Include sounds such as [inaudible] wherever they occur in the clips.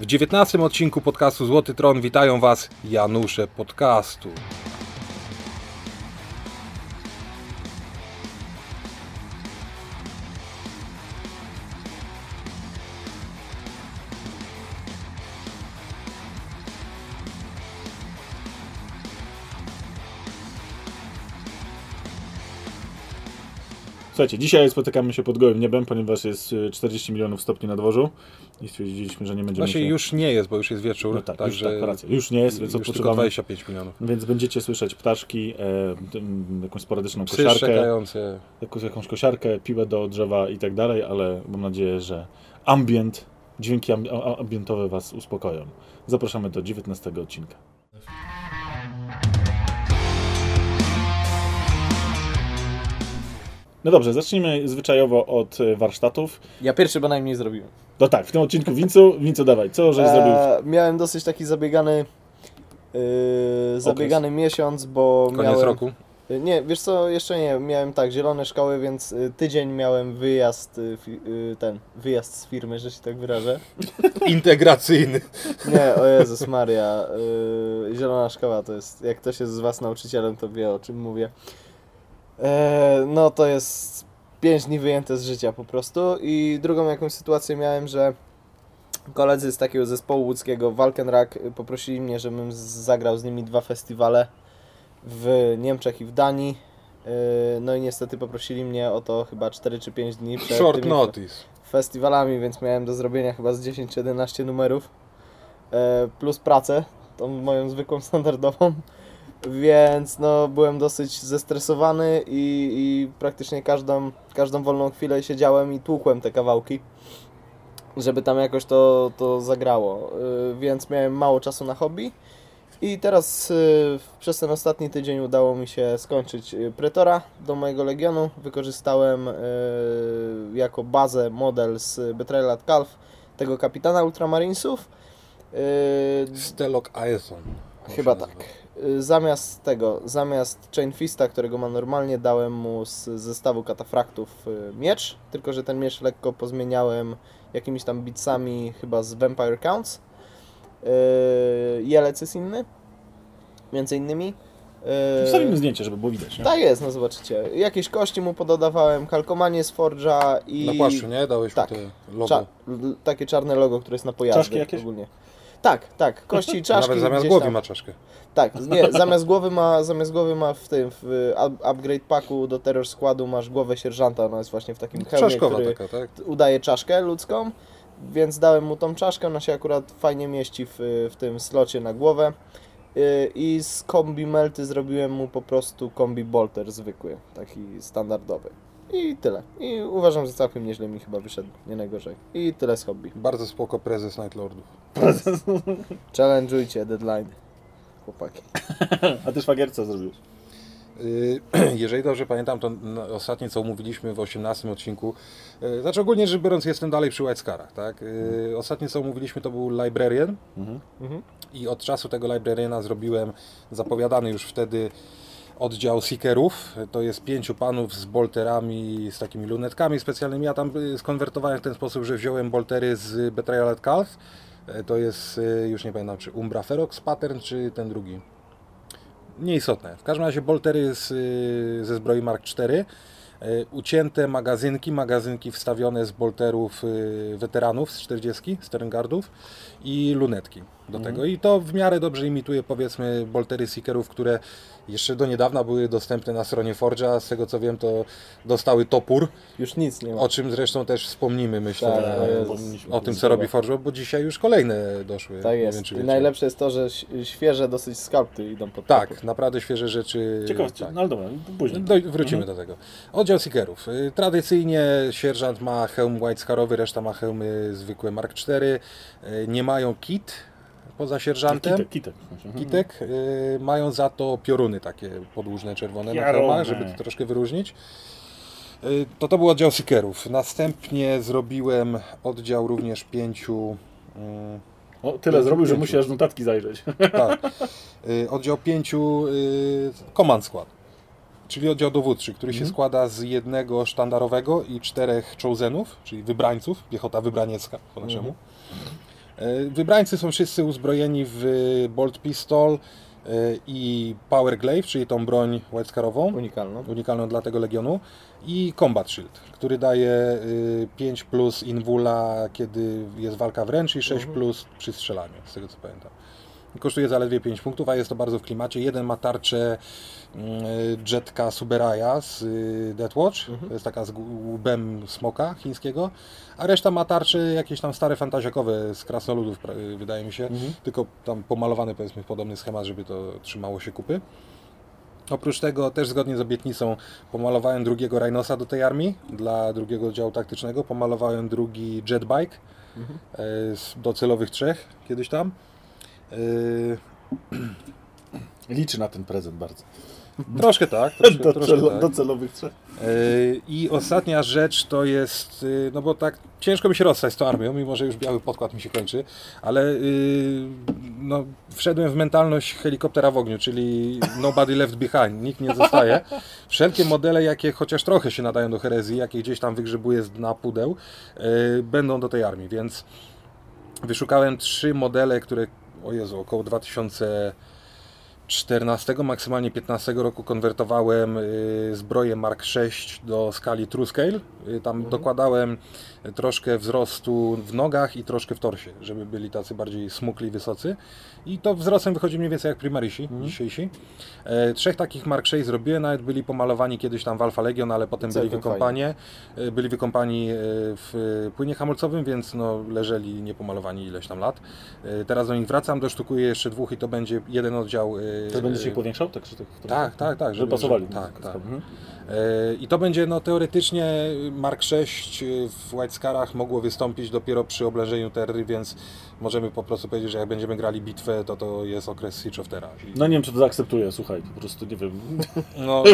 W 19 odcinku podcastu Złoty Tron witają Was Janusze Podcastu. Słuchajcie, dzisiaj spotykamy się pod gołym niebem, ponieważ jest y, 40 milionów stopni na dworzu i stwierdziliśmy, że nie będziemy Właśnie się... już nie jest, bo już jest wieczór. No tak, także już, tak, racja. już nie jest, więc już odpoczywamy. 25 milionów. Więc będziecie słyszeć ptaszki, e, jakąś sporadyczną Psy kosiarkę, jakąś, jakąś kosiarkę, piłę do drzewa i tak dalej, ale mam nadzieję, że ambient, dźwięki ambientowe Was uspokoją. Zapraszamy do 19 odcinka. No dobrze, zacznijmy zwyczajowo od e, warsztatów. Ja pierwszy, bo najmniej zrobiłem. No tak, w tym odcinku Wincu, Wincu dawaj, co żeś zrobił? E, miałem dosyć taki zabiegany yy, zabiegany miesiąc, bo Koniec miałem... roku. Y, Nie, wiesz co, jeszcze nie, miałem tak, zielone szkoły, więc tydzień miałem wyjazd, ten, wyjazd z firmy, że się tak wyrażę. [laughs] Integracyjny. Nie, o Jezus Maria, y, zielona szkoła to jest, jak ktoś jest z Was nauczycielem, to wie o czym mówię. E, no to jest 5 dni wyjęte z życia po prostu i drugą jakąś sytuację miałem, że koledzy z takiego zespołu łódzkiego Walkenrak poprosili mnie, żebym zagrał z nimi dwa festiwale w Niemczech i w Danii. Y, No i niestety poprosili mnie o to chyba 4 czy 5 dni przed Short notice. festiwalami, więc miałem do zrobienia chyba z 10 czy 11 numerów. E, plus pracę, tą moją zwykłą, standardową. Więc no, byłem dosyć zestresowany i, i praktycznie każdą, każdą wolną chwilę siedziałem i tłukłem te kawałki, żeby tam jakoś to, to zagrało. E, więc miałem mało czasu na hobby. I teraz y, przez ten ostatni tydzień udało mi się skończyć y, Pretora do mojego Legionu. Wykorzystałem y, jako bazę model z Betrayal at Calf tego kapitana Ultramarinesów. Y, Stelok Aeson. Chyba tak. Y, Zamiast tego, zamiast Chain Fista, którego ma normalnie, dałem mu z zestawu katafraktów y, miecz, tylko że ten miecz lekko pozmieniałem jakimiś tam bitsami chyba z Vampire Counts. Yy, Jelec jest inny, między innymi. Yy, Wstawimy zdjęcie, żeby było widać. Nie? tak jest, no zobaczycie. Jakieś kości mu pododawałem, kalkomanie z Forge'a i... Na płaszczu, nie? Dałeś tak. mu te logo. Cza- takie czarne logo, które jest na pojazdzie Czaszki jakieś? Tak, tak, kości i [laughs] czaszki. Nawet zamiast głowy tam. ma czaszkę. Tak, nie, zamiast głowy ma, zamiast głowy ma w tym, w up- upgrade packu do Terror Składu masz głowę sierżanta, ona jest właśnie w takim hełmie, Czaszkowa który taka, tak? udaje czaszkę ludzką, więc dałem mu tą czaszkę, ona się akurat fajnie mieści w, w tym slocie na głowę. Yy, I z kombi melty zrobiłem mu po prostu kombi bolter zwykły, taki standardowy. I tyle. I uważam, że całkiem nieźle mi chyba wyszedł, nie najgorzej. I tyle z hobby. Bardzo spoko prezes Night Lordów. [laughs] Challenge'ujcie deadline, chłopaki. [laughs] A ty szwagier co zrobiłeś? Y, [clears throat] Jeżeli dobrze pamiętam, to ostatnie co omówiliśmy w 18 odcinku, y, znaczy ogólnie rzecz biorąc jestem dalej przy White Scarach, tak? Y, Ostatnie co omówiliśmy to był Librarian Mhm. i od czasu tego Librariana zrobiłem zapowiadany już wtedy oddział Seekerów. To jest pięciu panów z bolterami, z takimi lunetkami specjalnymi. Ja tam y, skonwertowałem w ten sposób, że wziąłem boltery z Betrayal at Calf. Y, To jest, y, już nie pamiętam, czy Umbra Ferox pattern, czy ten drugi. Nieistotne. W każdym razie boltery z, y, ze zbroi Mark IV. y, Ucięte magazynki, magazynki wstawione z bolterów weteranów z 40, z Terengardów i lunetki do tego. I to w miarę dobrze imituje powiedzmy boltery Seekerów, które jeszcze do niedawna były dostępne na stronie Forge'a. Z tego co wiem to dostały topór, Już nic nie ma. o czym zresztą też wspomnimy myślę Tak, powinniśmy o tym co robi Forge, bo dzisiaj już kolejne doszły. Tak jest. wiem, czy I najlepsze jest to, że świeże dosyć skalpy idą pod Tak, topór. naprawdę świeże rzeczy. Ciekawe, tak. no ale dobra, później. Do, wrócimy do tego. Oddział Seekerów. Y, Tradycyjnie sierżant ma hełm White Scarowy, reszta ma hełmy zwykłe Mark IV. Y, Nie mają kit poza sierżantem. Kitek, kitek. Kitek. Y, Mają za to pioruny takie podłużne, czerwone na hełmach, żeby to troszkę wyróżnić. Y, To to był oddział Seekerów. Następnie zrobiłem oddział również pięciu... mm, O, tyle zrobił, że musi aż notatki zajrzeć. [laughs] tak. Y, Oddział pięciu y, Command Squad. Czyli oddział dowódczy, który się składa z jednego sztandarowego i czterech chosenów, czyli wybrańców, piechota wybraniecka po naszemu. E, Wybrańcy są wszyscy uzbrojeni w Bolt Pistol e, i Power Glaive, czyli tą broń whitescarową, Unikalną. unikalną dla tego legionu, i Combat Shield, który daje y, 5 plus invula, kiedy jest walka wręcz i 6 plus przy strzelaniu, z tego co pamiętam. Kosztuje zaledwie 5 punktów, a jest to bardzo w klimacie. Jeden ma tarczę mm, jetka Suberaya z y, Deathwatch, to jest taka z łbem smoka chińskiego, a reszta ma tarcze jakieś tam stare fantaziakowe z krasnoludów, y, wydaje mi się, tylko tam pomalowany powiedzmy w podobny schemat, żeby to trzymało się kupy. Oprócz tego, też zgodnie z obietnicą, pomalowałem drugiego Rhinosa do tej armii, dla drugiego oddziału taktycznego. Pomalowałem drugi Jetbike e, z- do celowych trzech, kiedyś tam. E, [clears throat] Liczy na ten prezent bardzo. Troszkę tak, troszkę, Do, troszkę celo, tak. do celowych trzech. Yy, I ostatnia rzecz to jest, yy, no bo tak ciężko mi się rozstać z tą armią, mimo że już biały podkład mi się kończy, ale yy, no, wszedłem w mentalność helikoptera w ogniu, czyli nobody left behind, nikt nie zostaje. Wszelkie modele, jakie chociaż trochę się nadają do herezji, jakie gdzieś tam wygrzebuję z dna pudeł, yy, będą do tej armii, więc wyszukałem trzy modele, które, o Jezu, około 2000 14, maksymalnie 15 roku konwertowałem y, zbroję Mark VI do skali True Scale. Y, Tam dokładałem troszkę wzrostu w nogach i troszkę w torsie, żeby byli tacy bardziej smukli wysocy. I to wzrostem wychodzi mniej więcej jak Primarisi dzisiejsi. E, trzech takich Mark VI zrobiłem, nawet byli pomalowani kiedyś tam w Alpha Legion, ale potem byli wykąpani. E, Byli wykąpani e, w płynie hamulcowym, więc no, leżeli niepomalowani ileś tam lat. E, Teraz do nich wracam, dosztukuję jeszcze dwóch i to będzie jeden oddział. e, To będzie się powiększał? Tak, tak, tak, tak, tak. Żeby pasowali. Tak, tak. Mhm. I to będzie no, teoretycznie Mark VI w White Scarach mogło wystąpić dopiero przy oblężeniu Terry, więc możemy po prostu powiedzieć, że jak będziemy grali bitwę, to to jest okres Siege of Terra. I, No nie wiem, czy to zaakceptuję, słuchaj, po prostu nie wiem. no,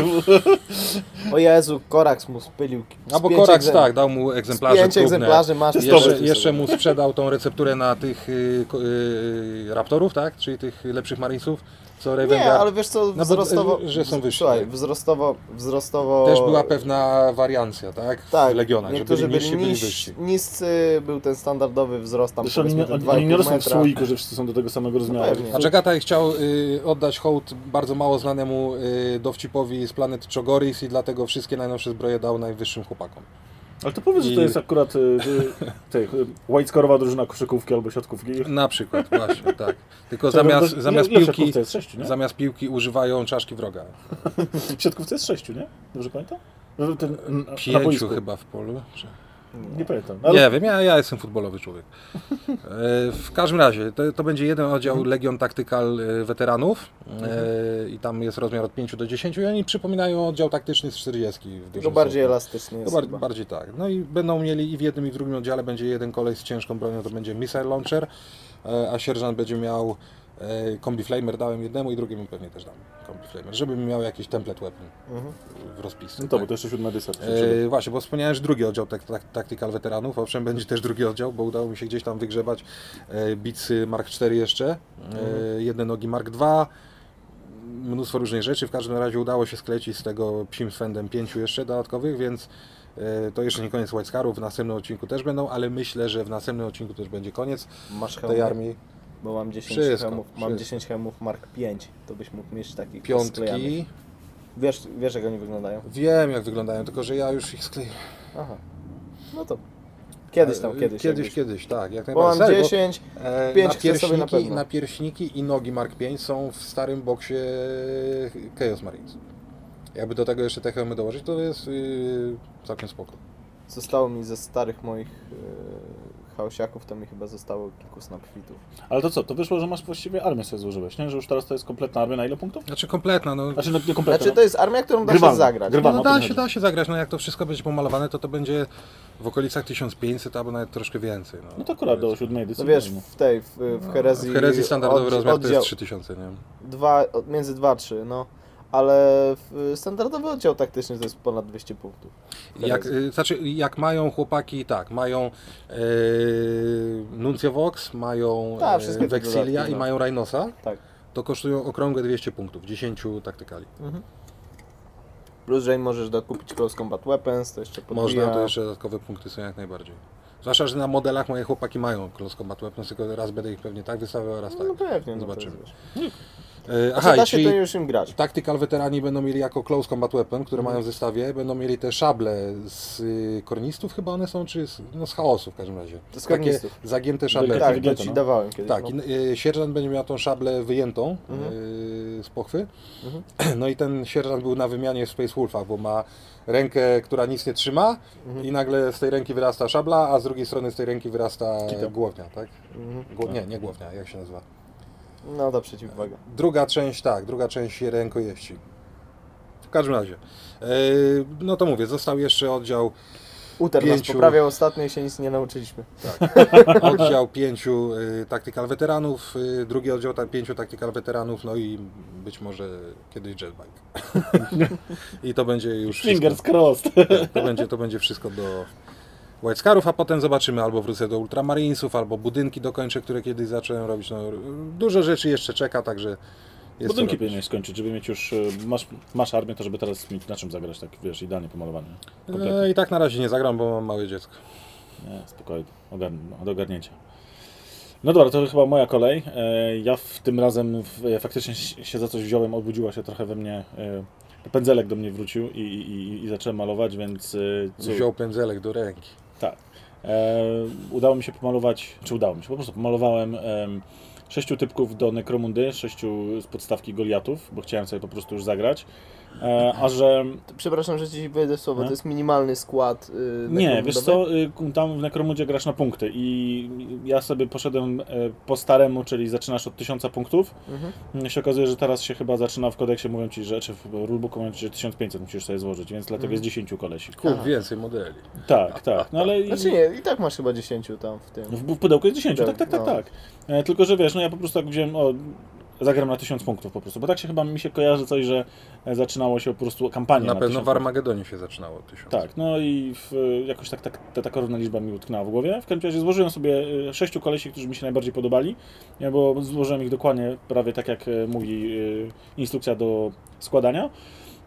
[laughs] O Jezu, Korax mu spylił. albo pięć Korax egzem- tak, dał mu egzemplarze pięć próbne. egzemplarzy masz. Jeszcze, jeszcze mu sprzedał tą recepturę na tych y, y, Raptorów, tak? Czyli tych lepszych Marinesów, co Raven Nie, ale wiesz co, bo, wzrostowo... y, że są wyżsi, Słuchaj, tak. wzrostowo... wzrostowo Też była pewna wariancja, tak? tak, w Legionach, że niektórzy byli byli, niżsi, byli niż, wyżsi. niscy, był ten standardowy wzrost tam Zresztą oni, powiedzmy nie- te oni, oni nie 2,5 rosną w słoiku, że wszyscy są do tego samego rozmiaru. pewnie. A Jagataj chciał y, oddać hołd bardzo mało znanemu y, dowcipowi z planety Chogoris i dlatego wszystkie najnowsze zbroje dał najwyższym chłopakom. Ale to powiedz, że to I- jest akurat y, y, [laughs] y, white drużyna koszykówki albo siatkówki. Na przykład, właśnie, [laughs] tak. Tylko zamiast, ile- zamiast, piłki, jest sześciu, nie? zamiast piłki używają czaszki wroga. [laughs] W siatkówce jest sześciu, nie? Dobrze pamiętam? Ten, Pięciu chyba w polu. Czy... Nie pamiętam. Ale Nie wiem, ja, ja jestem futbolowy człowiek. E, W każdym razie, to, to będzie jeden oddział Legion Tactical e, weteranów e, i tam jest rozmiar od 5 do 10 i oni przypominają oddział taktyczny z 40. W Tylko dużym bardziej stopniu. elastyczny To jest bar- chyba. bardziej tak. No i będą mieli i w jednym i w drugim oddziale będzie jeden kolej z ciężką bronią, to będzie missile launcher, a sierżant będzie miał kombi flamer, dałem jednemu i drugiemu pewnie też dam kombi flamer, żeby miał jakiś template weapon Mhm. w rozpisce. no to, bo tak. to jeszcze siódma edycja. Właśnie, bo wspomniałem, że drugi oddział tak, tak, Tactical Weteranów, owszem, będzie też drugi oddział, bo udało mi się gdzieś tam wygrzebać e, bicy Mark IV jeszcze, e, jedne nogi Mark II, mnóstwo różnych rzeczy, w każdym razie udało się sklecić z tego psim swędem pięciu jeszcze dodatkowych, więc e, to jeszcze nie koniec White Scarów, w następnym odcinku też będą, ale myślę, że w następnym odcinku też będzie koniec Masz tej hełmy, armii. Bo mam 10 Wszystko, hełmów, mam wszystko. 10 hełmów Mark 5, to byś mógł mieć takich sklejanych. Piątki, Wiesz, wiesz jak oni wyglądają? wiem jak wyglądają, tylko że ja już ich skleję. Aha. No to kiedyś tam, kiedyś. Kiedyś, jakbyś- kiedyś, tak, jak Bo mam Serio, 10, E, Pięć na, chcę sobie na pierśniki, pewno. na pierśniki i nogi Mark 5 są w starym boksie Chaos Marines. Jakby do tego jeszcze te hełmy dołożyć, to jest yy, całkiem spoko. zostało mi ze starych moich chaosiaków, to mi chyba zostało kilku snapfitów. Ale to co, to wyszło, że masz właściwie armię sobie złożyłeś, nie? Że już teraz to jest kompletna armia na ile punktów? Znaczy kompletna, no. Znaczy no, nie kompletna. Znaczy to jest armia, którą da się zagrać. Grywalna. no o tym da się, chodzi. da się zagrać, no jak to wszystko będzie pomalowane, to to będzie w okolicach 1500 albo nawet troszkę więcej. No, No to akurat do siódmej edycji. No wiesz, w tej, w, w herezji... W herezji standardowy od- rozmiar to jest 3000, nie? Dwa, między 2 a 3, no. Ale standardowy oddział taktyczny to jest ponad 200 punktów. Jak, y, znaczy, jak mają chłopaki, tak, mają e, Nuncio Vox, mają Tak, e, Vexilia i no. mają Rhinosa, Tak. to kosztują okrągłe 200 punktów, 10 taktykali. Plus, że możesz dokupić Close Combat Weapons, to jeszcze podbija. Można, to jeszcze dodatkowe punkty są jak najbardziej. Zwłaszcza, że na modelach moje chłopaki mają Close Combat Weapons, tylko raz będę ich pewnie tak wystawiał, raz tak. No pewnie, no Zobaczymy. E, Aha, Aha, da i się to już im grać. Tactical weterani będą mieli jako Close Combat Weapon, które Mhm. mają w zestawie, będą mieli te szable z y, kornistów chyba one są, czy z, no z chaosu w każdym razie. Z Takie zagięte szable. Tak, to wygięte, ci no. dawałem kiedyś. Tak, no. i, y, sierżant będzie miał tą szablę wyjętą Mhm. y, z pochwy. Mhm. [clears throat] No i ten sierżant był na wymianie w Space Wolfach, bo ma rękę, która nic nie trzyma Mhm. i nagle z tej ręki wyrasta szabla, a z drugiej strony z tej ręki wyrasta Kita. głownia, tak? Mhm. Gło, nie, nie głownia, jak się nazywa? No to przeciwwaga. Druga część, tak, druga część rękojeści. W każdym razie, yy, no to mówię, został jeszcze oddział, Uter nas Pięciu. poprawiał ostatnio i się nic nie nauczyliśmy. [laughs] oddział pięciu yy, tactical weteranów, yy, drugi oddział ta, pięciu tactical weteranów, no i być może kiedyś jetbike. [laughs] I to będzie już wszystko, Fingers crossed. to będzie, to będzie wszystko do White Scarów, a potem zobaczymy, albo wrócę do Ultramarinesów, albo budynki dokończę, które kiedyś zacząłem robić. No, dużo rzeczy jeszcze czeka, także jest Budynki powinieneś skończyć, żeby mieć już, y, masz, masz armię, to żeby teraz mieć na czym zagrać, tak wiesz, idealnie pomalowanie. No Kompletnie. i tak na razie nie zagram, bo mam małe dziecko. Nie, spokojnie, ogarn- do ogarnięcia. No dobra, to chyba moja kolej. E, Ja w tym razem w, ja faktycznie się za coś wziąłem, obudziła się trochę we mnie, e, pędzelek do mnie wrócił i, i, i zacząłem malować, więc e, Wziął pędzelek do ręki. Tak. E, udało mi się pomalować, czy udało mi się, po prostu pomalowałem em, sześciu typków do Necromundy, sześciu z podstawki Goliatów, bo chciałem sobie po prostu już zagrać. E, a że Przepraszam, że ci wejdę słowo, No. to jest minimalny skład. Yy, Nie, wiesz co, y, tam w Necromudzie grasz na punkty i ja sobie poszedłem e, po staremu, czyli zaczynasz od 1000 punktów. Mhm. się okazuje, że teraz się chyba zaczyna w kodeksie, mówią ci, że czy w rulebooku mówią ci, że 1500 musisz sobie złożyć, więc dlatego Mhm. jest 10 kolesi. Kur, więcej modeli. Tak, tak, no ale Znaczy nie, i tak masz chyba 10 tam w tym. w, w pudełku jest 10, tak, tak, tak, No. tak. E, tylko, że wiesz, no ja po prostu tak wziąłem, o, zagram na 1000 punktów po prostu, bo tak się chyba mi się kojarzy coś, że zaczynało się po prostu kampania Na pewno 1000 w Armagedonie się zaczynało od 1000. Tak, no i w, jakoś tak, tak ta, taka równa liczba mi utknęła w głowie. W każdym razie złożyłem sobie e, sześciu kolesi, którzy mi się najbardziej podobali, e, bo złożyłem ich dokładnie prawie tak, jak e, mówi instrukcja do składania.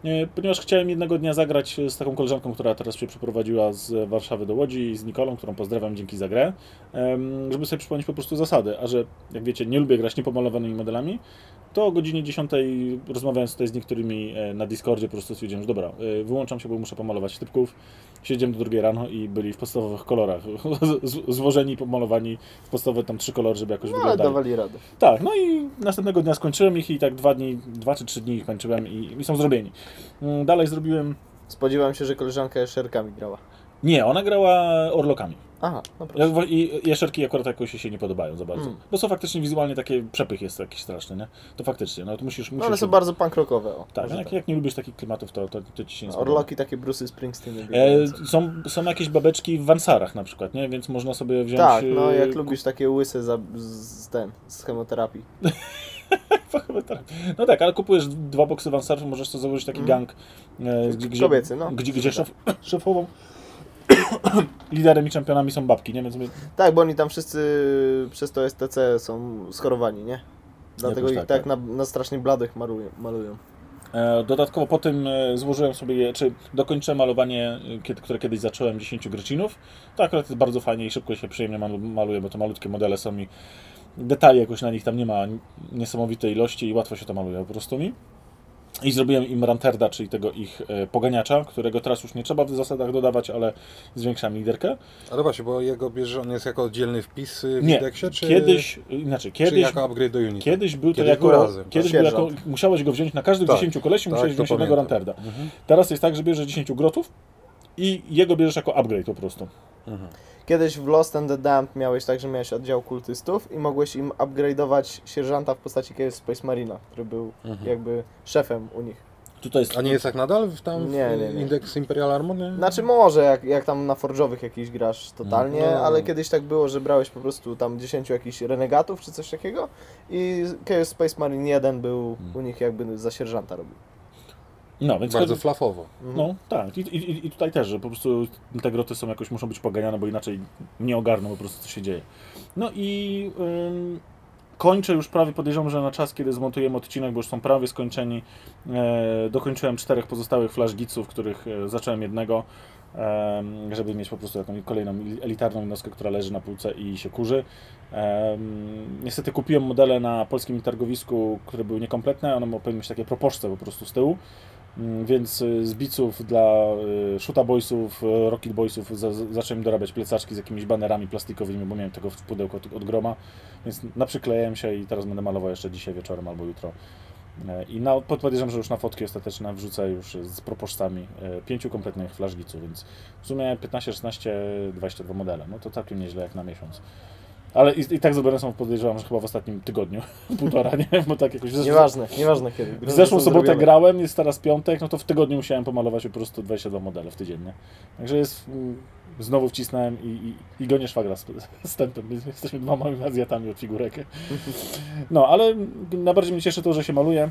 E, Ponieważ chciałem jednego dnia zagrać z taką koleżanką, która teraz się przeprowadziła z Warszawy do Łodzi, z Nikolą, którą pozdrawiam dzięki za grę, żeby sobie przypomnieć po prostu zasady. A że, jak wiecie, nie lubię grać niepomalowanymi modelami, to o godzinie 10 rozmawiając tutaj z niektórymi e, na Discordzie po prostu stwierdziłem, że dobra, e, wyłączam się, bo muszę pomalować typków. Siedziałem do drugiej rano i byli w podstawowych kolorach, [laughs] złożeni, pomalowani w podstawowe tam trzy kolory, żeby jakoś No ale wyglądali. dawali radę. Tak, no i następnego dnia skończyłem ich i tak dwa dni, dwa czy trzy dni ich kończyłem i, i są zrobieni. Mm, Dalej zrobiłem... Spodziewałem się, że koleżanka szerkami grała. Nie, ona grała orlokami. Aha, no proszę. Ja, wo- I jeszczerki akurat jakoś się nie podobają za bardzo. Mm. Bo są faktycznie wizualnie takie, przepych jest jakiś straszny, nie? To faktycznie, no to musisz... No musisz one są bardzo punk rockowe. O, Tak, jak, jak nie lubisz takich klimatów, to, to, to ci się nie spodoba. Orloki takie Bruce'y Springsteeny. E, są, są jakieś babeczki w Wansarach na przykład, nie? Więc można sobie wziąć... Tak, no e, jak lubisz takie łyse za, z, ten, z chemoterapii. [laughs] [laughs] No tak, ale kupujesz dwa boksy Vansarów, możesz sobie założyć taki Mhm. gang, e, gdzie, Kobiecy, no. gdzie, gdzie szef, [coughs] szefową [coughs] liderem i czempionami są babki, nie? Więc my, Tak, bo oni tam wszyscy przez to STC są schorowani, nie? Dlatego Jakoś ich tak, tak, tak. na, na strasznie bladych malują. malują. e, dodatkowo po tym e, złożyłem sobie, czy dokończyłem malowanie, e, które kiedyś zacząłem 10 Grecinów. To akurat jest bardzo fajnie i szybko się przyjemnie malu- maluje, bo to malutkie modele są i detali jakoś na nich tam nie ma niesamowitej ilości i łatwo się to maluje po prostu mi. I zrobiłem im Ranterda, czyli tego ich e, poganiacza, którego teraz już nie trzeba w zasadach dodawać, ale zwiększam liderkę. Ale właśnie, bo jego bierze, on jest jako oddzielny wpis y, w Nie, indeksie, czy, kiedyś, inaczej, czy kiedyś, jako upgrade do Unity? kiedyś był to Kiedyś jako, był razem, tak? kiedyś był jako, musiałeś go wziąć na każdych Tak, 10 kolesi, tak, musiałeś to wziąć jednego. Ranterda. Mhm. Teraz jest tak, że bierzesz 10 grotów i jego bierzesz jako upgrade po prostu. Mhm. Kiedyś w Lost and the Damned miałeś tak, że miałeś oddział kultystów i mogłeś im upgrade'ować sierżanta w postaci jakiegoś Space Marina, który był Mhm. jakby szefem u nich. Tutaj jest, A nie jest tak nadal w tam w Nie, nie, nie. indeks Imperial Armor? Nie? Znaczy może, jak, jak tam na forżowych jakiś grasz totalnie, No. ale kiedyś tak było, że brałeś po prostu tam 10 jakichś renegatów czy coś takiego i Chaos Space Marine 1 był u nich jakby za sierżanta robił. No więc Bardzo chodzi, flafowo. no tak I, i, i tutaj też, że po prostu te groty są jakoś, muszą być poganiane, bo inaczej nie ogarną po prostu co się dzieje. No i kończę już prawie, podejrzewam, że na czas, kiedy zmontujemy odcinek, bo już są prawie skończeni, e, dokończyłem czterech pozostałych flashgiców, których e, zacząłem jednego. żeby mieć po prostu taką kolejną elitarną jednostkę, która leży na półce i się kurzy. Niestety kupiłem modele na polskim targowisku, które były niekompletne, one powinny mieć takie propoczce po prostu z tyłu. Mm, Więc y, z biców dla y, Shoota Boysów, y, Rocket Boysów za, za- zacząłem dorabiać plecaczki z jakimiś banerami plastikowymi, bo miałem tego w pudełku od, od groma. Więc naprzyklejałem się i teraz będę malował jeszcze dzisiaj wieczorem albo jutro. E, I na, że już na fotki ostateczne wrzucę już z propocztami e, pięciu kompletnych flaszgiców, więc w sumie 15, 16, 22 modele. No to całkiem nieźle jak na miesiąc. Ale i, i tak zrobione są, podejrzewam, że chyba w ostatnim tygodniu, [laughs] półtora, nie? Bo tak jakoś... zesz- Nieważne, nieważne kiedy. W zeszłą sobotę zrobione. grałem, jest teraz piątek, no to w tygodniu musiałem pomalować po prostu 22 modele w tydzień, nie? Także jest... mm, Znowu wcisnąłem i, i, i gonię szwagra z, z tempem. My Jesteśmy dwoma Azjatami od figurek. [laughs] No, ale najbardziej mnie cieszy to, że się maluje.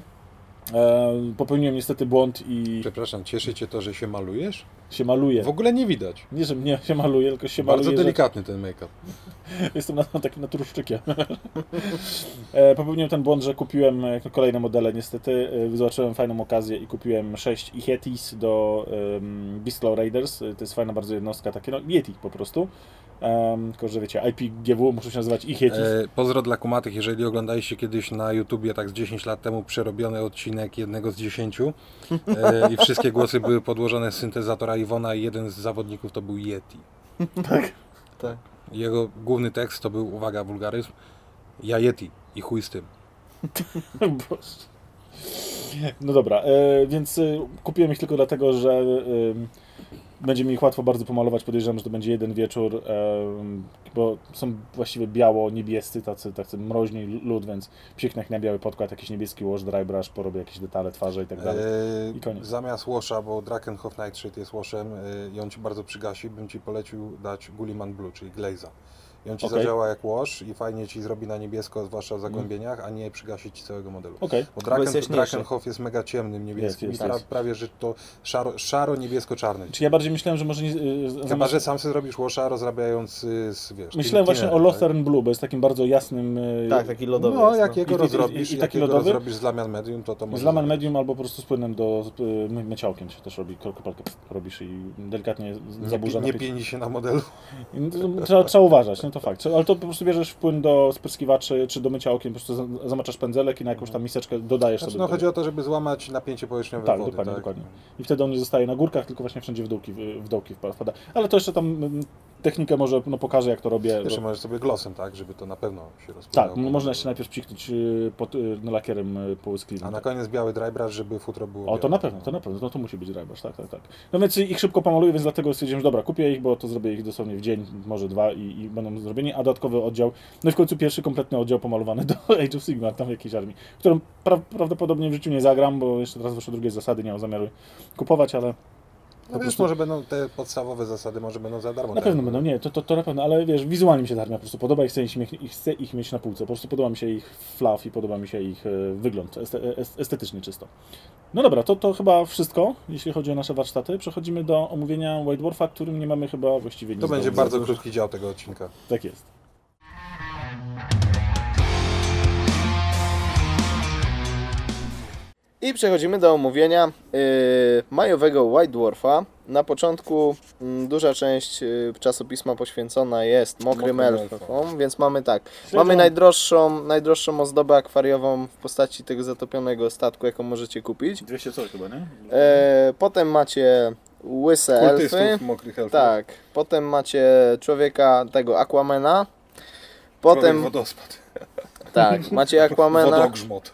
E, popełniłem niestety błąd i Przepraszam, cieszy Cię to, że się malujesz? się maluję. W ogóle nie widać. Nie, że mnie się maluje, tylko się Bardzo maluje, że delikatny ten make-up. [laughs] Jestem na, takim naturszczykiem. [laughs] e, popełniłem ten błąd, że kupiłem e, kolejne modele. Niestety zobaczyłem fajną okazję i kupiłem 6 Yetis do um, Beastlaw Raiders. To jest fajna bardzo jednostka, takie no Yeti po prostu. Um, tylko, że wiecie, IPGW muszą się nazywać ich Yetis. E, pozdro dla kumatych, jeżeli oglądaliście kiedyś na YouTubie tak z 10 lat temu przerobiony odcinek jednego z 10 e, i wszystkie głosy były podłożone z syntezatora Iwona i jeden z zawodników to był Yeti. Tak. Jego główny tekst to był, uwaga, wulgaryzm, ja Yeti i chuj z tym. [laughs] Boże. No dobra, e, więc e, kupiłem ich tylko dlatego, że e, będzie mi ich łatwo bardzo pomalować. Podejrzewam, że to będzie jeden wieczór, bo są właściwie biało-niebiescy, tacy, tacy mroźni lód, więc psiknę na biały podkład, jakiś niebieski wash, dry brush, porobię jakieś detale twarze i tak dalej. E, I koniec. zamiast washa, bo Drakenhof Nightshade jest washem e, i on Ci bardzo przygasi, bym Ci polecił dać Gulliman Blue, czyli Glaze'a. I on Ci Okej. zadziała jak wash i fajnie Ci zrobi na niebiesko, zwłaszcza w zagłębieniach, a nie przygasi Ci całego modelu. Okej, Bo jest Draken, jaśniejszy. Drakenhof jest mega ciemnym niebieskim Jest, i jest, pra, prawie, że to szaro, szaro-niebiesko-czarny. Czy ja bardziej myślałem, że może nie... e, Chyba, zamiast- że sam sobie zrobisz washa rozrabiając y, z, wiesz... Myślałem właśnie o tinerem, Lothern Blue, bo jest takim bardzo jasnym... e, Tak, taki lodowy No, jest, jakiego I- rozrobisz, i- i taki jakiego lodowy? rozrobisz z lamian medium, to to może Z zagrać. medium albo po prostu z płynem do y, my- myciałkiem się też robi, kropelkę robisz i delikatnie Nie, zaburza nie pieni się na modelu. To Trzeba, trzeba uważać, no to fakt. Ale to po prostu bierzesz płyn do spryskiwaczy czy do mycia okien, po prostu za- zamaczasz pędzelek i na jakąś tam miseczkę dodajesz Znaczy, sobie. no, chodzi o to, żeby złamać napięcie powierzchniowe Tak, wody. dokładnie, tak? dokładnie. I wtedy on nie zostaje na górkach, tylko właśnie wszędzie w dołki, w, dołki wpa- wpada. Ale to jeszcze tam mm, technikę może no, pokażę, jak to robię. Jeszcze bo- możesz sobie glosem, tak, żeby to na pewno się rozpłynęło. Tak, można jeszcze najpierw psiknąć y, pod, no, lakierem y, połyskliwym. A na koniec biały dry brush, żeby futro było O, to białe. na pewno, to na pewno, no to musi być drybrush, tak, tak, tak. No więc ich szybko pomaluję, więc dlatego stwierdziłem, że dobra, kupię ich, bo to zrobię ich dosłownie w dzień, może dwa i, i będą zrobieni, a dodatkowy oddział, no i w końcu pierwszy kompletny oddział pomalowany [laughs] do Age of Sigmar, tam w jakiejś armii, którą pra prawdopodobnie w życiu nie zagram, bo jeszcze teraz wyszły drugie zasady, nie mam zamiaru kupować, ale No po wiesz, prostu- może będą te podstawowe zasady, może będą za darmo. na tak? pewno będą, nie, to, to, to na pewno, ale wiesz, wizualnie mi się ta armia po prostu podoba i chcę ich, mieć- i chcę ich mieć na półce, po prostu podoba mi się ich fluff i podoba mi się ich e, wygląd, est- estetycznie czysto. No dobra, to, to chyba wszystko, jeśli chodzi o nasze warsztaty. Przechodzimy do omówienia White Dwarfa, którym nie mamy chyba właściwie nic To będzie bardzo krótki dział tego odcinka. Tak jest. I przechodzimy do omówienia yy, majowego White Dwarfa. Na początku mm, duża część yy, czasopisma poświęcona jest mokrym Mokrym elfom, więc mamy tak. Śledzą- Mamy najdroższą, najdroższą ozdobę akwariową w postaci tego zatopionego statku, jaką możecie kupić. 200 coś chyba, nie? E, potem macie łyse elfy. Kultystów, mokrych elfów. Tak. Potem macie człowieka, tego Aquamena. Potem... Potem, wodospad. tak, macie Aquamena. Wodogrzmot.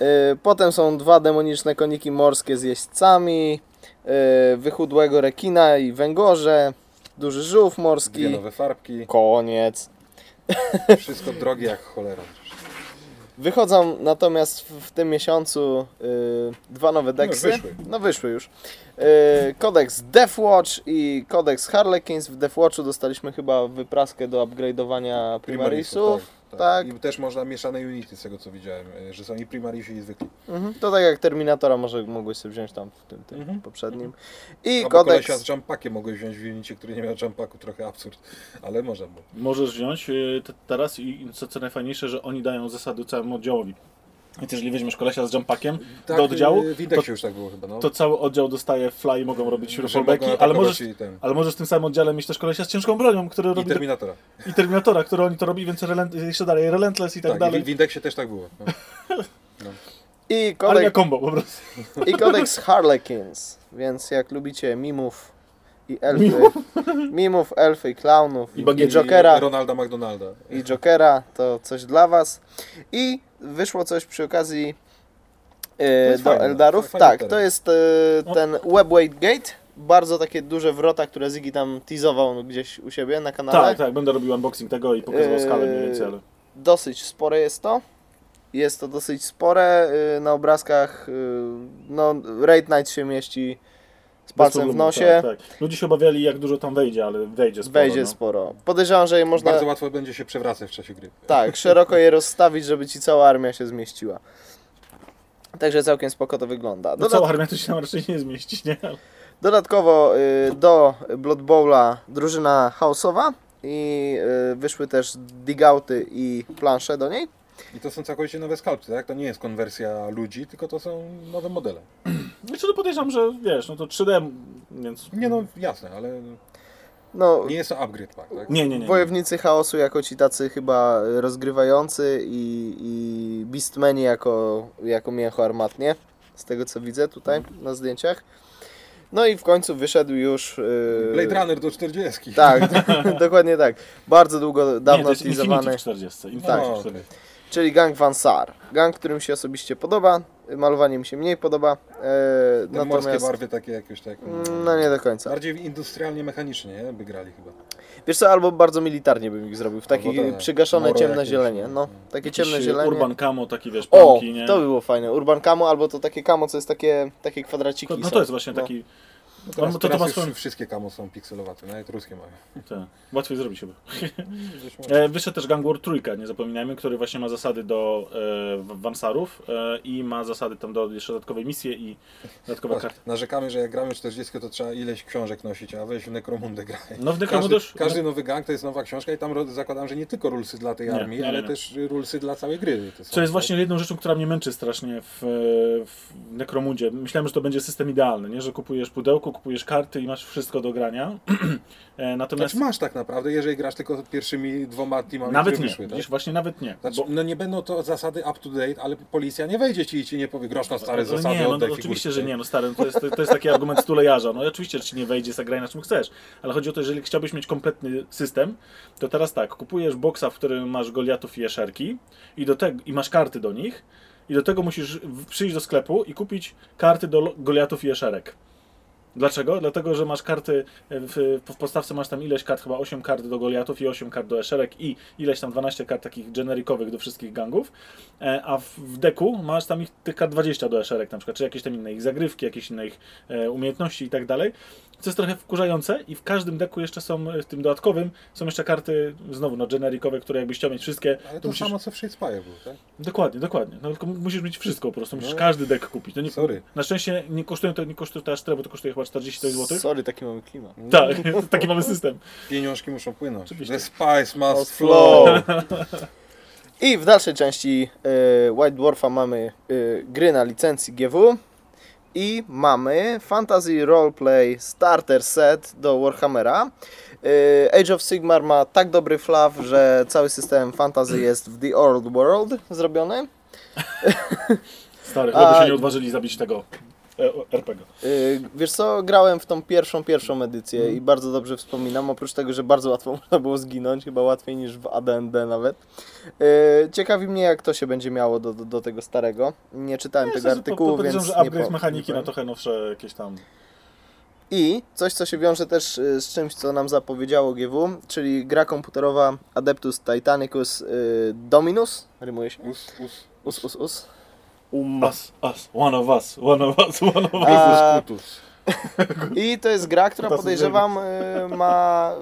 Y, Potem są dwa demoniczne koniki morskie z jeźdźcami, y, wychudłego rekina i węgorze, duży żółw Dwie morski. nowe farbki. Koniec. Wszystko drogie jak cholera. Wychodzą natomiast w, tym miesiącu y, dwa nowe deksy. wyszły. No wyszły już. Y, kodeks Deathwatch i kodeks Harlequins. W Deathwatchu dostaliśmy chyba wypraskę do upgrade'owania Primarisów. tak, tak. I też można mieszane unity z tego co widziałem, y, że są i Primarisi i zwykli. Mhm. To tak jak Terminatora może mogłeś sobie wziąć tam w tym, tym Mhm. poprzednim. I Albo kodeks... kolesia z jumpakiem mogłeś wziąć w unicie, który nie miał jumpaku, trochę absurd, ale można było. Możesz wziąć te- teraz i co, co najfajniejsze, że oni dają zasady całemu oddziałowi. Więc jeżeli weźmiesz kolesia z jumpakiem Tak, do oddziału, w to, indeksie już tak było chyba, no. to cały oddział dostaje fly i mogą robić fallbacki, mogą ale możesz, i ale możesz w tym samym oddziale mieć też kolesia z ciężką bronią, który I robi Terminatora. i Terminatora, który oni to robi, więc relent, jeszcze dalej, Relentless i tak, Tak, dalej. w, w indeksie też tak było. No. [laughs] I Armia kodeks, combo po prostu. i kodeks [laughs] Harlequins, więc jak lubicie mimów i elfy, mimów, [laughs] elfy i klaunów I i. Jokera, Ronalda McDonalda. i Jokera, to coś dla was. I wyszło coś przy okazji e, do fajne, Eldarów. fajny tak, to jest e, No. ten Webweight Gate. Bardzo takie duże wrota, które Ziggy tam teasował gdzieś u siebie na kanale. Tak, tak, będę robił unboxing tego i pokazywał Eee, skalę mniej więcej, ale... Dosyć spore jest to. Jest to dosyć spore. y, Na obrazkach y, no, Raid Knight się mieści z palcem w nosie. Tak, tak. Ludzie się obawiali jak dużo tam wejdzie, ale wejdzie sporo. Wejdzie no. sporo. Podejrzewam, że je można Bardzo łatwo będzie się przewracać w czasie gry. tak, szeroko je rozstawić, żeby ci cała armia się zmieściła. Także całkiem spoko to wygląda. No Dodat- cała armia to się tam raczej nie zmieści, nie? Dodatkowo y, do Blood Bowla drużyna chaosowa i y, wyszły też digauty i plansze do niej. I to są całkowicie nowe skalpy, tak? To nie jest konwersja ludzi, tylko to są nowe modele. Znaczy no podejrzewam, że wiesz, no to 3D, więc... Nie no, jasne, ale No, nie jest to upgrade pack, tak? Nie, nie, nie. Wojownicy chaosu jako ci tacy chyba rozgrywający i, i Beastmeni jako, jako mięcho armatnie, z tego co widzę tutaj na zdjęciach. No i w końcu wyszedł już... Yy, Blade Runner do 40. Tak, [laughs] dokładnie tak. Bardzo długo, dawno jest Infinity teasowany. w 40. Infinity Tak. w 40. Czyli gang Van Sar. Gang, który mi się osobiście podoba. Malowanie mi się mniej podoba. E, Te morskie natomiast... barwy takie jakieś tak... Mm, No nie do końca. Bardziej industrialnie, mechanicznie, nie? By grali chyba. Wiesz co, albo bardzo militarnie bym ich zrobił. W takie tak. przygaszone ciemne jakieś, zielenie. no. No, takie ciemne zielenie. Urban camo, taki wiesz, O, plamki, nie? to by było fajne. Urban camo albo to takie camo, co jest takie, takie kwadraciki. No są. to jest właśnie No. taki... No teraz, No, to- to teraz swoją- wszystkie kamo są pikselowate, nawet ruskie mają. [laughs] Tak. Łatwiej zrobić chyba. [laughs] E, wyszedł też Gang War Trójka, nie zapominajmy, który właśnie ma zasady do e, Wansarów e, i ma zasady tam do jeszcze dodatkowej misje i dodatkowe O, karty. Narzekamy, że jak gramy w 40 to trzeba ileś książek nosić, a weź w Necromundę graj. No w Każdy, Necromundę każdy nowy gang to jest nowa książka i tam zakładam, że nie tylko rulsy dla tej Nie, armii, nie, nie, ale też rulsy dla całej gry. To są, Co jest tak? właśnie jedną rzeczą, która mnie męczy strasznie w, w Necromundzie. Myślałem, że to będzie system idealny, nie? że kupujesz pudełko, kupujesz karty i masz wszystko do grania. [clears throat] E, Natomiast Znaczy masz tak naprawdę, jeżeli grasz tylko pierwszymi dwoma teamami, nawet nie, wyszły. Tak? właśnie nawet nie. Znaczy, Bo- no nie będą to zasady up to date, ale policja nie wejdzie ci i ci nie powie grosz na stare No zasady, nie, no, no, oczywiście, figurki, że nie, no stary, no to jest, to jest taki argument stulejarza. No oczywiście, że ci nie wejdzie, zagraj na czym chcesz. Ale chodzi o to, jeżeli chciałbyś mieć kompletny system, to teraz tak, kupujesz boksa, w którym masz Goliatów i Eszerki i, do tego, i masz karty do nich i do tego musisz przyjść do sklepu i kupić karty do Goliatów i Eszerek. Dlaczego? Dlatego, że masz karty, w, w podstawce masz tam ileś kart, chyba 8 kart do Goliatów i 8 kart do Eszerek i ileś tam 12 kart takich generikowych do wszystkich gangów, e, a w, w deku masz tam ich tych kart 20 do Eszerek na przykład, czy jakieś tam inne ich zagrywki, jakieś inne ich e, umiejętności i tak dalej. Co jest trochę wkurzające i w każdym deku jeszcze są, w tym dodatkowym, są jeszcze karty, znowu no generikowe, które jakbyś chciał mieć wszystkie, Ale to to musisz... samo co w Shadespire było, tak? Dokładnie, dokładnie. No tylko musisz mieć wszystko po prostu, musisz No. każdy dek kupić. To nie, Sorry. Na szczęście nie kosztuje to, nie kosztuje to aż tyle, bo to kosztuje chyba 40 zł. Sorry, taki mamy klimat. [laughs] Tak, [laughs] taki mamy system. Pieniążki muszą płynąć. Oczywiście. The spice must Must flow. [laughs] I w dalszej części y, White Dwarfa mamy y, gry na licencji GW i mamy Fantasy Roleplay Starter Set do Warhammera. Y, Age of Sigmar ma tak dobry flaw, że cały system fantasy jest w The Old World zrobiony. Stary, [laughs] chyba by A- się nie odważyli zabić tego RPG. Y, Wiesz co, grałem w tą pierwszą, pierwszą edycję i bardzo dobrze wspominam, oprócz tego, że bardzo łatwo [laughs] można było zginąć, chyba łatwiej niż w AD&D nawet. Y, Ciekawi mnie, jak to się będzie miało do, do, do tego starego. Nie czytałem tego artykułu, więc Podejrzewam, że nie upgrade po- mechaniki nie na trochę nowsze jakieś tam... I coś, co się wiąże też y, z czymś, co nam zapowiedziało GW, czyli gra komputerowa Adeptus Titanicus y, Dominus, rymuje się, Us, us, us, us, us. Us, us, one of us, one of us, one of us. A-. [laughs] I to jest gra, która podejrzewam y, ma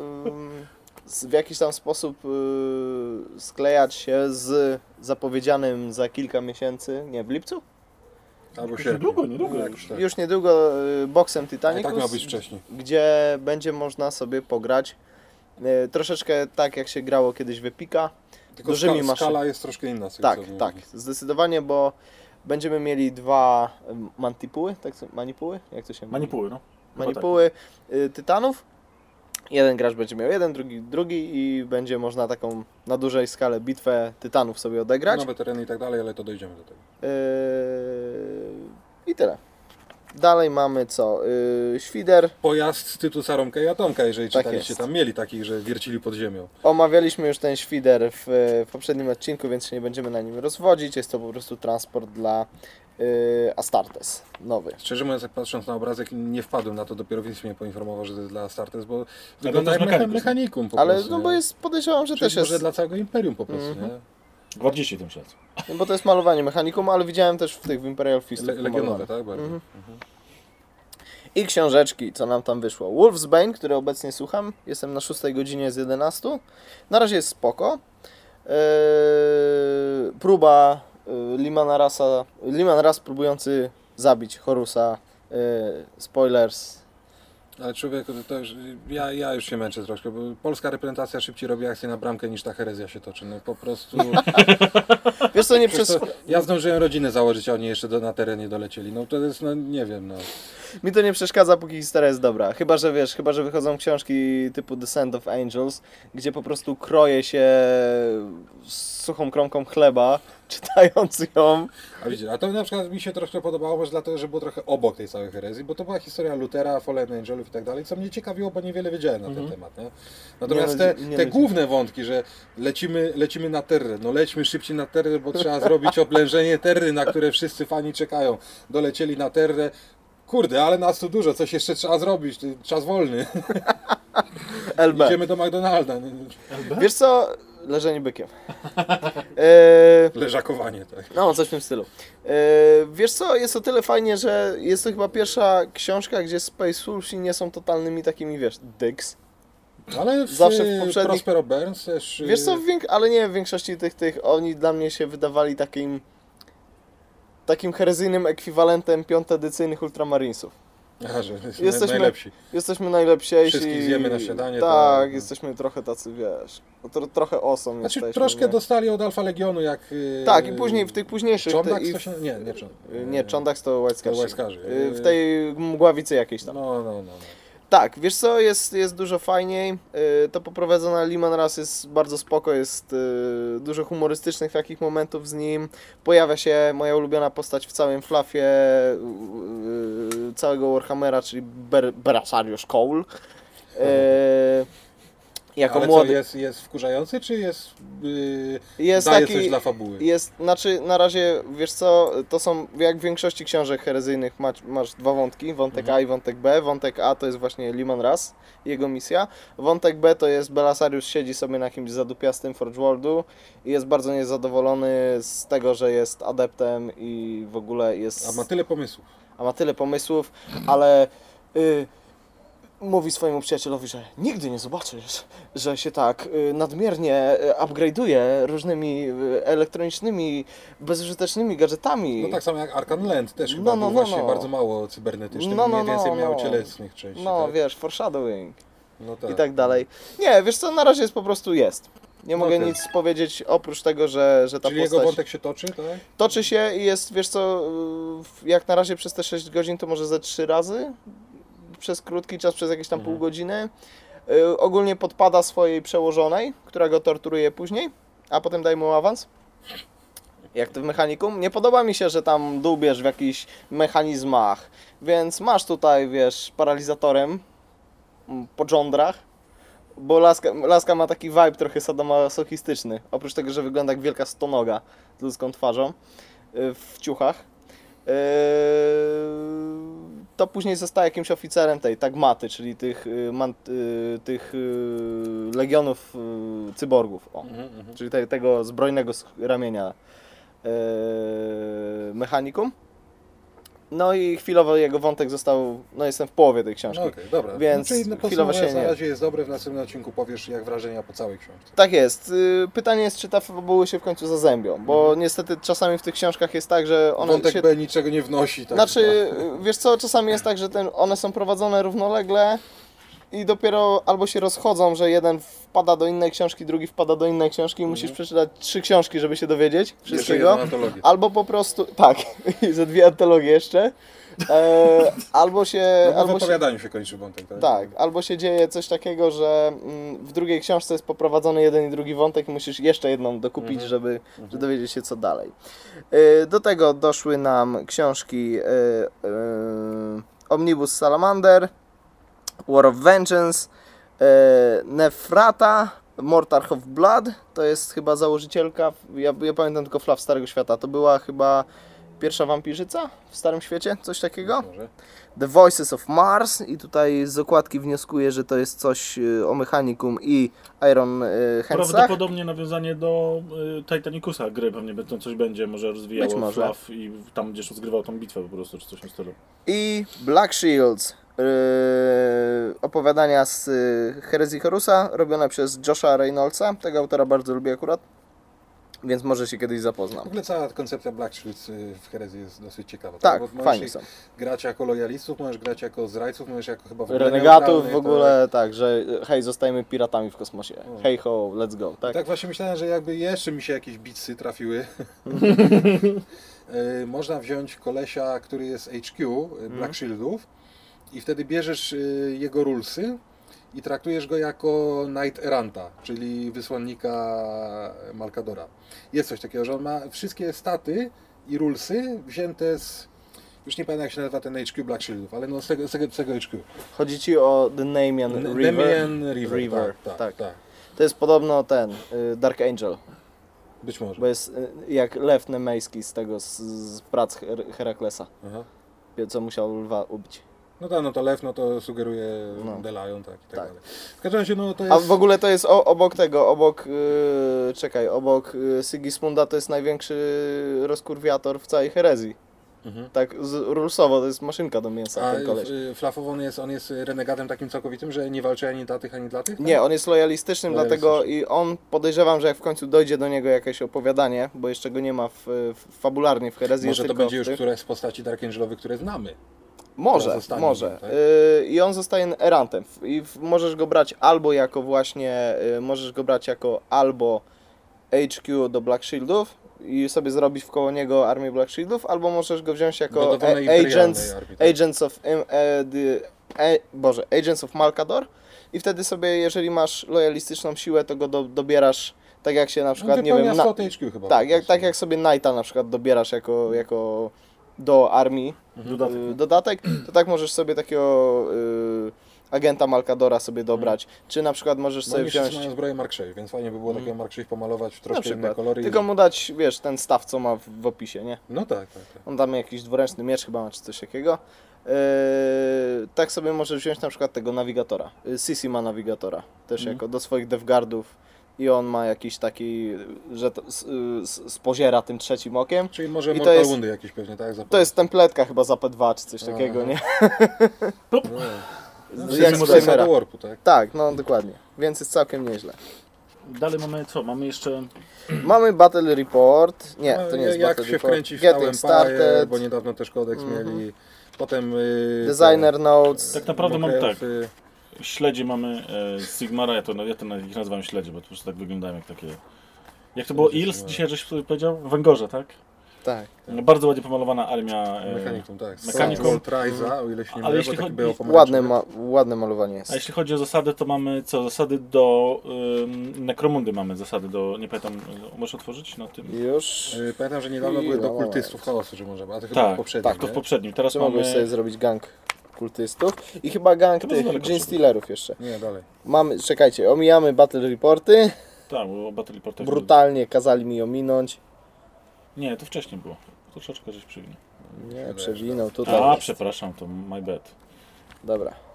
y, w jakiś tam sposób y, sklejać się z zapowiedzianym za kilka miesięcy, nie, w lipcu? Albo Już sierpniu. niedługo, niedługo. Jakoś tak. Już niedługo boksem Titanicus, tak miał być wcześniej. gdzie będzie można sobie pograć troszeczkę tak jak się grało kiedyś w Epika, Tylko dużymi ska, maszynami. skala jest troszkę inna. Tak, tak, zdecydowanie, bo będziemy mieli dwa mantipuły, tak, manipuły? Jak to się mówi? Manipuły, no. Manipuły y, tytanów. Jeden gracz będzie miał jeden, drugi drugi i będzie można taką na dużej skalę bitwę tytanów sobie odegrać. Nowe tereny i tak dalej, ale to dojdziemy do tego. Yy, I tyle. Dalej mamy co? Yy, świder. Pojazd z Tytusa Romka i Atomka, jeżeli Tak czytaliście, jest. tam mieli takich, że wiercili pod ziemią. Omawialiśmy już ten świder w, w poprzednim odcinku, więc się nie będziemy na nim rozwodzić. Jest to po prostu transport dla yy, Astartes, nowy. Szczerze mówiąc, jak patrząc na obrazek, nie wpadłem na to, dopiero więc mnie poinformował, że to jest dla Astartes, bo to wygląda jak mecha- mechanikum. po Ale prostu. no nie? bo jest, podejrzewam, że Czyli też jest, może dla całego Imperium po prostu, Mhm. nie? Gwardziści tym szedł. no bo to jest malowanie mechanikum, ale widziałem też w tych w Imperial Fistach Le legionowe, tak? Bardziej. Mhm. I książeczki, co nam tam wyszło. Wolfsbane, który obecnie słucham. Jestem na 6 godzinie z 11. Na razie jest spoko. Eee, próba yy, Limana Rasa. Liman Ras próbujący zabić Horusa. Eee, spoilers. Ale człowieku, to, to już, ja, ja już się męczę troszkę, bo polska reprezentacja szybciej robi akcję na bramkę niż ta herezja się toczy. No po prostu... [laughs] Wiesz co, nie przez... ja zdążyłem rodzinę założyć, a oni jeszcze do, na teren nie dolecieli. No to jest, no nie wiem, no. Mi to nie przeszkadza, póki historia jest dobra. Chyba, że wiesz, chyba, że wychodzą książki typu Descent of Angels, gdzie po prostu kroje się z suchą kromką chleba, [laughs] czytając ją. A widzicie, a to na przykład mi się troszkę podobało, może dlatego, że było trochę obok tej całej herezji, bo to była historia Lutera, Fallen Angelów i tak dalej, co mnie ciekawiło, bo niewiele wiedziałem na ten temat, nie? Natomiast Nie, te, no, nie te główne wątki, że lecimy, lecimy na Terrę, no lećmy szybciej na Terrę, bo trzeba zrobić [laughs] oblężenie Terry, na które wszyscy fani czekają. Dolecieli na Terrę, kurde, ale nas tu dużo, coś jeszcze trzeba zrobić, czas wolny. [laughs] LB. Idziemy do McDonalda, nie? Wiesz co? Leżenie bykiem. Eee, [laughs] leżakowanie, tak. no, coś w tym stylu. Eee, wiesz co? Jest o tyle fajnie, że jest to chyba pierwsza książka, gdzie Space Wolfsi nie są totalnymi takimi, wiesz, dicks. Ale w, Zawsze w poprzednich- Prospero Burns też... y, Wiesz co, ale nie w większości tych, tych, oni dla mnie się wydawali takim takim herezyjnym ekwiwalentem piątedycyjnych Ultramarinesów. Aha, że jesteśmy Jesteśmy- najlepsi. Jesteśmy najlepsi. Wszystkich zjemy na śniadanie, Tak, tak, no. jesteśmy trochę tacy, wiesz, no tro, trochę osą Znaczy jesteśmy. troszkę nie? dostali od Alfa Legionu, jak... y, Tak, i później w tych późniejszych... Czondak te, i to się... Nie, nie Czondak. nie, Czondaks to To Scars. Y, W tej mgławicy jakiejś tam. No, no, no. no. Tak, wiesz co, jest, jest dużo fajniej. Yy, To poprowadzona Liman Ras jest bardzo spoko, jest yy, dużo humorystycznych takich momentów z nim. Pojawia się moja ulubiona postać w całym flafie yy, całego Warhammera, czyli Ber Berasariusz Cole. Yy, jako Ale młody. co, jest, jest wkurzający, czy jest... Yy, jest daje taki, coś dla fabuły? Jest, znaczy na razie, wiesz co, to są, jak w większości książek herezyjnych masz, masz dwa wątki, wątek Mhm. A i wątek B. Wątek A to jest właśnie Liman Ras, jego misja. Wątek B to jest Belasarius siedzi sobie na jakimś zadupiastym Forge Worldu i jest bardzo niezadowolony z tego, że jest adeptem i w ogóle jest... A ma tyle pomysłów. a ma tyle pomysłów, ale y, mówi swojemu przyjacielowi, że nigdy nie zobaczysz, że się tak y, nadmiernie y, upgrade'uje różnymi y, elektronicznymi, bezużytecznymi gadżetami. No tak samo jak Arkan Land też No, chyba no, był no, właśnie no. bardzo mało cybernetyczny, No, no, mniej więcej no, miał no. cielesnych części. No tak? wiesz, foreshadowing tak. i tak dalej. Nie, wiesz co, na razie jest po prostu jest. Nie mogę okej. nic powiedzieć oprócz tego, że, że ta Czyli postać jego wątek się toczy, tak? toczy się i jest, wiesz co, jak na razie przez te 6 godzin to może ze 3 razy, przez krótki czas, przez jakieś tam Mhm. pół godziny. Y, ogólnie podpada swojej przełożonej, która go torturuje później, a potem daje mu awans. Jak to w mechanikum. Nie podoba mi się, że tam dłubiesz w jakichś mechanizmach, więc masz tutaj, wiesz, paralizatorem mm, po żądrach, bo laska, laska ma taki vibe trochę sadomasochistyczny. Oprócz tego, że wygląda jak wielka stonoga z ludzką twarzą y, w ciuchach. Yy, To później zostaje jakimś oficerem tej tagmaty, czyli tych, y, man, y, tych y, legionów cyborgów. O Mhm, mhm. czyli te, tego zbrojnego ramienia mechanikum. No i chwilowo jego wątek został, no jestem w połowie tej książki. No okej, dobra. Więc no, czyli na chwilowo się podsumowując, na nie- razie jest dobre, w następnym odcinku powiesz jak wrażenia po całej książce. Tak jest. Y, Pytanie jest, czy te fabuły się w końcu zazębią, bo niestety czasami w tych książkach jest tak, że one Wątek się... B niczego nie wnosi. Tak Znaczy, wiesz co, czasami jest tak, że ten, one są prowadzone równolegle i dopiero albo się rozchodzą, że jeden wpada do innej książki, drugi wpada do innej książki i musisz przeczytać trzy książki, żeby się dowiedzieć wszystkiego. Albo po prostu, tak, [laughs] i ze dwie antologie jeszcze. E, albo się, No, bo w albo się, opowiadaniu się kończy wątek, tak? tak, albo się dzieje coś takiego, że mm, w drugiej książce jest poprowadzony jeden i drugi wątek i musisz jeszcze jedną dokupić, Mhm. żeby, żeby dowiedzieć się co dalej. E, Do tego doszły nam książki e, e, Omnibus Salamander, War of Vengeance, e, Nefrata, Mortar of Blood, to jest chyba założycielka, ja, ja pamiętam tylko Flaw Starego Świata, to była chyba pierwsza wampirzyca w Starym Świecie, coś takiego. The Voices of Mars i tutaj z okładki wnioskuję, że to jest coś y, o Mechanicum i Iron y, Handsach. Prawdopodobnie nawiązanie do Titanicusa gry pewnie to coś będzie, może rozwijało. Flaw i tam gdzieś rozgrywał tą bitwę po prostu, czy coś w stylu. I Black Shields. Y, opowiadania z y, Herezji Horusa, robione przez Josha Reynoldsa. Tego autora bardzo lubię akurat, więc może się kiedyś W zapoznam. ogóle cała koncepcja Black Shields y, w herezji jest dosyć ciekawa. Tak, możesz fajnie są. grać jako lojalistów, możesz grać jako zdrajców, możesz jako chyba w ogóle Renegatów w ogóle, tak, że y, hej, zostajemy piratami w kosmosie. O. Hej ho, let's go, Tak? tak? tak właśnie myślałem, że jakby jeszcze mi się jakieś bitsy trafiły. [laughs] Y, Można wziąć kolesia, który jest HQ Black Shieldów i wtedy bierzesz y, jego rulesy i traktujesz go jako Knight Erranta, czyli wysłannika Malkadora. Jest coś takiego, że on ma wszystkie staty i rulesy wzięte z... Już nie pamiętam jak się nazywa ten HQ Black Shieldów, ale no z tego, z tego, z tego HQ. Chodzi ci o The Namian River. Demian River, River, tak, tak, tak. tak. To jest podobno ten, y, Dark Angel. Być może. Bo jest y, jak lew nemejski z tego, z, z prac Her Heraklesa, Aha. co musiał lwa ubić. No tak, no to lew, no to sugeruje No. Delion, tak i tak, Tak. dalej. W każdym razie, no to jest... A w ogóle to jest o, obok tego, obok, yy, czekaj, obok yy, Sigismunda to jest największy rozkurwiator w całej herezji. Mhm. Tak, z, rulsowo to jest maszynka do mięsa A ten koleś. y, Flafow, on jest, on jest renegatem takim całkowitym, że nie walczy ani dla tych, ani dla tych? tak? Nie, on jest lojalistycznym, Lojalistyczny. dlatego i on podejrzewam, że jak w końcu dojdzie do niego jakieś opowiadanie, bo jeszcze go nie ma w, w, fabularnie w herezji. Może to będzie już któreś z postaci Dark Angelowych, które znamy. Może, zostanie może. tak? Yy, I on zostaje erantem. I w, możesz go brać albo jako właśnie, yy, możesz go brać jako albo HQ do Black Shieldów i sobie zrobić wkoło niego armię Black Shieldów, albo możesz go wziąć jako a- imperialnej agents, armii, tak? agents of im- e, the, e, Boże, Agents of Malkador i wtedy sobie, jeżeli masz lojalistyczną siłę, to go do, dobierasz tak jak się na przykład, On nie wiem, na, HQ chyba. tak, jak, tak jak sobie Knighta na przykład dobierasz jako, jako do armii Dodatek. y, dodatek, to tak możesz sobie takiego y, agenta Malkadora sobie dobrać. Czy na przykład możesz Bo sobie wziąć mają zbroję Mark więc fajnie by było takiego Mark pomalować w troszkę inne kolory. i- tylko mu dać, wiesz, ten staw, co ma w, w opisie, nie? No tak, tak, tak. On tam jakiś dwuręczny miecz chyba ma, czy coś takiego. Yy, tak sobie możesz wziąć na przykład tego nawigatora. Yy, Sisi ma nawigatora też Mhm. jako do swoich devgardów i on ma jakiś taki, że to, s, y, s, spoziera tym trzecim okiem. Czyli może I to Mortal jest- jakieś pewnie, tak? To jest templetka chyba za P2 czy coś takiego, Aha. nie? [laughs] No, Z- no, jak jak z Warpu, tak? Tak, no dokładnie. Więc jest całkiem nieźle. Dalej mamy co? Mamy jeszcze... [clears throat] Mamy Battle Report. Nie, to nie jest Jak Battle się Report. wkręcić w Tau Getting Empire, Started, bo niedawno też kodeks Mhm. mieli. Potem... y, Designer Notes. Tak naprawdę mam tak. Śledzie mamy e, z Sigmara, ja to, ja to na- ich nazywam śledzie, bo to po prostu tak wyglądają jak takie... Jak to było? Ils dzisiaj żeś powiedział? Węgorze, tak? Tak. No, bardzo ładnie pomalowana armia. E, Mechanikum, tak. Mechanikum. O ile się nie Ale mylę, jeśli było Ładne, ma, ładne malowanie jest. A jeśli chodzi o zasady, to mamy co? Zasady do ym, Nekromundy mamy zasady do, nie pamiętam, możesz otworzyć na tym? Już. Y, Pamiętam, że niedawno były do kultystów chaosu, że może, a to chyba Tak, w poprzednim, tak, To w poprzednim. Teraz Czy mamy... sobie zrobić gang kultystów? I chyba gang Chyba tych Gene. Stealerów jeszcze. Nie, dalej. Mamy, czekajcie, omijamy Battle Reporty. Tak, bo Battle Report też Brutalnie kazali mi ominąć. Nie, to wcześniej było. Troszeczkę żeś przywinął. Nie, przewinął tutaj. A, przepraszam, to my bad. Dobra.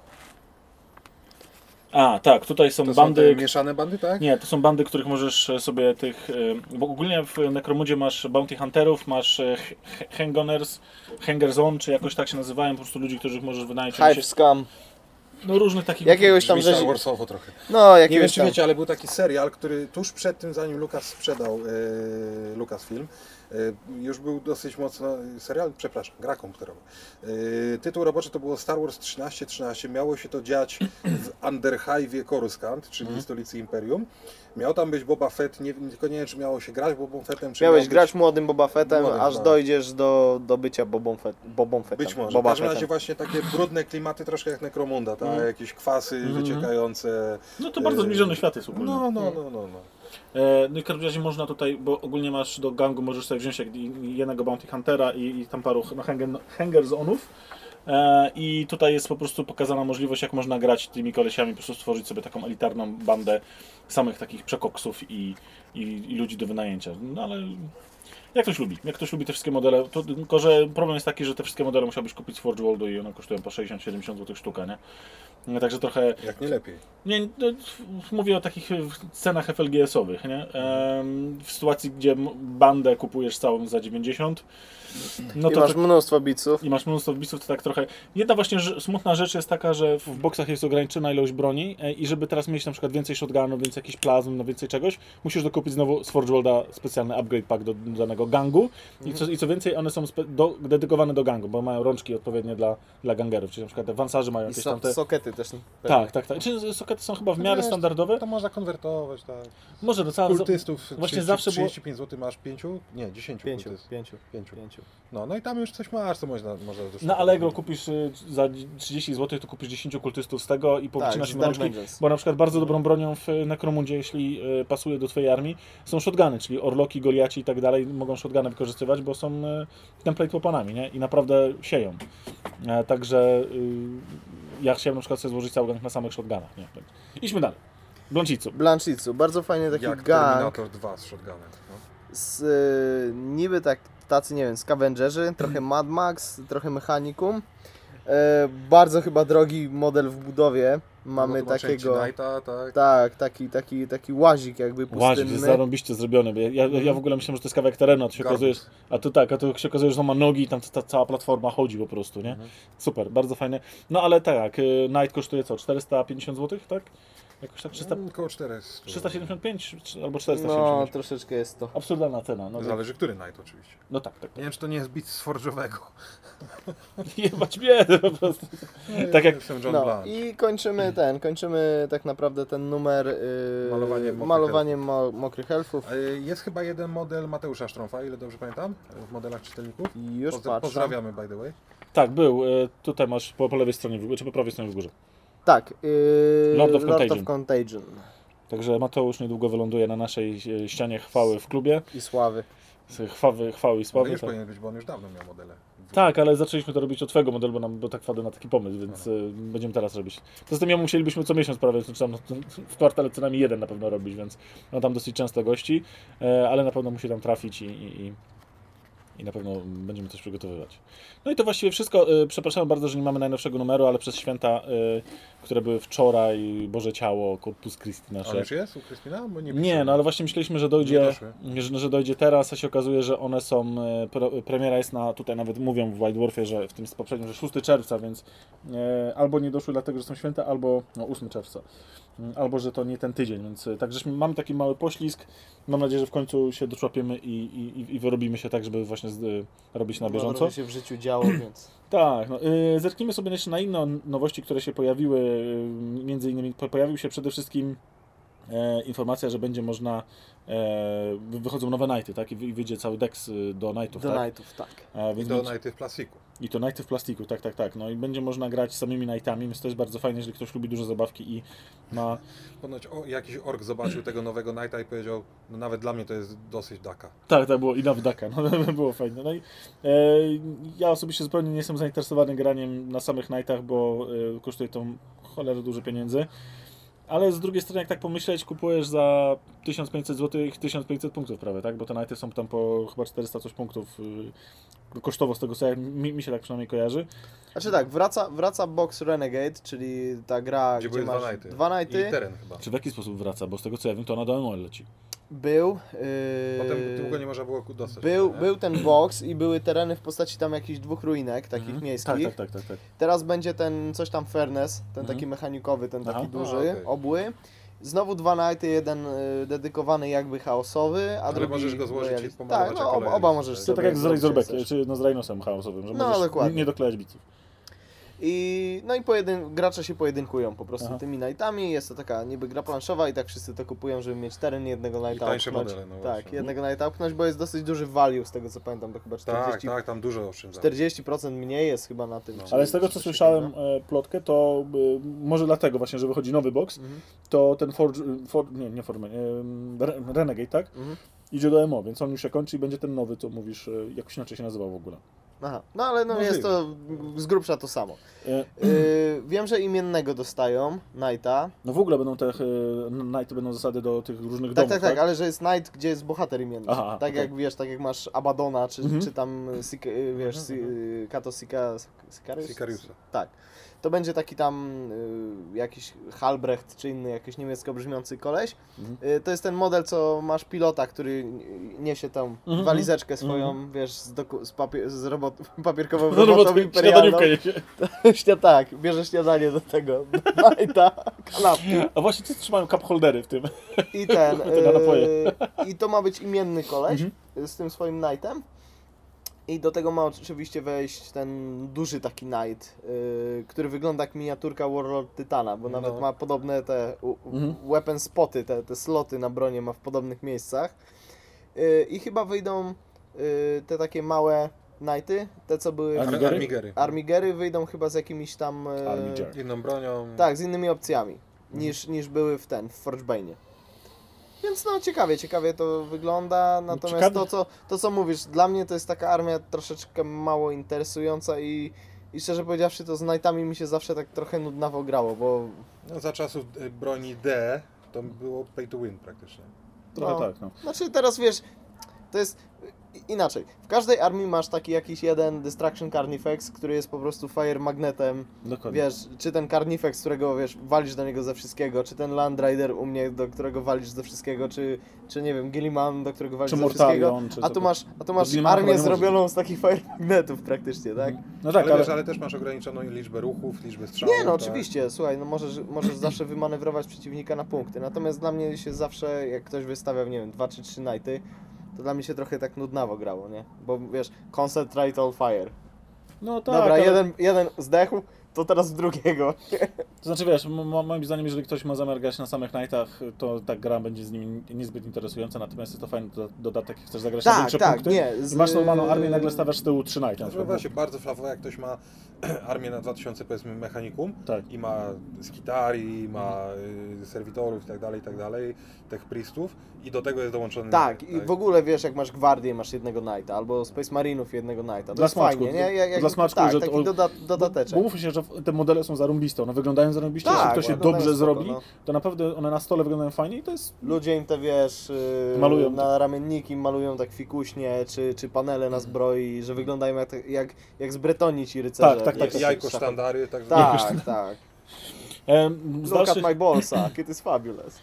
A, tak, tutaj są To bandy... są te mieszane bandy, tak? Nie, to są bandy, których możesz e, sobie tych. e, Bo ogólnie w Necromudzie masz Bounty Hunterów, masz e, Hangoners, Hangers On, czy jakoś tak się nazywają, po prostu ludzi, których możesz wynająć. Hive się- Scam. No różnych takich. Jakiegoś tam. Star Warsowo trochę. No, Nie jakiegoś wiem, czy tam... wiecie, ale był taki serial, który tuż przed tym, zanim Lucas sprzedał e, Lucasfilm, Już był dosyć mocno serial, przepraszam, gra komputerowa. Y, Tytuł roboczy to było Star Wars 1313. Miało się to dziać w Underhive Coruscant, czyli Mhm. stolicy Imperium. Miał tam być Boba Fett, nie, tylko nie wiem czy miało się grać Boba Fettem, czy Miałeś miał grać młodym Boba Fettem, Młodym, aż no. dojdziesz do, do bycia Bobą, Fett, Bobą Fettem. Być może. Boba w każdym razie Fettem. właśnie takie brudne klimaty, troszkę jak Necromunda, tak? Mhm. Jakieś kwasy Mhm. wyciekające. No to bardzo Yy, zbliżony świat jest ogólnie. No, no, no, no. no. E, No i w każdym razie można tutaj, bo ogólnie masz do gangu, możesz sobie wziąć jednego Bounty Huntera i, i tam paru no, hanger, hanger onów. E, I tutaj jest po prostu pokazana możliwość, jak można grać tymi kolesiami, po prostu stworzyć sobie taką elitarną bandę samych takich przekoksów i, i, i ludzi do wynajęcia. No ale jak ktoś lubi, jak ktoś lubi te wszystkie modele, to, tylko że problem jest taki, że te wszystkie modele musiałbyś kupić z Forge Worldu i one kosztują po 60-70 zł sztuka, nie? No, Także trochę Jak nie lepiej. nie, no, mówię o takich e, cenach FLGS-owych, nie? Em, w sytuacji, gdzie bandę kupujesz całą za 90, no I to masz to, mnóstwo biców. i masz mnóstwo wbisów, to tak trochę... Jedna właśnie smutna rzecz jest taka, że w boksach jest ograniczona ilość broni e, i żeby teraz mieć na przykład więcej shotgunów, więcej jakichś plazm, no więcej czegoś, musisz dokupić znowu z Forge Worlda specjalny upgrade pack do, do danego gangu I, co, i co więcej, one są do, dedykowane do gangu, bo mają rączki odpowiednie dla, dla gangerów, czyli na przykład te wansarzy mają I jakieś so, tam te... sokety też. Tak, tak, tak. Czy sokety są chyba w miarę wiesz, standardowe? To można konwertować, tak. Może do cała, Kultystów właśnie 30, zawsze było- 35 zł masz 5? Nie, 10 Pięciu, kultystów. pięciu, Pięciu. pięciu. No, no i tam już coś masz, co można, można Na Allegro kupisz y, za 30 zł, to kupisz 10 kultystów z tego i Tak, powycinasz rączki. Vengeance. Bo na przykład bardzo dobrą bronią w Necromundzie, jeśli y, pasuje do twojej armii, są shotguny, czyli orloki, goliaci i tak dalej mogą shotguny wykorzystywać, bo są y, template weaponami, nie? I naprawdę sieją. E, także y, ja chciałem na przykład sobie złożyć cały gang na samych shotgunach, nie? Idźmy dalej. Blącicu. Blanchicu, bardzo fajny taki Jak gang Terminator 2 z shotgunem. No. z y, niby tak tacy, nie wiem, scavengerzy, trochę Mad Max, trochę Mechanicum. E, bardzo chyba drogi model w budowie. Mamy No takiego... Knighta, tak. Tak, taki, taki, taki łazik jakby Łazik jest pustynny. zarąbiście zrobiony. bo Ja, ja, ja w ogóle myślałem, że to jest kawałek terenu, a tu się okazuje, a tu tak, a tu się okazuje, że to ma nogi i tam ta cała platforma chodzi po prostu, nie? Mhm. Super, bardzo fajne. No ale tak, y, Night kosztuje co? 450 zł, tak? Jakoś tak 300, Mm, Około 400. 375 czy- albo No, 475. troszeczkę jest to. Absurdalna cena. No, Zależy, który Knight oczywiście. no tak, tak. Nie wiem, czy to nie jest bit z Forge'owego. [laughs] Jebać biedę po prostu. Tak jak- Jestem John No Blanc. i kończymy ten, kończymy tak naprawdę ten numer yy, Malowaniem mokrych malowaniem mo mokrych elfów. E, Jest chyba jeden model Mateusza Sztrąfa, ile dobrze pamiętam, w modelach czytelników. I już Pozdra- patrzę. Pozdrawiamy, by the way. Tak, był. y, Tutaj masz po, po lewej stronie, w górze, czy po prawej stronie w górze. Tak, yy, Lord of Lord Contagion. of Contagion Także Mateusz niedługo wyląduje na naszej e, ścianie chwały w klubie. i Sławy. Chwały, chwały i sławy. już Tak. powinien być, bo on już dawno miał modele. Tak, ale zaczęliśmy to robić od twojego modelu, bo nam bo tak wpadł na taki pomysł, więc y, będziemy teraz robić. Poza tym ja musielibyśmy co miesiąc prawie, czy tam no, w kwartale co najmniej jeden na pewno robić, więc no tam dosyć często gości, e, ale na pewno musi tam trafić i, i, i, i na pewno będziemy coś przygotowywać. No i to właściwie wszystko. E, Przepraszam bardzo, że nie mamy najnowszego numeru, ale przez święta, e, które były wczoraj, Boże Ciało, Corpus Christi nasze. już jest u Krystyna? Nie, Nie, no ale właśnie myśleliśmy, że dojdzie, że, że dojdzie teraz, a się okazuje, że one są, pro, premiera jest na, tutaj nawet mówią w White Dwarfie, że w tym poprzednim, że 6 czerwca, więc albo nie doszły dlatego, że są święta, albo no, 8 czerwca, albo że to nie ten tydzień, więc e, także mamy taki mały poślizg, mam nadzieję, że w końcu się doczłapiemy i, i, i- wyrobimy się tak, żeby właśnie z, e, robić na bieżąco. trochę się w życiu działo, [clears throat] więc Tak, no, y, zerknijmy sobie jeszcze na inne nowości, które się pojawiły. y, Między innymi po, pojawił się przede wszystkim e, informacja, że będzie można, wychodzą nowe nighty, tak? I, wy- i wyjdzie cały dex y, do nightów, do tak? Knightów, tak. A, I będzie- Knighty w plastiku. I to nighty w plastiku, tak, tak, tak. No i będzie można grać samymi nightami, więc to jest bardzo fajne, jeżeli ktoś lubi duże zabawki i ma... [laughs] Ponoć o, jakiś ork zobaczył tego nowego Knighta i powiedział, no nawet dla mnie to jest dosyć daka. Tak, tak było i na wdaka, no [laughs] było fajne. No i e, ja osobiście zupełnie nie jestem zainteresowany graniem na samych nightach, bo e, kosztuje to cholerę dużo pieniędzy. Ale z drugiej strony, jak tak pomyśleć, kupujesz za 1500 zł 1500 punktów prawie, tak? Bo te nighty są tam po chyba 400 coś punktów y, kosztowo z tego co ja, mi, mi się tak przynajmniej kojarzy. Znaczy tak, wraca, wraca Box Renegade, czyli ta gra, Gdzie gdzie, były masz dwa Knighty. dwa Knighty. I teren chyba. Czy w jaki sposób wraca? Bo z tego co ja wiem, to ona do ML leci. Był. Yy, Potem długo nie można było dostać. był, nie? był ten box i były tereny w postaci tam jakichś dwóch ruinek, takich Mhm. miejskich. Tak, tak, tak, tak, tak. Teraz będzie ten coś tam Fairness, ten Mhm. taki mechanikowy, ten taki Aha. duży, A, okej. obły. Znowu dwa nighty, jeden y, dedykowany jakby chaosowy, a Ale drugi... możesz go złożyć i realist- pomalować Tak, no, oba, oba możesz To tak jak z chcesz. czy no z Rhinosem chaosowym, że No, możesz dokładnie. nie doklejać biców. I, no i pojedyn- gracze się pojedynkują po prostu Aha. tymi nightami. Jest to taka niby gra planszowa i tak wszyscy to kupują, żeby mieć teren jednego nighta tańsze upchnąć. modele, no tak, właśnie. jednego nighta upchnąć, bo jest dosyć duży value z tego co pamiętam, to chyba 40, Tak, tak, tam dużo oszczędzamy. 40% mniej jest chyba na tym. No. czy- Ale z tego co coś słyszałem takiego. e, plotkę, to y, może dlatego właśnie, że wychodzi nowy box, Mhm. to ten Forge, for, nie, nie Forge, e, Re- Renegade, tak? Mhm. Idzie do MO, więc on już się kończy i będzie ten nowy, co mówisz, e, jakoś inaczej się nazywał w ogóle. Aha, no ale no Możliwe. jest to z grubsza to samo. E, Yy, wiem, że imiennego dostają, Knighta. No w ogóle będą te, e, Nighty będą zasady do tych różnych Tak, domów, tak, tak, ale że jest Knight, gdzie jest bohater imienny. Aha, tak okej. jak wiesz, tak jak masz Abadona, czy, Mhm. czy tam Sik- y, wiesz, Mhm, si- Kato Sika, Sicarius? Sicariusa. Tak. To będzie taki tam y, jakiś Halbrecht czy inny jakiś niemiecko brzmiący koleś. Mhm. Y, to jest ten model, co masz pilota, który niesie tą Mhm. walizeczkę swoją, Mhm. wiesz, z, doku- z, papier- z robot- [laughs] papierkową robotą robotę, imperialną. [laughs] Śnia- tak, bierze śniadanie do tego, [laughs] Knighta, kanapki. A właśnie ci trzymają cup holdery w tym. I ten. E, I to ma być imienny koleś Mhm. z tym swoim knightem. I do tego ma oczywiście wejść ten duży taki knight, y, który wygląda jak miniaturka Warlord Tytana, bo nawet No. ma podobne te u, Mhm. weapon spoty, te, te sloty na bronie ma w podobnych miejscach. Y, I chyba wyjdą y, te takie małe knighty, te co były w Armigery? Armigery. Armigery, wyjdą chyba z jakimiś tam... y, Armiger. Inną bronią. tak, z innymi opcjami niż, niż były w ten, w Forgebane'ie. Więc no ciekawie, ciekawie to wygląda, natomiast to co, to co mówisz, dla mnie to jest taka armia troszeczkę mało interesująca i, i szczerze powiedziawszy to z Knightami mi się zawsze tak trochę nudnawo grało, bo No, za czasów y, broni D to było pay to win praktycznie. Trochę No. tak, no. znaczy teraz wiesz, to jest inaczej. W każdej armii masz taki jakiś jeden Distraction Carnifex, który jest po prostu fire magnetem Dokładnie. Wiesz, czy ten Carnifex, którego wiesz, walisz do niego ze wszystkiego, czy ten Land Rider u mnie, do którego walisz ze wszystkiego, czy, czy nie wiem, Gilliman, do którego walisz Czy ze wszystkiego. Czy A tu masz, a tu masz armię zrobioną z takich fire magnetów praktycznie, tak? No tak, ale, ale, wiesz, ale też masz ograniczoną liczbę ruchów, liczbę strzałów. Nie no, tak. oczywiście, słuchaj, no możesz, możesz zawsze wymanewrować przeciwnika na punkty, natomiast dla mnie się zawsze, jak ktoś wystawia, nie wiem, dwa czy trzy nighty, to dla mnie się trochę tak nudnawo grało, nie? Bo wiesz, concentrate all fire. no tak, Dobra, ale, jeden, jeden zdechł, to teraz w drugiego. [laughs] to znaczy wiesz, moim zdaniem, jeżeli ktoś ma zamiar grać na samych Knightach, to ta gra będzie z nimi niezbyt interesująca, natomiast jest to fajny doda- dodatek, jak chcesz zagrać na Tak, większe tak, punkty. nie. Z- masz normalną armię, nagle stawiasz z tyłu 3 Knighty na No właśnie, bardzo flawowe, jak ktoś ma [clears throat] armię na 2000 powiedzmy mechanikum Tak. i ma skitari, ma y, serwitorów i tak dalej, i tak dalej, tych priestów i do tego jest dołączony... Tak, i w ogóle wiesz, jak masz gwardię, masz jednego knighta, albo Space Marinów jednego knighta. To Dla jest smaczku, fajnie, nie? Jak, jak, dla smaczku, tak, że taki doda, Bo, dodateczek. bo mówmy się, że te modele są zarąbiste, one wyglądają zarąbiście, Tak, jeśli to się dobrze spoko, zrobi, no. to naprawdę one na stole wyglądają fajnie i to jest... Ludzie im te, wiesz, yy, Malują na ramienniki malują tak fikuśnie, czy, czy panele na zbroi, że wyglądają jak, jak, jak z Bretonii ci rycerze. Tak, tak, tak, tak. Jajko, sztandary, tak Tak, tak. Em, z Look at dalszych, my ballsack, it is fabulous.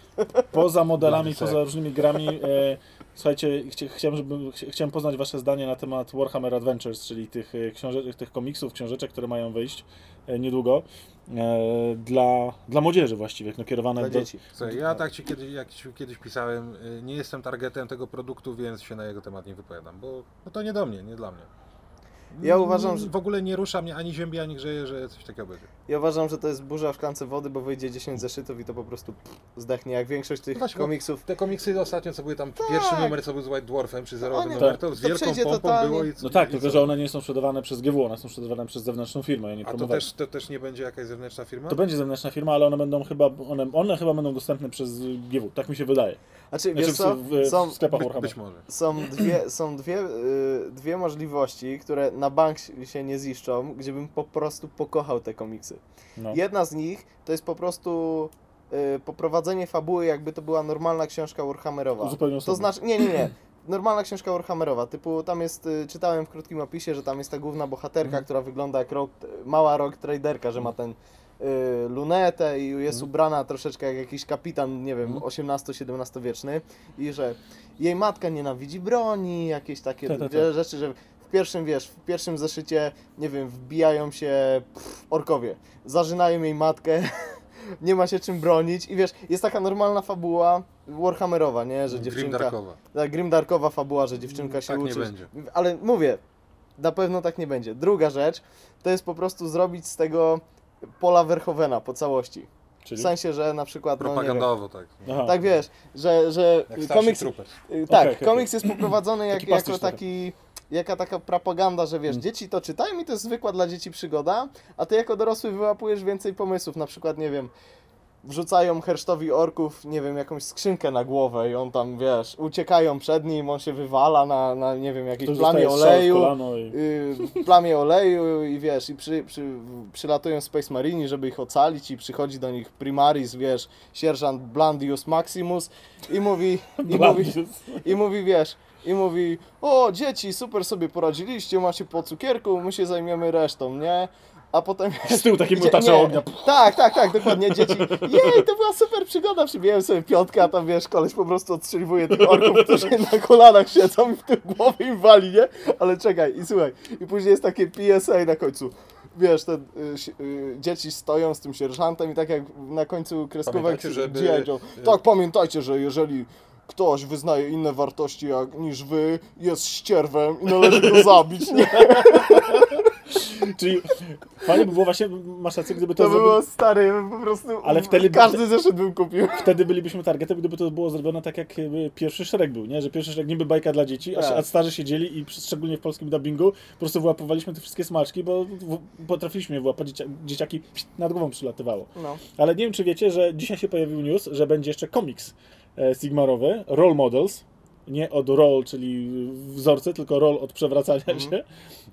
poza modelami, poza różnymi grami, e, słuchajcie, chcia, chciałem, żeby, chcia- chciałem poznać wasze zdanie na temat Warhammer Adventures, czyli tych, e, książe, tych komiksów, książeczek, które mają wyjść e, niedługo, e, dla, dla młodzieży właściwie, no, kierowane Dla do... dzieci. Słuchaj, ja tak ci kiedyś, jak ci kiedyś pisałem, y, nie jestem targetem tego produktu, więc się na jego temat nie wypowiadam, bo no to nie do mnie, nie dla mnie. Ja uważam, że- W ogóle nie rusza mnie ani ziębi, ani grzeje, że coś takiego będzie. Ja uważam, że to jest burza w szklance wody, bo wyjdzie 10 zeszytów i to po prostu pff, zdechnie, jak większość tych Właśnie, bo komiksów. Te komiksy ostatnio, co były tam, pierwszy numer, co był z White Dwarfem, czy zerowy Oni- numer, Tak. to z to wielką przejdzie pompą totalnie. było i No tak, i tylko co? że one nie są sprzedawane przez GW, one są sprzedawane przez zewnętrzną firmę. Ja nie A to też, to też nie będzie jakaś zewnętrzna firma? To będzie zewnętrzna firma, ale one będą chyba, one, one chyba będą dostępne przez GW, tak mi się wydaje. Znaczy, Znaczy wiesz w, co, w, w są, sklepach Warhammer. być może. są dwie, są dwie, y, dwie możliwości, które na bank się nie ziszczą, gdzie bym po prostu pokochał te komiksy. No. Jedna z nich to jest po prostu y, poprowadzenie fabuły, jakby to była normalna książka Warhammerowa. Zupełnie To znaczy, nie, nie, nie. [clears throat] Normalna książka Warhammerowa, typu tam jest, y, czytałem w krótkim opisie, że tam jest ta główna bohaterka, Mhm. która wygląda jak rock, mała rock traderka, że ma ten y, lunetę i jest Mhm. ubrana troszeczkę jak jakiś kapitan, nie wiem, Mhm. 18-17 wieczny i że jej matka nienawidzi broni, jakieś takie Ta, ta, ta. wie- rzeczy, że w pierwszym, wiesz, w pierwszym zeszycie, nie wiem, wbijają się pff, orkowie, zażynają jej matkę, [laughs] nie ma się czym bronić i wiesz, jest taka normalna fabuła Warhammerowa, nie, że dziewczynka... Grimdarkowa. Tak, grimdarkowa fabuła, że dziewczynka się Tak nie uczy. będzie. Ale mówię, na pewno tak nie będzie. Druga rzecz, to jest po prostu zrobić z tego pola Verhovena po całości. W Czyli? sensie, że na przykład, no nie Propagandowo, tak. Aha. tak wiesz, że, że Jak komiks, tak, okej, komiks jest poprowadzony jak, jako taki, jaka taka propaganda, że wiesz, Mm. dzieci to czytają i to jest zwykła dla dzieci przygoda, a ty jako dorosły wyłapujesz więcej pomysłów, na przykład, nie wiem, wrzucają hersztowi orków, nie wiem, jakąś skrzynkę na głowę i on tam, wiesz, uciekają przed nim, on się wywala na, na nie wiem, jakiejś Ktoś plamie oleju, i... y, plamie oleju i wiesz, i przy, przy, przylatują Space Marini, żeby ich ocalić i przychodzi do nich Primaris, wiesz, sierżant Blandius Maximus i mówi, i mówi, i mówi, wiesz, i mówi, o dzieci, super sobie poradziliście, macie po cukierku, my się zajmiemy resztą, nie? A potem... [laughs] Z tyłu miotacze nie. ognia. Tak, tak, tak, dokładnie, dzieci, jej, to była super przygoda, przybijałem sobie piątkę, a tam, wiesz, koleś po prostu odstrzeliwuje tych orków, którzy na kolanach siedzą i w tym głowy im wali, nie? Ale czekaj, i słuchaj, i później jest takie PSA na końcu. Wiesz, te y, y, dzieci stoją z tym sierżantem i tak jak na końcu kreskówek G.I. Joe. Tak, pamiętajcie, że jeżeli ktoś wyznaje inne wartości jak, niż wy, jest ścierwem i należy go zabić, nie? [laughs] Czyli fajnie by było właśnie, masz rację, gdyby to, To zrobił, było stary, po prostu Ale wtedy- każdy zeszyt bym kupił. wtedy bylibyśmy targetem, gdyby to było zrobione tak jak pierwszy szereg był, nie? Że pierwszy szereg niby bajka dla dzieci, a, Tak. a starzy siedzieli i szczególnie w polskim dubbingu po prostu wyłapowaliśmy te wszystkie smaczki, bo potrafiliśmy je wyłapać, dziecia, dzieciaki nad głową przylatywało. No. Ale nie wiem, czy wiecie, że dzisiaj się pojawił news, że będzie jeszcze komiks e, Sigmarowy, Role Models. Nie od roll, czyli wzorce, tylko roll od przewracania Mhm. się.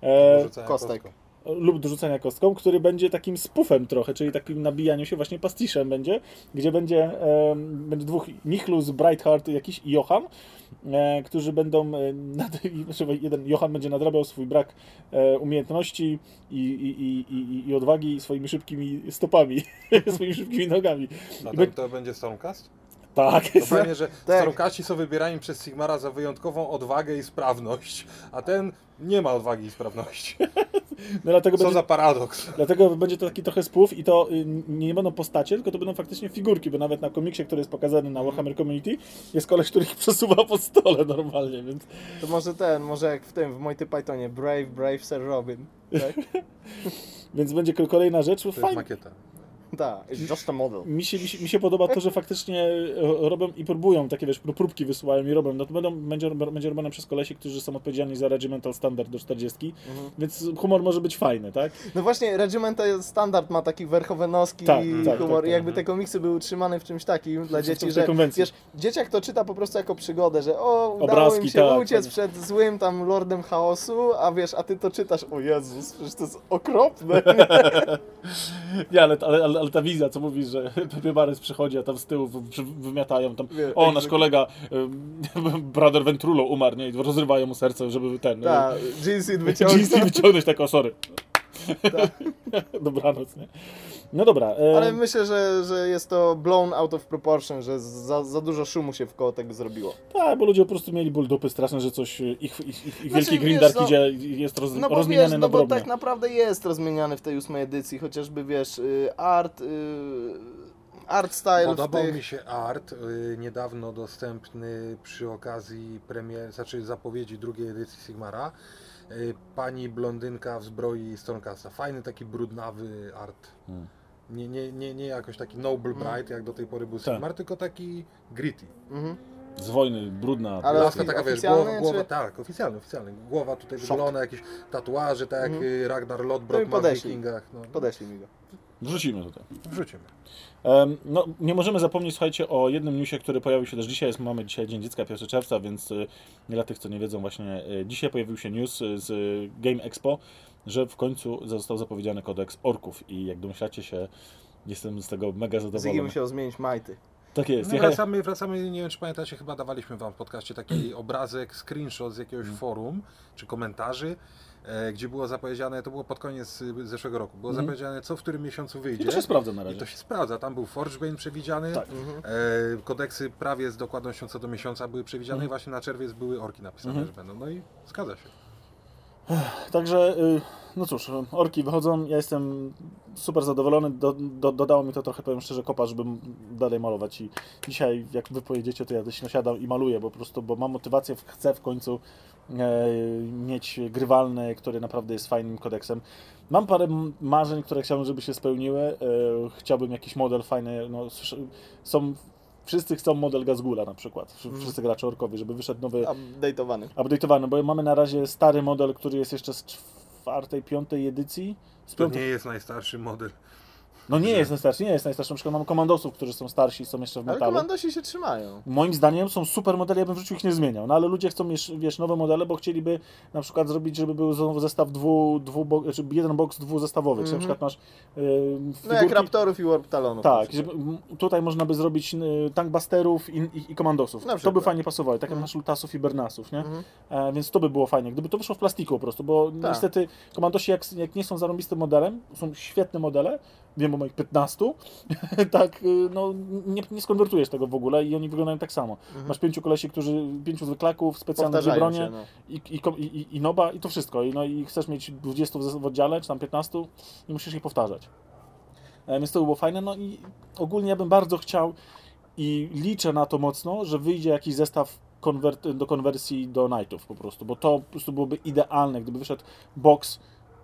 E, kostek. kostką. lub do rzucania kostką, który będzie takim spufem trochę, czyli takim nabijaniu się właśnie pastiszem będzie, gdzie będzie, em, będzie dwóch Nichlus, Brightheart jakiś i Johan, e, którzy będą, e, [laughs] nad, znaczy jeden Johan będzie nadrabiał swój brak e, umiejętności i, i, i, i, i odwagi swoimi szybkimi stopami, [laughs] swoimi szybkimi nogami. A to, be- to będzie Stormcast? Tak, To fajnie, że [laughs] Tak. Stormcasti są wybierani przez Sigmara za wyjątkową odwagę i sprawność, a ten nie ma odwagi i sprawności. [laughs] no dlatego Co będzie za paradoks. Dlatego będzie to taki trochę spłów i to y, nie będą postacie, tylko to będą faktycznie figurki, bo nawet na komiksie, który jest pokazany na Warhammer Community, jest koleś, który ich [laughs] przesuwa po stole normalnie, więc To może ten, może jak w tym, w Monty Pythonie, Brave, Brave Sir Robin. Tak? Więc będzie ko- kolejna rzecz. To jest Fajnie. makieta. Tak, just a model. Mi się, mi, się, mi się podoba to, że faktycznie e, robią i próbują, takie wiesz, próbki wysyłają i robią. No to będą, będzie, będzie robione przez kolesi, którzy są odpowiedzialni za Regimental Standard do 40, Mhm. więc humor może być fajny, tak? No właśnie, Regimental Standard ma taki werchowenowski Tak, tak, humor tak, i jakby tak. te komiksy były utrzymane w czymś takim dla dzieci, że konwencji. wiesz, dzieciak to czyta po prostu jako przygodę, że o, udało Obrazki, im się tak, uciec tak. przed złym tam Lordem Chaosu, a wiesz, a ty to czytasz, o Jezus, przecież to jest okropne. [laughs] Nie, ale, ale, ale, ale ta wizja, co mówisz, że [laughs] Pepe Barys przychodzi, a tam z tyłu wymiatają tam, Wie- o, tak, nasz kolega [laughs] Brother Ventrulo umarł, nie? I rozrywają mu serce, żeby ten... Tak, Jinsid Jeansy wyciągnął. wyciągnąć tak, o sorry. [laughs] Dobranoc, nie? No dobra. E, Ale myślę, że, że jest to blown out of proportion, że za, za dużo szumu się wkoło tego zrobiło. Tak, bo ludzie po prostu mieli ból dupy straszne, że coś, e, ich, ich, ich, ich Znaczy, wielki Grindark no- idzie, jest roz, No bo rozmieniany wiesz, na no bo tak naprawdę jest rozmieniany w tej ósmej edycji, chociażby wiesz, y, art, y, art style w Podobał tych... mi się art, y, niedawno dostępny przy okazji premier, znaczy zapowiedzi drugiej edycji Sigmara. Y, pani blondynka w zbroi Stormcasta. Fajny taki brudnawy art. Hmm. Nie, nie, nie, nie jakoś taki noble bright, jak do tej pory był Tak. Sigmar, tylko taki gritty. Mhm. Z wojny, brudna. Ale Laska taka, wiesz, głowa, głowa czy- tak, oficjalny, oficjalny. Głowa tutaj Szok. jakieś tatuaże, tak jak Mhm. Ragnar Lodbrok ma w. Wikingach. No, Podeślij mi go. Wrzucimy tutaj. wrzucimy. Em, No, nie możemy zapomnieć, słuchajcie, o jednym newsie, który pojawił się też dzisiaj. Jest, mamy dzisiaj Dzień Dziecka, 1 czerwca, więc y, dla tych, co nie wiedzą, właśnie y, dzisiaj pojawił się news y, z y, Game Expo, że w końcu został zapowiedziany kodeks orków i jak domyślacie się, jestem z tego mega Ziggy zadowolony. musiał zmienić majty. Tak jest. No, wracamy, wracamy, nie wiem czy pamiętacie, chyba dawaliśmy wam w podcaście taki obrazek, screenshot z jakiegoś Mm. forum, czy komentarzy, gdzie było zapowiedziane, to było pod koniec y, zeszłego roku, było Mhm. zapowiedziane co w którym miesiącu I wyjdzie. to się sprawdza na I razie. to się sprawdza, tam był Forgebane przewidziany, Tak. Mhm. e, kodeksy prawie z dokładnością co do miesiąca były przewidziane Mhm. i właśnie na czerwiec były orki napisane, że będą, no i zgadza się. Także, y, no cóż, orki wychodzą, ja jestem super zadowolony, do, do, dodało mi to trochę, powiem szczerze, kopa, żeby dalej malować i dzisiaj, jak wy pojedziecie, to ja dość siadam i maluję, bo po prostu, bo mam motywację, chcę w końcu e, mieć grywalny, który naprawdę jest fajnym kodeksem. Mam parę marzeń, które chciałbym, żeby się spełniły. E, chciałbym jakiś model fajny, no, są, wszyscy chcą model Gazgula na przykład, Wsz- wszyscy gracze orkowie, żeby wyszedł nowy, Update'owany. update'owany, bo mamy na razie stary model, który jest jeszcze z czwartej, piątej edycji. Z To piątej... nie jest najstarszy model. No nie jest najstarszy, nie jest najstarszy. Na przykład mamy komandosów, którzy są starsi, są jeszcze w Ale metalu. komandosi się trzymają. Moim zdaniem są super modele, ja bym w życiu ich nie zmieniał. No ale ludzie chcą mieć, wiesz, nowe modele, bo chcieliby na przykład zrobić, żeby był znowu zestaw dwu, dwu bo, jeden box dwuzestawowy. Czyli na Mhm. przykład masz yy, No jak Raptorów i Warp Talonów. tak, żeby, tutaj można by zrobić y, tankbusterów i, i, i komandosów. To by fajnie pasowało, tak jak Mhm. masz lutasów i bernasów, nie? Mhm. E, więc to by było fajnie, gdyby to wyszło w plastiku po prostu, bo Tak. niestety komandosi jak, jak nie są zarąbistym modelem, są świetne modele, wiem o moich 15, [laughs] tak, y, no nie, nie skonwertujesz tego w ogóle i oni wyglądają tak samo. Mhm. Masz pięciu kolesi, którzy, pięciu zwyklaków, specjalne bronie się, no. i, i, i, i- noba i to wszystko. I, no, I chcesz mieć 20 w oddziale, czy tam 15 i musisz je powtarzać. E, Więc to by było fajne. No i ogólnie ja bym bardzo chciał i liczę na to mocno, że wyjdzie jakiś zestaw konwert, do konwersji do Knightów po prostu, bo to po prostu byłoby idealne, gdyby wyszedł box,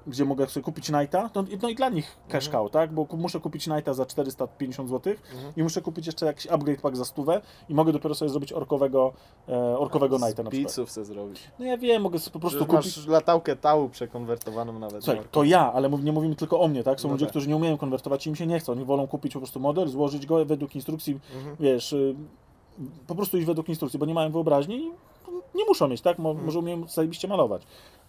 gdzie mogę sobie kupić Knighta, no, i- no i dla nich cash Mhm. cow, tak, bo muszę kupić Knighta za 450 zł Mhm. i muszę kupić jeszcze jakiś upgrade pack za stówę i mogę dopiero sobie zrobić orkowego, e, orkowego Knighta na przykład. chcę zrobić. No ja wiem, mogę sobie po prostu Przecież kupić... masz latałkę tału przekonwertowaną nawet. Słuchaj, na to ja, ale nie mówimy tylko o mnie, tak? Są No ludzie, tak. którzy nie umieją konwertować i im się nie chce. Oni wolą kupić po prostu model, złożyć go według instrukcji, Mhm. wiesz, y, po prostu iść według instrukcji, bo nie mają wyobraźni nie muszą mieć, tak? Mo, Mhm. Może umieją zajebiście malować.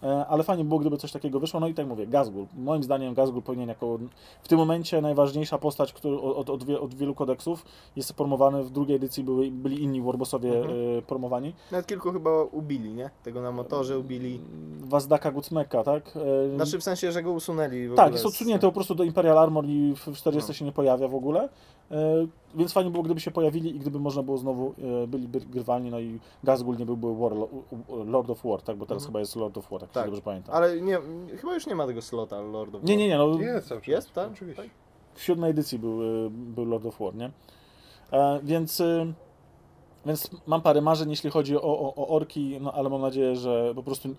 E, Ale fajnie było, gdyby coś takiego wyszło. No i tak mówię, Gazgul. Moim zdaniem Gazgul powinien jako w tym momencie najważniejsza postać, który od, od, od wielu kodeksów jest promowany. W drugiej edycji były, byli inni Warbossowie Mhm. e, promowani. Nawet kilku chyba ubili, nie? Tego na motorze ubili. Wazdaka Gucmeka, tak? E, Znaczy w sensie, że go usunęli w Tak, ogóle jest odsunięty po prostu do Imperial Armor i w 40 No. się nie pojawia w ogóle. E, więc fajnie było, gdyby się pojawili i gdyby można było znowu, byli by grywalni, no i Gazgul nie byłby U- Lord of War, tak? Bo teraz Mhm. chyba jest Lord of War, tak, Tak. dobrze pamiętam. Ale nie, chyba już nie ma tego slota Lord of Nie, nie, nie, no Jest cały czas. Jest, tak? Oczywiście. w siódmej edycji był, e, był Lord of War, nie? E, więc, e, więc mam parę marzeń, jeśli chodzi o, o, o orki, no ale mam nadzieję, że po prostu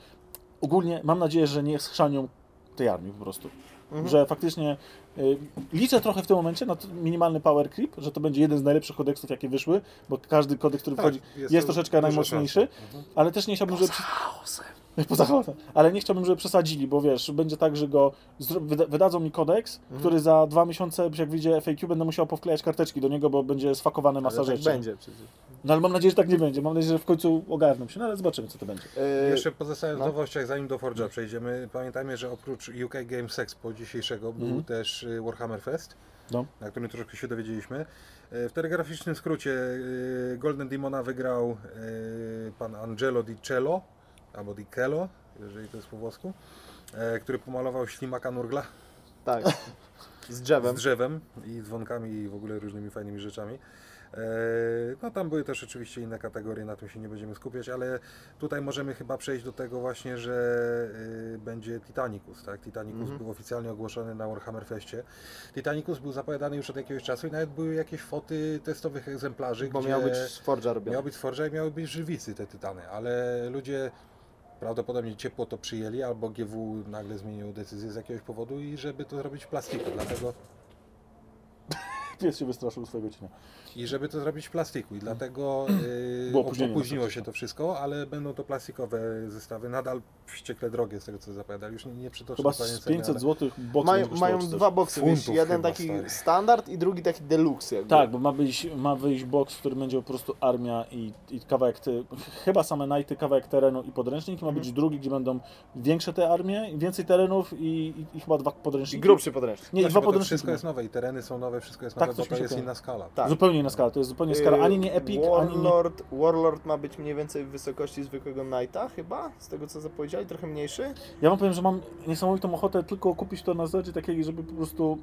ogólnie mam nadzieję, że nie schrzanią tej armii po prostu. Mhm. że faktycznie y, liczę trochę w tym momencie na minimalny power creep, że to będzie jeden z najlepszych kodeksów, jakie wyszły, bo każdy kodeks, który wchodzi, jest, Tak, to troszeczkę najmocniejszy. Mhm. ale też nie chciałbym, żeby... [laughs] Poza chaosem. Ale nie chciałbym, żeby przesadzili, bo wiesz, będzie tak, że go wyda- wydadzą mi kodeks, Mhm. który za dwa miesiące, jak wyjdzie FAQ, będę musiał powklejać karteczki do niego, bo będzie sfakowane masa Ale tak rzeczy. będzie przecież. No ale mam nadzieję, że tak nie będzie. Mam nadzieję, że w końcu ogarną się, no ale zobaczymy, co to będzie. Yy, Jeszcze pozostając no. w nowościach, zanim do Forge'a przejdziemy, pamiętajmy, że oprócz UK Games Expo dzisiejszego był Mhm. też y, Warhammer Fest, No. na którym troszkę się dowiedzieliśmy. Y, W telegraficznym skrócie y, Golden Demona wygrał y, pan Angelo Di Cello, albo Di Cello, jeżeli to jest po włosku, y, który pomalował ślimaka Nurgla tak. Z drzewem. z drzewem i dzwonkami i w ogóle różnymi fajnymi rzeczami. E, No tam były też oczywiście inne kategorie, na tym się nie będziemy skupiać, ale tutaj możemy chyba przejść do tego właśnie, że y, będzie Titanicus, tak? Titanicus Mhm. był oficjalnie ogłoszony na Warhammer Festie. Titanicus był zapowiadany już od jakiegoś czasu i nawet były jakieś foty testowych egzemplarzy, Bo miał być z Forge'a robiony. miał być z Forge'a i miały być żywicy te Tytany, ale ludzie prawdopodobnie ciepło to przyjęli, albo GW nagle zmienił decyzję z jakiegoś powodu i żeby to zrobić w plastiku, dlatego Pies się wystraszył swojego cienia. I żeby to zrobić w plastiku i dlatego [clears throat] yy, opóźniło się to wszystko, ale będą to plastikowe zestawy, nadal wściekle drogie z tego co zapowiadali, już nie, nie przytoczę Chyba dokładnie z ceny, 500 ale- zł boksów Mają, będzie mają dwa boksy, wiesz, jeden taki stary. standard i drugi taki deluxe jakby. Tak, bo ma wyjść, ma wyjść box, w którym będzie po prostu armia i, i kawałek, te, chyba same najty, kawałek terenu i podręcznik. Ma być drugi, gdzie będą większe te armie, więcej terenów i, i, i chyba dwa I podręczniki. grubszy podręcznik. Nie, i Właśnie, dwa podręczniki. wszystko jest nowe i tereny są nowe, wszystko jest Tak, nowe, coś mi się jest kojarzy. inna skala. Tak. Zupełnie inna skala, to jest zupełnie skala, ani nie Epic, ani nie... Warlord, Warlord ma być mniej więcej w wysokości zwykłego Knighta chyba, z tego co zapowiedzieli, trochę mniejszy. Ja wam powiem, że mam niesamowitą ochotę tylko kupić to na zasadzie takiej, żeby po prostu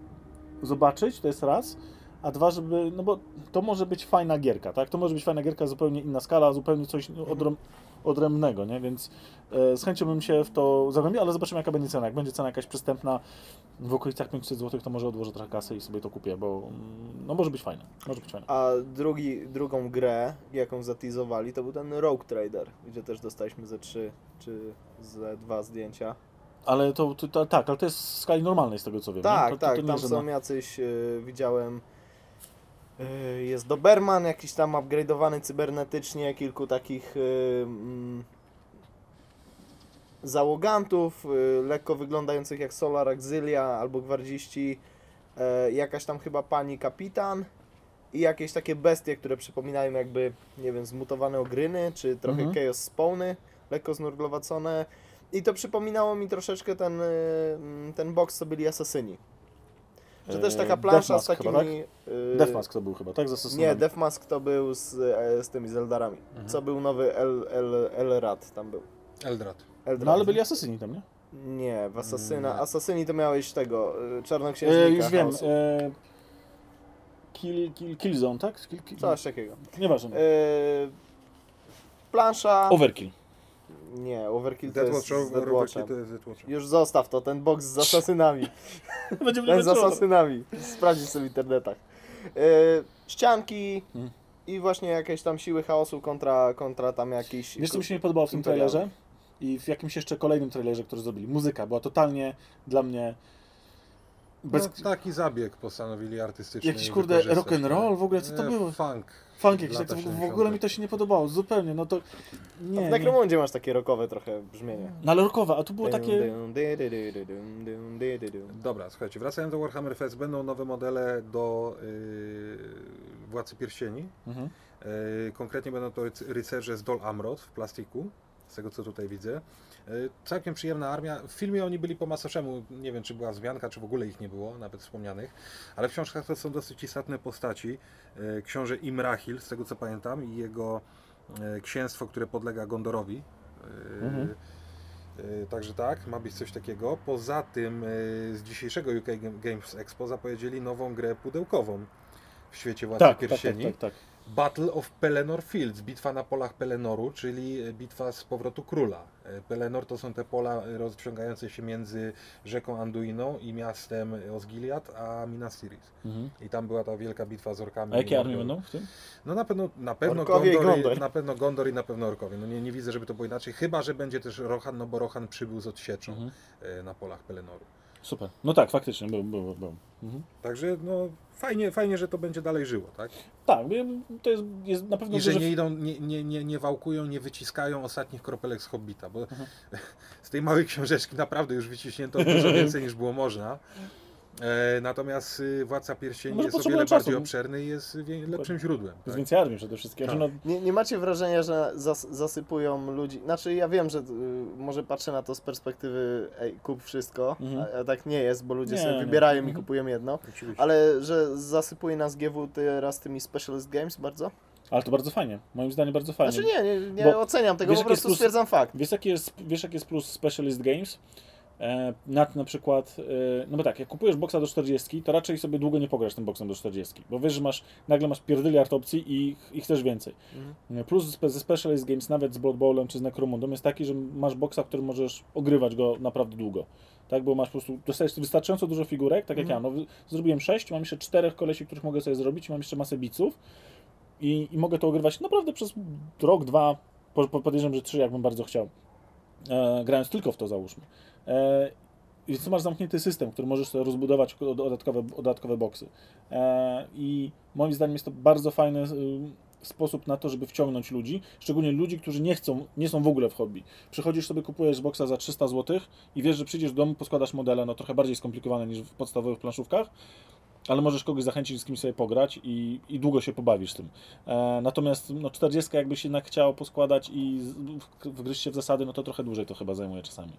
zobaczyć, to jest raz, a dwa, żeby, no bo to może być fajna gierka, tak? To może być fajna gierka, zupełnie inna skala, zupełnie coś odrą... odrębnego, nie? Więc e, z chęcią bym się w to zagłębił, ale zobaczymy jaka będzie cena. Jak będzie cena jakaś przystępna w okolicach 500 zł, to może odłożę trochę kasy i sobie to kupię, bo mm, no może być fajne. Może być fajne. A drugi, drugą grę, jaką zatizowali, to był ten Rogue Trader, gdzie też dostaliśmy ze trzy czy ze dwa zdjęcia. Ale to, to, to tak, ale to jest w skali normalnej z tego co wiem. Tak, to, tak, tam są jacyś, y, widziałem, jest Doberman, jakiś tam upgrade'owany cybernetycznie, kilku takich y, mm, załogantów, y, lekko wyglądających jak Solar Auxilia albo gwardziści, y, jakaś tam chyba pani kapitan i jakieś takie bestie, które przypominają jakby, nie wiem, zmutowane ogryny, czy trochę Mhm. Chaos Spawny, lekko znurglowacone. I to przypominało mi troszeczkę ten, y, mm, ten box, co byli asasyni. Że też taka E, plansza z takimi... Chyba, tak? y, Deathmask to był chyba, tak? Nie, Deathmask to był z, e, z tymi Zeldarami. Mhm. Co był nowy El, El, Elrad tam był. Eldrad. Eldrad. No ale byli asasyni tam, nie? Nie, w Asasyna. Nie. Asasyni to miałeś tego, y, Czarnoksiężnika. E, już wiem. E, kill, kill, Killzone, tak? Kill, kill, Coś takiego. Nieważne. Y, plansza... Overkill. Nie, Overkill to Deathwatch, jest z to jest. Już zostaw to, ten box z asasynami. [laughs] Będziemy ten z asasynami. Sprawdzić sobie w internetach. Y, ścianki Hmm. i właśnie jakieś tam siły chaosu kontra, kontra tam jakiś... Wiesz, co mi się nie podobało w tym Imperialny. trailerze? I w jakimś jeszcze kolejnym trailerze, który zrobili. Muzyka była totalnie dla mnie bez... No, taki zabieg postanowili artystycznie Jakiś, kurde, rock and roll, w ogóle, co to E, było? Funk. Funk jakiś, tak, to w- w 70. ogóle mi to się nie podobało, zupełnie, no to... A Nie, w nie. Necromundzie masz takie rockowe trochę brzmienie. No ale rockowe, a tu było takie... Dobra, słuchajcie, wracając do Warhammer Fest, będą nowe modele do yy, Władcy Pierścieni. Mhm. Yy, konkretnie będą to ryc- rycerze z Dol Amrod w plastiku, z tego co tutaj widzę. Yy, całkiem przyjemna armia. W filmie oni byli po masoszemu, nie wiem czy była wzmianka, czy w ogóle ich nie było, nawet wspomnianych, ale w książkach to są dosyć istotne postaci. Yy, książę Imrahil, z tego co pamiętam, i jego yy, księstwo, które podlega Gondorowi. Mhm. Także tak, ma być coś takiego. Poza tym z dzisiejszego UK Game- Games Expo zapowiedzieli nową grę pudełkową w świecie Władcy Tak, tak, tak, Pierścieni. tak, tak. Battle of Pelennor Fields, bitwa na polach Pelenoru, czyli bitwa z powrotu króla. Pelennor to są te pola rozciągające się między rzeką Anduiną i miastem Osgiliath, a Minas Tirith. Mhm. I tam była ta wielka bitwa z orkami. A jakie armie będą w tym? No na pewno, na pewno Orkowie i Gondor, Gondor. na pewno Gondor i na pewno Orkowie. No nie, nie widzę, żeby to było inaczej, chyba, że będzie też Rohan, no bo Rohan przybył z odsieczą Mhm. e, na polach Pelenoru. Super. No tak, faktycznie, był, był, był. Mhm. Także no fajnie, fajnie, że to będzie dalej żyło, tak? Tak, to jest, jest na pewno I że nie idą, nie, nie, nie, nie wałkują, nie wyciskają ostatnich kropelek z Hobbita, bo Mhm. [laughs] z tej małej książeczki naprawdę już wyciśnięto dużo więcej niż było można. E, natomiast y, Władca Pierścieni Może jest o wiele czasu. bardziej obszerny i jest wie, lepszym źródłem. Jest Tak? więcej armii przede wszystkim. Tak. Znaczy, no, Nie, nie macie wrażenia, że zas, zasypują ludzi. Znaczy, ja wiem, że y, może patrzę na to z perspektywy ej, kup wszystko, Mhm. a, a tak nie jest, bo ludzie Nie, sobie nie. wybierają i Mhm. kupują jedno. Oczywiście. Ale że zasypuje nas GW teraz tymi specialist games bardzo? ale to bardzo fajnie. Moim zdaniem bardzo fajnie. Znaczy nie, nie, nie oceniam tego, wiesz, po jaki jest prostu plus- stwierdzam fakt. Wiesz jaki jest, wiesz jaki jest plus Specialist Games? E, na, na przykład, e, no bo tak, jak kupujesz boksa do 40, to raczej sobie długo nie pograsz tym boksem do 40, bo wiesz, że masz, nagle masz pierdyliard opcji i, i chcesz więcej. Mhm. Plus spe- ze Specialist Games, nawet z Blood Bowlem czy z Necromundą, jest taki, że masz boksa, w którym możesz ogrywać go naprawdę długo. Tak, bo masz po prostu, dostajesz wystarczająco dużo figurek, tak jak Mhm. ja, no, zrobiłem 6, mam jeszcze czterech kolesi, których mogę sobie zrobić, mam jeszcze masę biców i, i mogę to ogrywać naprawdę przez rok, dwa, po, podejrzewam, że trzy, jakbym bardzo chciał, e, grając tylko w to załóżmy. E, tu masz zamknięty system, który możesz sobie rozbudować dodatkowe, dodatkowe boksy. E, I moim zdaniem jest to bardzo fajny y, sposób na to, żeby wciągnąć ludzi, szczególnie ludzi, którzy nie chcą, nie są w ogóle w hobby. Przychodzisz sobie, kupujesz boksa za 300 zł i wiesz, że przyjdziesz do domu, poskładasz modele, no trochę bardziej skomplikowane niż w podstawowych planszówkach, ale możesz kogoś zachęcić z kimś sobie pograć i, i długo się pobawisz tym. E, natomiast no, 40 jakbyś jednak chciał poskładać i wgryźć się w zasady, no to trochę dłużej to chyba zajmuje czasami.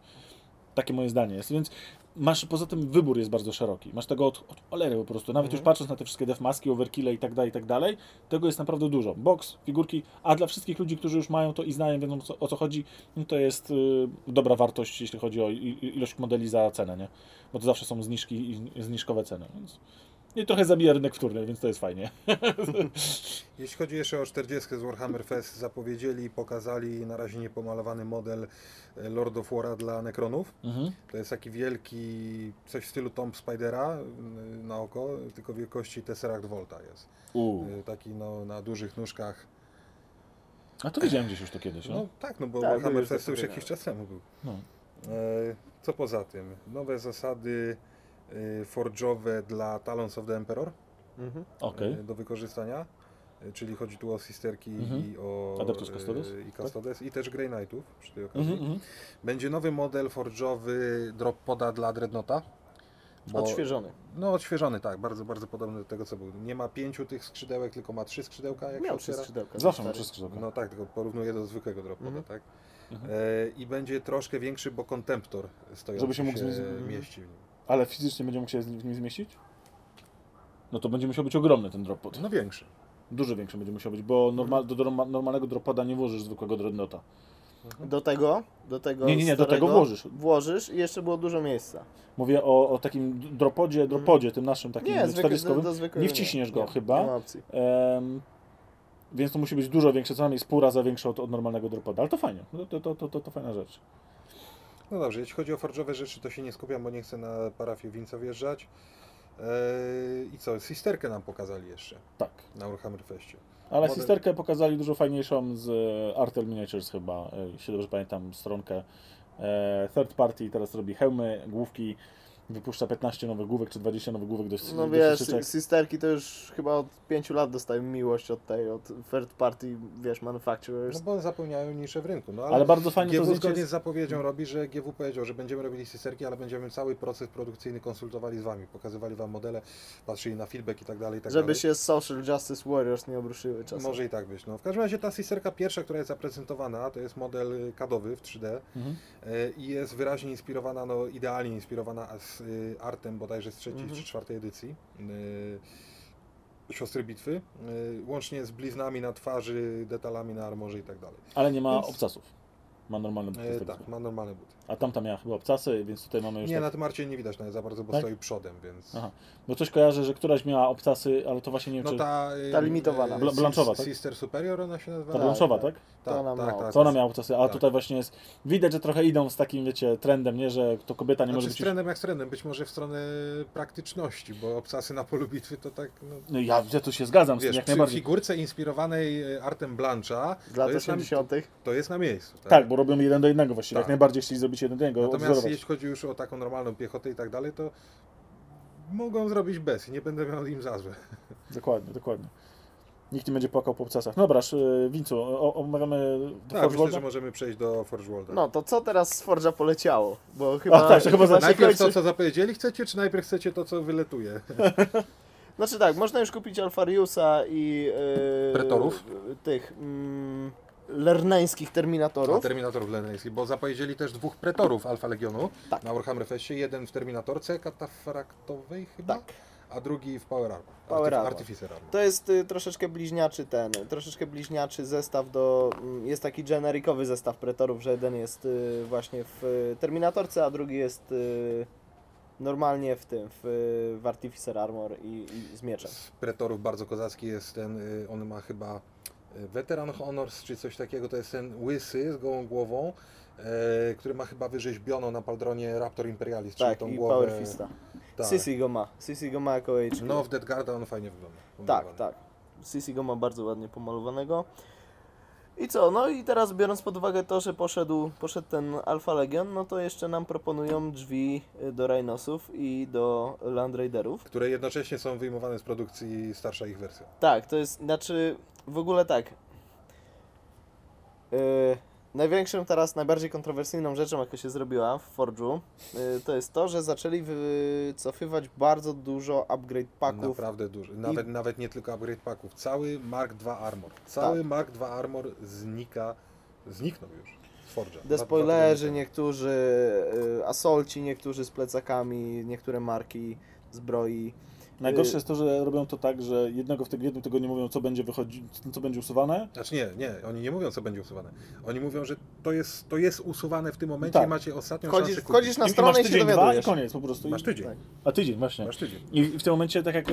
Takie moje zdanie jest. Więc masz, poza tym wybór jest bardzo szeroki. Masz tego od, od cholery po prostu. Nawet Mhm. już patrząc na te wszystkie defmaski, overkille i tak dalej, i tak dalej, tego jest naprawdę dużo. Box, figurki, a dla wszystkich ludzi, którzy już mają to i znają, wiedzą co, o co chodzi, no to jest y, dobra wartość, jeśli chodzi o ilość modeli za cenę, nie? Bo to zawsze są zniżki i zniżkowe ceny, więc I trochę zabija rynek wtórny, więc to jest fajnie. [laughs] Jeśli chodzi jeszcze o 40 z Warhammer Fest, zapowiedzieli, pokazali na razie niepomalowany model e, Lord of War'a dla Necronów. Mhm. To jest taki wielki, coś w stylu Tomb Spidera y, na oko, tylko wielkości Tesseract Volta jest. Uuu. Y, Taki no, na dużych nóżkach. A to widziałem gdzieś już to kiedyś, no. No tak, no bo Tak, Warhammer Fest już jakiś czas temu był. no. E, Co poza tym? Nowe zasady forge'owe dla Talons of the Emperor Mhm. Y, do wykorzystania. Y, Czyli chodzi tu o Sisterki Mhm. i o Adeptus Custodes? y, i Custodes i też Grey Knightów przy tej okazji. Mhm, mhm. Będzie nowy model forge'owy drop poda dla Dreadnoughta. bo- Odświeżony. No odświeżony, tak, bardzo, bardzo podobny do tego co był. Nie ma pięciu tych skrzydełek, tylko ma trzy skrzydełka jak się Miał trzy skrzydełka. Zawsze cztery. trzy skrzydełka. No tak, tylko porównuję do zwykłego drop poda, Mhm. tak? Mhm. E, I będzie troszkę większy, bo kontemptor stojący Żeby się mógł się mieści w nim. Ale fizycznie będzie mógł się w nim zmieścić? No to będzie musiał być ogromny ten drop pod. No większy. Dużo większy będzie musiał być, bo normal, do, do normalnego dropoda nie włożysz zwykłego dreadnoughta. Do tego, do tego Nie, nie, nie, do tego włożysz. Włożysz i jeszcze było dużo miejsca. Mówię o, o takim dropodzie, dropodzie, tym naszym takim Nie, zwykle, do, 40 do zwykłego Nie wciśniesz nie, go nie, chyba. Nie ma opcji. Em, więc to musi być dużo większe, co najmniej z pół raza większe od, od normalnego dropoda. Ale to fajnie, no to, to, to, to, to fajna rzecz. No dobrze, jeśli chodzi o forge'owe rzeczy, to się nie skupiam, bo nie chcę na parafię Winca wjeżdżać. Eee, I co, Sisterkę nam pokazali jeszcze Tak. na Warhammer Festie. Ale Model- sisterkę pokazali dużo fajniejszą z e, Artel Miniatures chyba, e, jeśli dobrze pamiętam, stronkę. E, third party teraz robi hełmy, główki, wypuszcza 15 nowych główek czy 20 nowych główek do, No do wiesz, sieczek. sisterki to już chyba od 5 lat dostają miłość od tej, od third party, wiesz, manufacturers. No bo zapełniają niszę w rynku. No, ale, Ale bardzo fajnie to GW zdjęcie zgodnie jest... z zapowiedzią robi, że GW powiedział, że będziemy robili Sisterki, ale będziemy cały proces produkcyjny konsultowali z Wami. Pokazywali Wam modele, patrzyli na feedback i tak dalej, i tak Żeby dalej. się social justice warriors nie obruszyły czasem. Może i tak być. No. W każdym razie ta Sisterka pierwsza, która jest zaprezentowana, to jest model kadowy w 3D Mhm. e, i jest wyraźnie inspirowana, no idealnie inspirowana z y, artem bodajże z trzeciej Mhm. czy czwartej edycji. y, Siostry Bitwy, y, łącznie z bliznami na twarzy, detalami na armorze i tak dalej. Ale nie ma Więc- obcasów. Ma normalne buty. E, tak, ma normalne buty. A tamta miała chyba obcasy, więc tutaj mamy już Nie, tak... na tym arcie nie widać nawet za bardzo, bo Tak? stoi przodem, więc... Aha. Bo coś kojarzę, że któraś miała obcasy, ale to właśnie nie wiem No czy... ta... Ta limitowana. Bla- blanczowa, tak? Sister Superior ona się nazywa? Ta Tak, blanszowa, tak. tak? Ma To ona miała obcasy, a tak. tutaj właśnie jest... Widać, że trochę idą z takim, wiecie, trendem, nie? Że to kobieta nie Znaczy może z być... trendem jak z trendem, być może w stronę praktyczności, bo obcasy na polu bitwy to tak... No, No ja, ja tu się zgadzam z tym Wiesz, jak najbardziej. figurce inspirowanej e, artem Blancha Z lat to, jest na, 80. to jest na miejscu. Tak? Tak, bo robią jeden do jednego właściwie. Tak. Jak najbardziej chcieli zrobić do jednego, Natomiast odwzorować. jeśli chodzi już o taką normalną piechotę i tak dalej, to mogą zrobić bez i nie będę miał im za złe. [laughs] Dokładnie, dokładnie. Nikt nie będzie płakał po obcasach. No dobra, y, Wincu, omawiamy do Tak, Forge myślę, że możemy przejść do Forge Worlda. No to co teraz z Forge'a poleciało? Bo chyba, tak, to chyba Najpierw to, co zapowiedzieli chcecie, czy najpierw chcecie to, co wyletuje? [laughs] Znaczy tak, można już kupić Alfariusa i... Yy, Pretorów? Tych... Mm, lerneńskich Terminatorów. A, Terminatorów leneńskich, bo zapowiedzieli też dwóch pretorów Alfa Legionu Tak. na Warhammer Festie. Jeden w Terminatorce katafraktowej chyba, Tak. a drugi w Power Armor. Power Armor. Artificer Armor. To jest y, troszeczkę bliźniaczy ten, troszeczkę bliźniaczy zestaw do, mm, jest taki generikowy zestaw pretorów, że jeden jest y, właśnie w y, Terminatorce, a drugi jest y, normalnie w tym, w, y, w Artificer Armor i, i z mieczem. Z pretorów bardzo kozacki jest ten, y, on ma chyba y, Veteran Honors czy coś takiego, to jest ten łysy z gołą głową, e, który ma chyba wyrzeźbioną na paldronie Raptor Imperialis, czyli Tak, tą i głowę. Power Fista. Tak. Sissy go ma, Sissy go ma jako HQ. No w Dead Guarda on fajnie wygląda. Tak, tak. Sissy go ma bardzo ładnie pomalowanego. I co? No i teraz biorąc pod uwagę to, że poszedł, poszedł ten Alpha Legion, no to jeszcze nam proponują drzwi y, do Rhinosów i do Land Raiderów. Które jednocześnie są wyjmowane z produkcji starsza ich wersja. Tak, to jest, znaczy w ogóle tak. Yy, największą teraz, najbardziej kontrowersyjną rzeczą, jaka się zrobiła w Forge'u, yy, to jest to, że zaczęli wycofywać bardzo dużo upgrade packów. Naprawdę duży. Nawet, nawet nie tylko upgrade packów. Cały Mark II Armor. Tak. Cały Mark II Armor znika, zniknął już Forge'a. Despoilerzy, niektórzy, yy, asolci, niektórzy z plecakami, niektóre marki zbroi. Najgorsze jest to, że robią to tak, że jednego w tego jednym tygodniu mówią, co będzie wychodzi, co będzie usuwane. Znaczy nie, nie, oni nie mówią, co będzie usuwane. Oni mówią, że to jest, to jest usuwane w tym momencie Tak. i macie ostatnią Wchodzisz, szansę kupić. wchodzisz na I- i stronę masz i się tydzień, dwa i dowiadujesz. koniec po prostu. Masz I- tydzień. Tak. A tydzień, właśnie. Masz tydzień. I w tym momencie, tak jak e,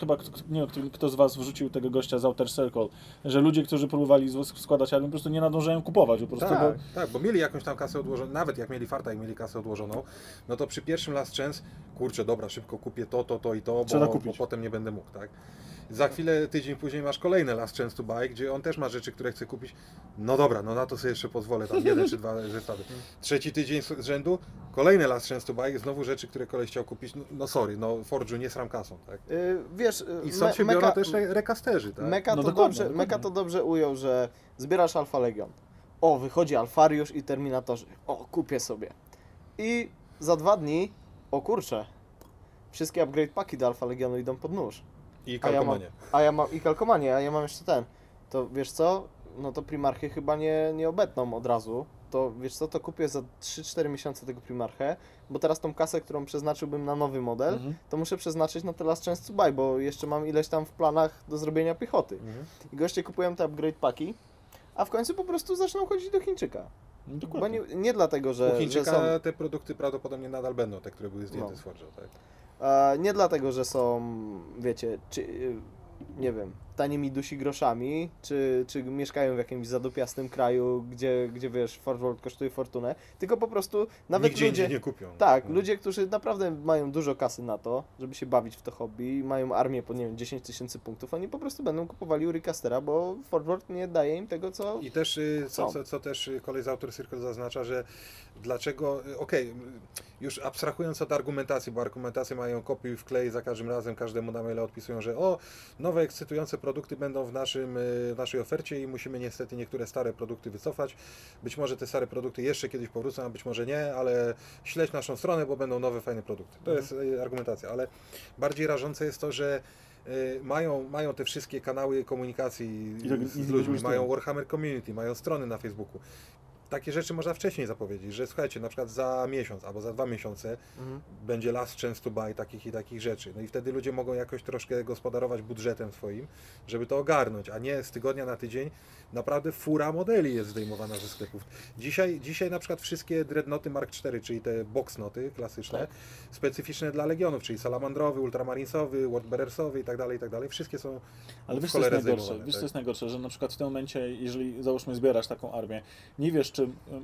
chyba kto, nie wiem, kto, kto z Was wrzucił tego gościa z Outer Circle, że ludzie, którzy próbowali z- składać album, po prostu nie nadążają kupować. Po prostu, Tak, bo, tak, bo mieli jakąś tam kasę odłożoną, nawet jak mieli farta i mieli kasę odłożoną, no to przy pierwszym last chance, kurczę, dobra, szybko kupię to, to, to i to, Trzeba bo, kupić. bo potem nie będę mógł, tak? Za chwilę, tydzień później masz kolejne last chance to buy, gdzie on też ma rzeczy, które chce kupić. No dobra, no na to sobie jeszcze pozwolę, tam jeden czy dwa [laughs] zestawy. Trzeci tydzień z rzędu, kolejne last chance to buy, znowu rzeczy, które koleś chciał kupić. No, no sorry, no Forge'u nie sram kasą, tak? Y, wiesz, y, I stąd me- się biorą meka- też re- rekasterzy, tak? Meka, No to dokładnie, dobrze, dokładnie. Meka to dobrze ujął, że zbierasz Alfa Legion. O, wychodzi Alfariusz i Terminatorzy. O, kupię sobie. I za dwa dni, o kurczę, wszystkie upgrade paki do Alfa Legionu idą pod nóż. I A ja mam, kalkomanie. a ja mam i kalkomanie, a ja mam jeszcze ten. To wiesz co? No to Primarchy chyba nie, nie obetną od razu. To wiesz co, to kupię za 3-4 miesiące tego Primarchę, bo teraz tą kasę, którą przeznaczyłbym na nowy model, Mhm. to muszę przeznaczyć na te last chance to buy, bo jeszcze mam ileś tam w planach do zrobienia piechoty. Mhm. I goście kupują te upgrade paki, a w końcu po prostu zaczną chodzić do Chińczyka. No, Bo dokładnie. nie, nie dlatego, U że, że Chińczyka są, te produkty prawdopodobnie nadal będą, te, które były zdjęte No. z Forge'a, tak? A, nie dlatego, że są, wiecie, czy, nie wiem, tanimi dusi groszami, czy, czy mieszkają w jakimś zadupiastym kraju, gdzie, gdzie wiesz, Forge World kosztuje fortunę, tylko po prostu nawet Nigdzie ludzie... nie kupią. Tak, No. ludzie, którzy naprawdę mają dużo kasy na to, żeby się bawić w to hobby, mają armię po, nie wiem, 10 tysięcy punktów, oni po prostu będą kupowali Uricastera, bo Forge World nie daje im tego, co... I też, y, co, Są. co, co też kolej z Outer Circle zaznacza, że dlaczego, y, okej, y, już abstrahując od argumentacji, bo argumentacje mają kopiuj w klej za każdym razem, każdemu na maile odpisują, że o, nowe ekscytujące produkty będą w, naszym, y, w naszej ofercie i musimy niestety niektóre stare produkty wycofać. Być może te stare produkty jeszcze kiedyś powrócą, a być może nie, ale śledź naszą stronę, bo będą nowe, fajne produkty. To jest y, argumentacja, ale bardziej rażące jest to, że y, mają, mają te wszystkie kanały komunikacji tak- z, ludźmi, mają Warhammer Community, mają strony na Facebooku. Takie rzeczy można wcześniej zapowiedzieć, że słuchajcie, na przykład za miesiąc albo za dwa miesiące Mhm. będzie last chance to buy takich i takich rzeczy. No i wtedy ludzie mogą jakoś troszkę gospodarować budżetem swoim, żeby to ogarnąć, a nie z tygodnia na tydzień naprawdę fura modeli jest zdejmowana ze sklepów. Dzisiaj, dzisiaj na przykład wszystkie dreadnoty Mark IV, czyli te boxnoty klasyczne, Tak. specyficzne dla legionów, czyli salamandrowy, ultramarinsowy, wordbearersowy i tak dalej, i tak dalej, wszystkie są Ale wiesz, co jest najgorsze? Wiesz, co tak. jest najgorsze, że na przykład w tym momencie, jeżeli załóżmy zbierasz taką armię, nie wiesz,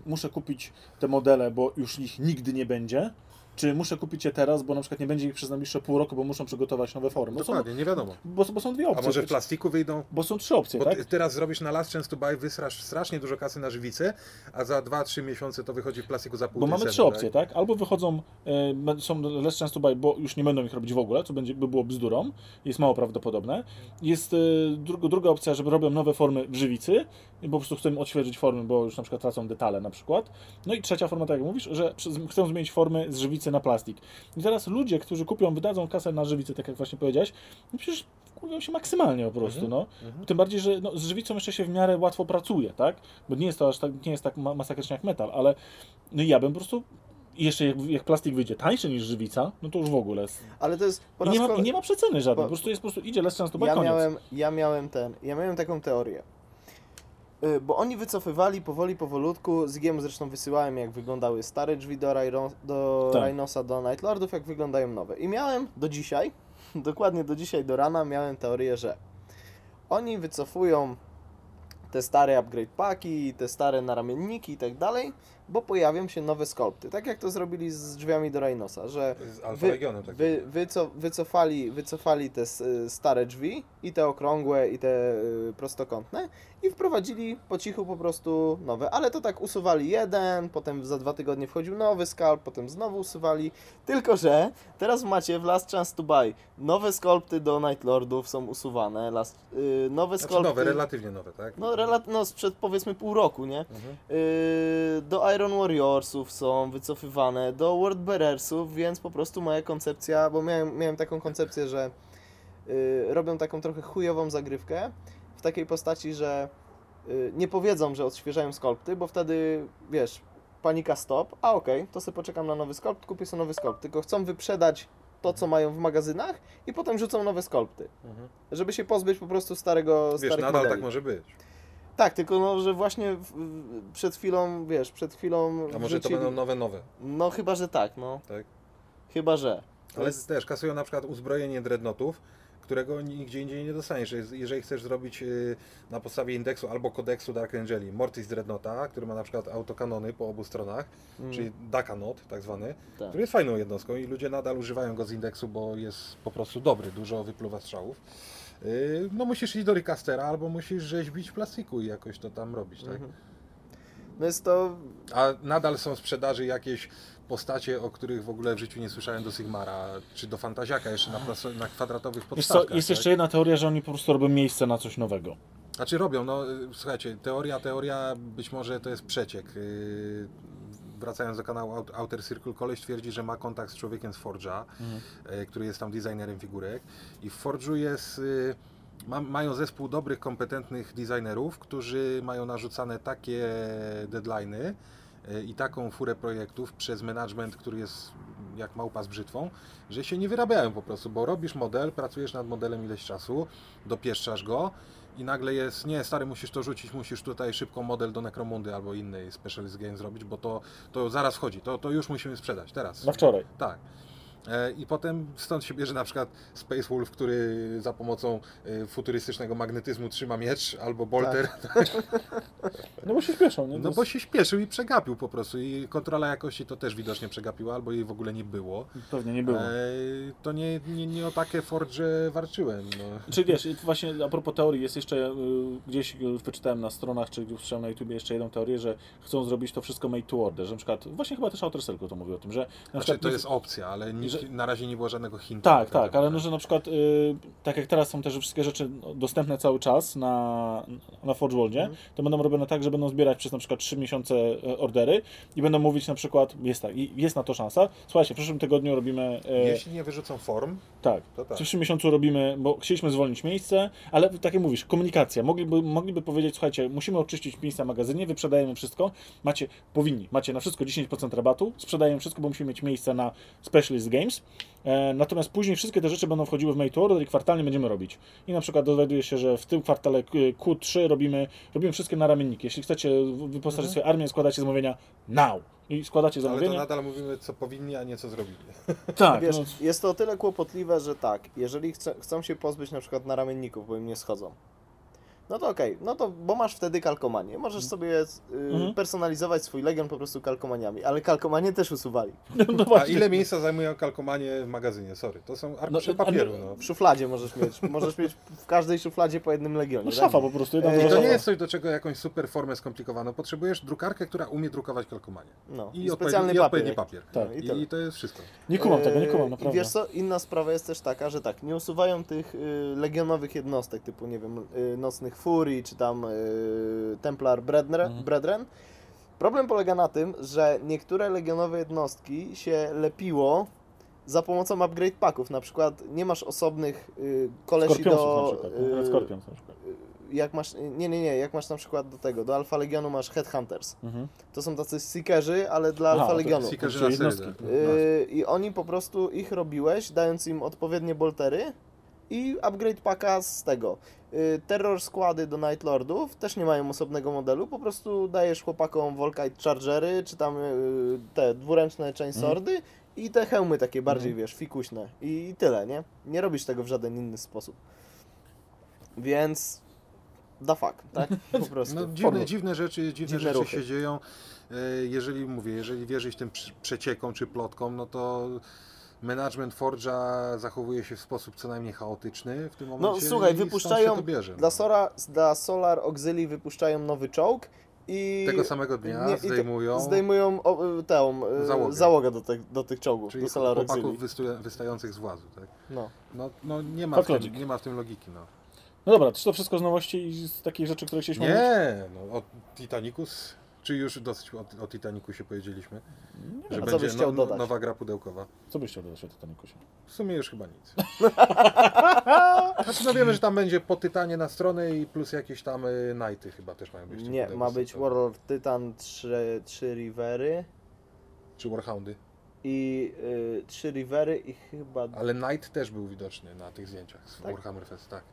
muszę kupić te modele, bo już ich nigdy nie będzie, czy muszę kupić je teraz, bo na przykład nie będzie ich przez najbliższe pół roku, bo muszą przygotować nowe formy. Bo są, Dokładnie, nie wiadomo. bo, bo są dwie A opcje. może w plastiku wyjdą? Bo są trzy opcje, Bo tak? teraz zrobisz na last chance to buy, wysrasz strasznie dużo kasy na żywicę, a za 2-3 miesiące to wychodzi w plastiku za pół Bo mamy ceny, trzy opcje, tak? Albo wychodzą, e, są less chance to buy, bo już nie będą ich robić w ogóle, co będzie, by było bzdurą, jest mało prawdopodobne. Jest e, dru, druga opcja, że robią nowe formy w żywicy i po prostu chcą odświeżyć formy, bo już na przykład tracą detale na przykład. No i trzecia forma, tak jak mówisz, że chcą zmienić formy z żywicy na plastik. I teraz ludzie, którzy kupią, wydadzą kasę na żywicę, tak jak właśnie powiedziałeś, no przecież kurwią się maksymalnie po prostu, no. Tym bardziej, że no, z żywicą jeszcze się w miarę łatwo pracuje, tak? Bo nie jest to aż tak, nie jest tak ma- masakrycznie jak metal, ale no ja bym po prostu i jeszcze jak, jak plastik wyjdzie tańszy niż żywica, no to już w ogóle. Ale to jest po I nie, ma, kolej- nie ma przeceny żadnej, po- po prostu jest po prostu idzie less chance to buy, ja koniec. miałem, ja miałem ten, ja miałem taką teorię. Y, Bo oni wycofywali powoli, powolutku. Z GM zresztą wysyłałem, jak wyglądały stare drzwi do, Rhino, do Tak. Rhinosa, do Nightlordów, jak wyglądają nowe. I miałem do dzisiaj, [laughs] dokładnie do dzisiaj, do rana, miałem teorię, że oni wycofują te stare upgrade paki, te stare naramienniki i tak dalej, bo pojawią się nowe skolpty. Tak jak to zrobili z drzwiami do Rhinosa, że Z Alfa Wy- Legionem. Tak wy, wyco, wycofali, wycofali te stare drzwi, i te okrągłe, i te y, prostokątne, i wprowadzili po cichu po prostu nowe. Ale to tak usuwali jeden, potem za dwa tygodnie wchodził nowy skalp, potem znowu usuwali. Tylko, że teraz macie w Last Chance to Buy nowe skolpty do Night Lordów są usuwane, last, y, nowe Znaczy skolpty. nowe, relatywnie nowe, tak? No, relat, no sprzed powiedzmy pół roku, nie? Mhm. Yy, do Iron Warriorsów są wycofywane, do World Bearersów, więc po prostu moja koncepcja, bo miałem, miałem taką koncepcję, że yy, robią taką trochę chujową zagrywkę w takiej postaci, że yy, nie powiedzą, że odświeżają skolpty, bo wtedy, wiesz, panika stop, a okej, to sobie poczekam na nowy skolpt, kupię sobie nowy skolpt, tylko chcą wyprzedać to, co mają w magazynach i potem rzucą nowe skolpty. Mhm. Żeby się pozbyć po prostu starego, Wiesz, starych nadal modeli. tak może być. Tak, tylko no, że właśnie w, przed chwilą, wiesz, przed chwilą A może to wrzucili- będą nowe, nowe, No chyba, że tak, no. tak? Chyba, że. To Ale jest- też kasują na przykład uzbrojenie dreadnotów, którego nigdzie indziej nie dostaniesz. Jeżeli- Jeżeli chcesz zrobić y, na podstawie indeksu albo kodeksu Dark Angeli Mortis Dreadnota, który ma na przykład autokanony po obu stronach, Mm, czyli Dakanot tak zwany, tak. który jest fajną jednostką i ludzie nadal używają go z indeksu, bo jest po prostu dobry, dużo wypluwa strzałów. Y, No musisz iść do recastera albo musisz rzeźbić w plastiku i jakoś to tam robić, tak? Mhm. No jest to A nadal są w sprzedaży jakieś postacie, o których w ogóle w życiu nie słyszałem do Sigmara, czy do Fantaziaka jeszcze na, na kwadratowych Wiesz co, podstawkach. jest tak? jeszcze jedna teoria, że oni po prostu robią miejsce na coś nowego. Znaczy robią, no y, słuchajcie, teoria, teoria, być może to jest przeciek. Wracając do kanału Out- Outer Circle, koleś twierdzi, że ma kontakt z człowiekiem z Forge'a, y, który jest tam designerem figurek. I w Forge'u jest... y, Ma, mają zespół dobrych, kompetentnych designerów, którzy mają narzucane takie deadlines i taką furę projektów przez management, który jest jak małpa z brzytwą, że się nie wyrabiają po prostu, bo robisz model, pracujesz nad modelem ileś czasu, dopieszczasz go i nagle jest, nie stary, musisz to rzucić, musisz tutaj szybko model do Necromundy albo innej Specialist Game zrobić, bo to, to zaraz wchodzi, to, to już musimy sprzedać, teraz. Na wczoraj. Tak. E, I potem stąd się bierze na przykład Space Wolf, który za pomocą e, futurystycznego magnetyzmu trzyma miecz, albo Bolter, No bo się śpieszą, nie? no bo się śpieszył i przegapił po prostu i kontrola jakości to też widocznie przegapiła, albo jej w ogóle nie było. Pewnie nie było. E, to nie, nie, nie o takie Forge warczyłem. No. Czy wiesz, właśnie a propos teorii, jest jeszcze y, gdzieś wyczytałem na stronach, czy usłyszałem na YouTubie jeszcze jedną teorię, że chcą zrobić to wszystko made to order, że na przykład, właśnie chyba też Outer Circle to mówi o tym, że na Znaczy, przykład to jest opcja, ale nikt, że- na razie nie było żadnego hintu. Tak, tak, ale no, że na przykład, y, tak jak teraz są też wszystkie rzeczy dostępne cały czas na, na Forge Worldzie, Mhm. to będą robione tak, że będą zbierać przez na przykład 3 miesiące e, ordery i będą mówić na przykład, jest tak, jest na to szansa, słuchajcie, w przyszłym tygodniu robimy, e, Jeśli nie wyrzucą form, tak, to tak. w przyszłym miesiącu robimy, bo chcieliśmy zwolnić miejsce, ale tak jak mówisz, komunikacja. Mogliby, mogliby powiedzieć, słuchajcie, musimy oczyścić miejsca w magazynie, wyprzedajemy wszystko, macie, powinni, macie na wszystko 10% rabatu, sprzedajemy wszystko, bo musimy mieć miejsce na Specialist Games, e, natomiast później wszystkie te rzeczy będą wchodziły w Made to Order i kwartalnie będziemy robić. I na przykład dowiaduje się, że w tym kwartale Q- Q3 robimy, robimy wszystkie na ramienniki. Jeśli chcecie wyposażyć swoją armię, składacie zamówienia now. I składacie ale to zamówienie. nadal mówimy, co powinni, a nie co zrobili. [laughs] Tak, Wiesz, no, jest to o tyle kłopotliwe, że tak, jeżeli chce, chcą się pozbyć na przykład na ramienników, bo im nie schodzą, no to okej, no to, bo masz wtedy kalkomanię. Możesz sobie y, Mhm. personalizować swój legion po prostu kalkomaniami, ale kalkomanie też usuwali. [laughs] no A właśnie. ile miejsca zajmują kalkomanie w magazynie? Sorry, to są arkusze No, a- papieru. No. W szufladzie możesz mieć, możesz mieć w każdej szufladzie po jednym legionie. No tak? szafa po prostu. jedna I to nie jest coś, do czego jakąś super formę skomplikowaną. Potrzebujesz drukarkę, która umie drukować kalkomanie. No, I, i odpowiedni, specjalny i papier. odpowiedni papier. Tak. I I. I to jest wszystko. Nie kumam tego, nie kumam, Eee, naprawdę. I wiesz co, inna sprawa jest też taka, że tak, nie usuwają tych y, legionowych jednostek, typu, nie wiem, y, Nocnych Furii, czy tam y, Templar Brethren, Mhm. Brethren. Problem polega na tym, że niektóre legionowe jednostki się lepiło za pomocą upgrade packów. Na przykład nie masz osobnych y, kolesi Skorpionsów do... na przykład. y, Skorpions na przykład. jak masz, nie, nie, nie, jak masz na przykład do tego, do Alfa Legionu masz Headhunters. Mhm. To są tacy seekerzy, ale dla Aha, Alfa Legionu. Seekerzy Czyli na jednostki. Yy, I oni po prostu ich robiłeś, dając im odpowiednie boltery i upgrade packa z tego. Yy, terror składy do Night Lordów też nie mają osobnego modelu, po prostu dajesz chłopakom Volkite Chargery, czy tam yy, te dwuręczne Chainswordy i te hełmy takie bardziej, Mhm. wiesz, fikuśne. I, tyle, nie? Nie robisz tego w żaden inny sposób. Więc da fuck, tak? Po [laughs] prostu. No, dziwne, dziwne rzeczy, dziwne, Dziwne rzeczy ruchy. się dzieją. E, Jeżeli mówię, jeżeli wierzyć tym przeciekom czy plotkom, no to management Forge'a zachowuje się w sposób co najmniej chaotyczny w tym momencie. No słuchaj, wypuszczają się to bierze, dla, no. Sora, dla Solar Auxili wypuszczają nowy czołg i Tego samego dnia nie- zdejmują, zdejmują o, y, tę y, Załogę. załogę, do, tych, do tych czołgów, czyli do Solar chłopaków wystu- wystających z włazu. Tak? No. No, no nie, ma w tym, nie ma w tym logiki. No. No dobra, czy to wszystko z nowości i z takich rzeczy, które chcieliśmy mówić? Nie, no, o Titanicus, czy już dosyć o, o Titanicusie powiedzieliśmy, że A co będzie byś chciał no, dodać? nowa gra pudełkowa. Co byś chciał dodać o Titanicusie? W sumie już chyba nic. Znaczy no wiemy, że tam będzie po Tytanie na stronę i plus jakieś tam y, Nighty chyba też mają być. w tym Nie, pudełku ma być. Warlord Titan 3, 3 Rivery. Czy Warhoundy. i y, trzy Rivery i chyba... Ale Knight też był widoczny na tych zdjęciach z Tak? Warhammer Fest, tak.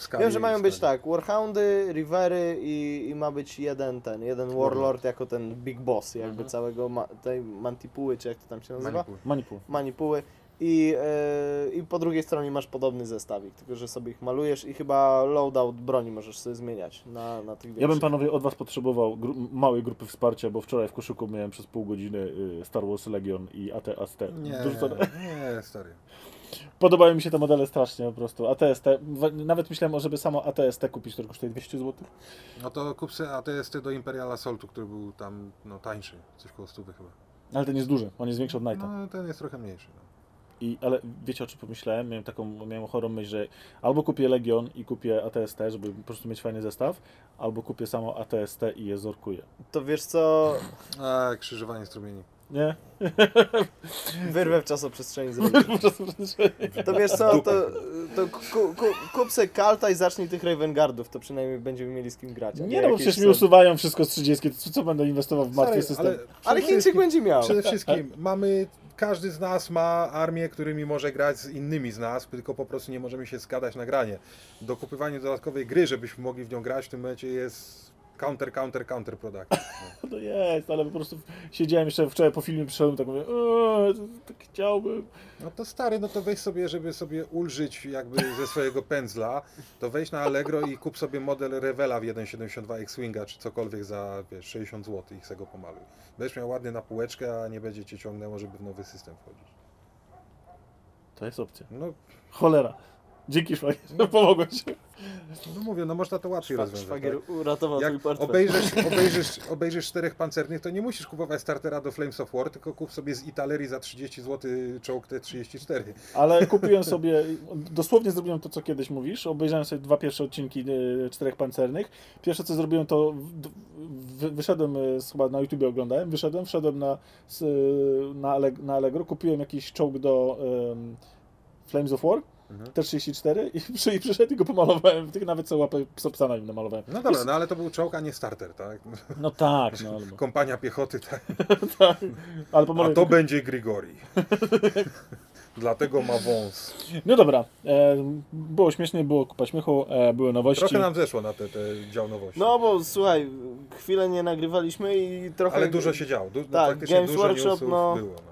Skali Wiem, że mają być tak, Warhoundy, Rivery i, i ma być jeden ten, jeden Warlord, Warlord. jako ten big boss jakby Mhm. całego ma, tej Mantipuły, czy jak to tam się nazywa? Manipul. Manipuły. I, e, I po drugiej stronie masz podobny zestawik, tylko że sobie ich malujesz i chyba loadout broni możesz sobie zmieniać na, na tych Ja bym panowie od was potrzebował gru małej grupy wsparcia, bo wczoraj w koszyku miałem przez pół godziny y, Star Wars Legion i AT-AST. Nie, Dorzucone. nie, stary. Podobają mi się te modele strasznie po prostu. ATST, nawet myślałem, żeby samo ATST kupić, które kosztuje 200 zł. No to kup sobie ATST do Imperial Assaultu, który był tam no, tańszy, coś koło stówy chyba. Ale ten jest duży, on jest większy od Knighta. No ten jest trochę mniejszy. No. I, ale wiecie o czym pomyślałem? Miałem taką, miałem chorą myśl, że albo kupię Legion i kupię ATST, żeby po prostu mieć fajny zestaw, albo kupię samo ATST i je zorkuję. To wiesz co, A, krzyżowanie strumieni. Nie? [laughs] wyrwę w czasoprzestrzeni To wiesz co, to, to ku, ku, kup se Kalta i zacznij tych Raven Guardów, to przynajmniej będziemy mieli z kim grać. a Nie no, bo przecież mi usuwają wszystko z 30, to co, będę inwestował w martwy system? ale, Ale Chińczyk będzie miał. Przede wszystkim mamy, każdy z nas ma armię, którymi może grać z innymi z nas, tylko po prostu nie możemy się zgadać na granie. Dokupywanie dodatkowej gry, żebyśmy mogli w nią grać w tym momencie jest counter, counter, counter product. [laughs] No jest, ale po prostu siedziałem jeszcze wczoraj po filmie, przyszedłem tak mówię, "Eee, tak chciałbym. No to stary, no to weź sobie, żeby sobie ulżyć jakby ze swojego pędzla, to wejdź na Allegro i kup sobie model Revela w 1.72 X-Winga czy cokolwiek za wiesz, 60 zł i se go pomaluj. Będziesz miał ładny na półeczkę, a nie będzie cię ciągnęło, żeby w nowy system wchodzić. To jest opcja. No, Cholera. Dzięki szwagier, pomogłeś. no mówię, no można to łatwiej Szwa- rozwiązać. Szwagier Tak? uratował twój Jak portfel. obejrzysz, [laughs] obejrzysz, obejrzysz czterech pancernych, to nie musisz kupować startera do Flames of War, tylko kup sobie z Italerii za 30 zł czołg T34. Ale [laughs] kupiłem sobie, dosłownie zrobiłem to, co kiedyś mówisz. Obejrzałem sobie dwa pierwsze odcinki e, Czterech Pancernych. Pierwsze, co zrobiłem, to wyszedłem, e, chyba na YouTube oglądałem, wyszedłem, wszedłem na, z, na, Alleg- na Allegro, kupiłem jakiś czołg do em, Flames of War, Mhm. T34 i, [laughs] przy, i przyszedł i go pomalowałem. Tych nawet co łapę psa na nim namalowałem. No dobra, no ale to był czołg, a nie starter, tak? No tak, no [laughs] albo. Kompania piechoty, tak? [laughs] tak. Ale A pomaluję to będzie Grigori. Dlatego ma wąs. No dobra, e, było śmiesznie, było kupa śmiechu, e, były nowości. Trochę nam zeszło na te, te dział nowości. No bo słuchaj, chwilę nie nagrywaliśmy i trochę... ale dużo się działo. Du- Tak, faktycznie Games dużo Workshop, newsów no. było. No.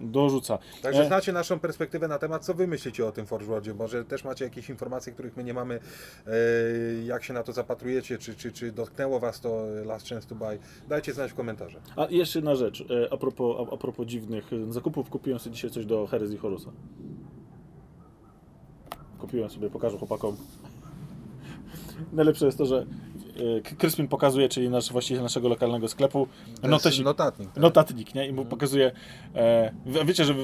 Dorzuca. Także E. znacie naszą perspektywę na temat, co wy myślicie o tym Forge Worldzie. Może też macie jakieś informacje, których my nie mamy, e, jak się na to zapatrujecie, czy, czy, czy dotknęło was to Last Chance to Buy. Dajcie znać w komentarzach. A jeszcze jedna rzecz, e, a propos, a, a propos dziwnych e, zakupów, kupiłem sobie dzisiaj coś do Herezji Horusa. Kupiłem sobie, pokażę chłopakom. [laughs] Najlepsze jest to, że Kryspin pokazuje, czyli nasz właściciel naszego lokalnego sklepu, notesik, notatnik. tak? notatnik, nie? I mu pokazuje, e, wie- wiecie, że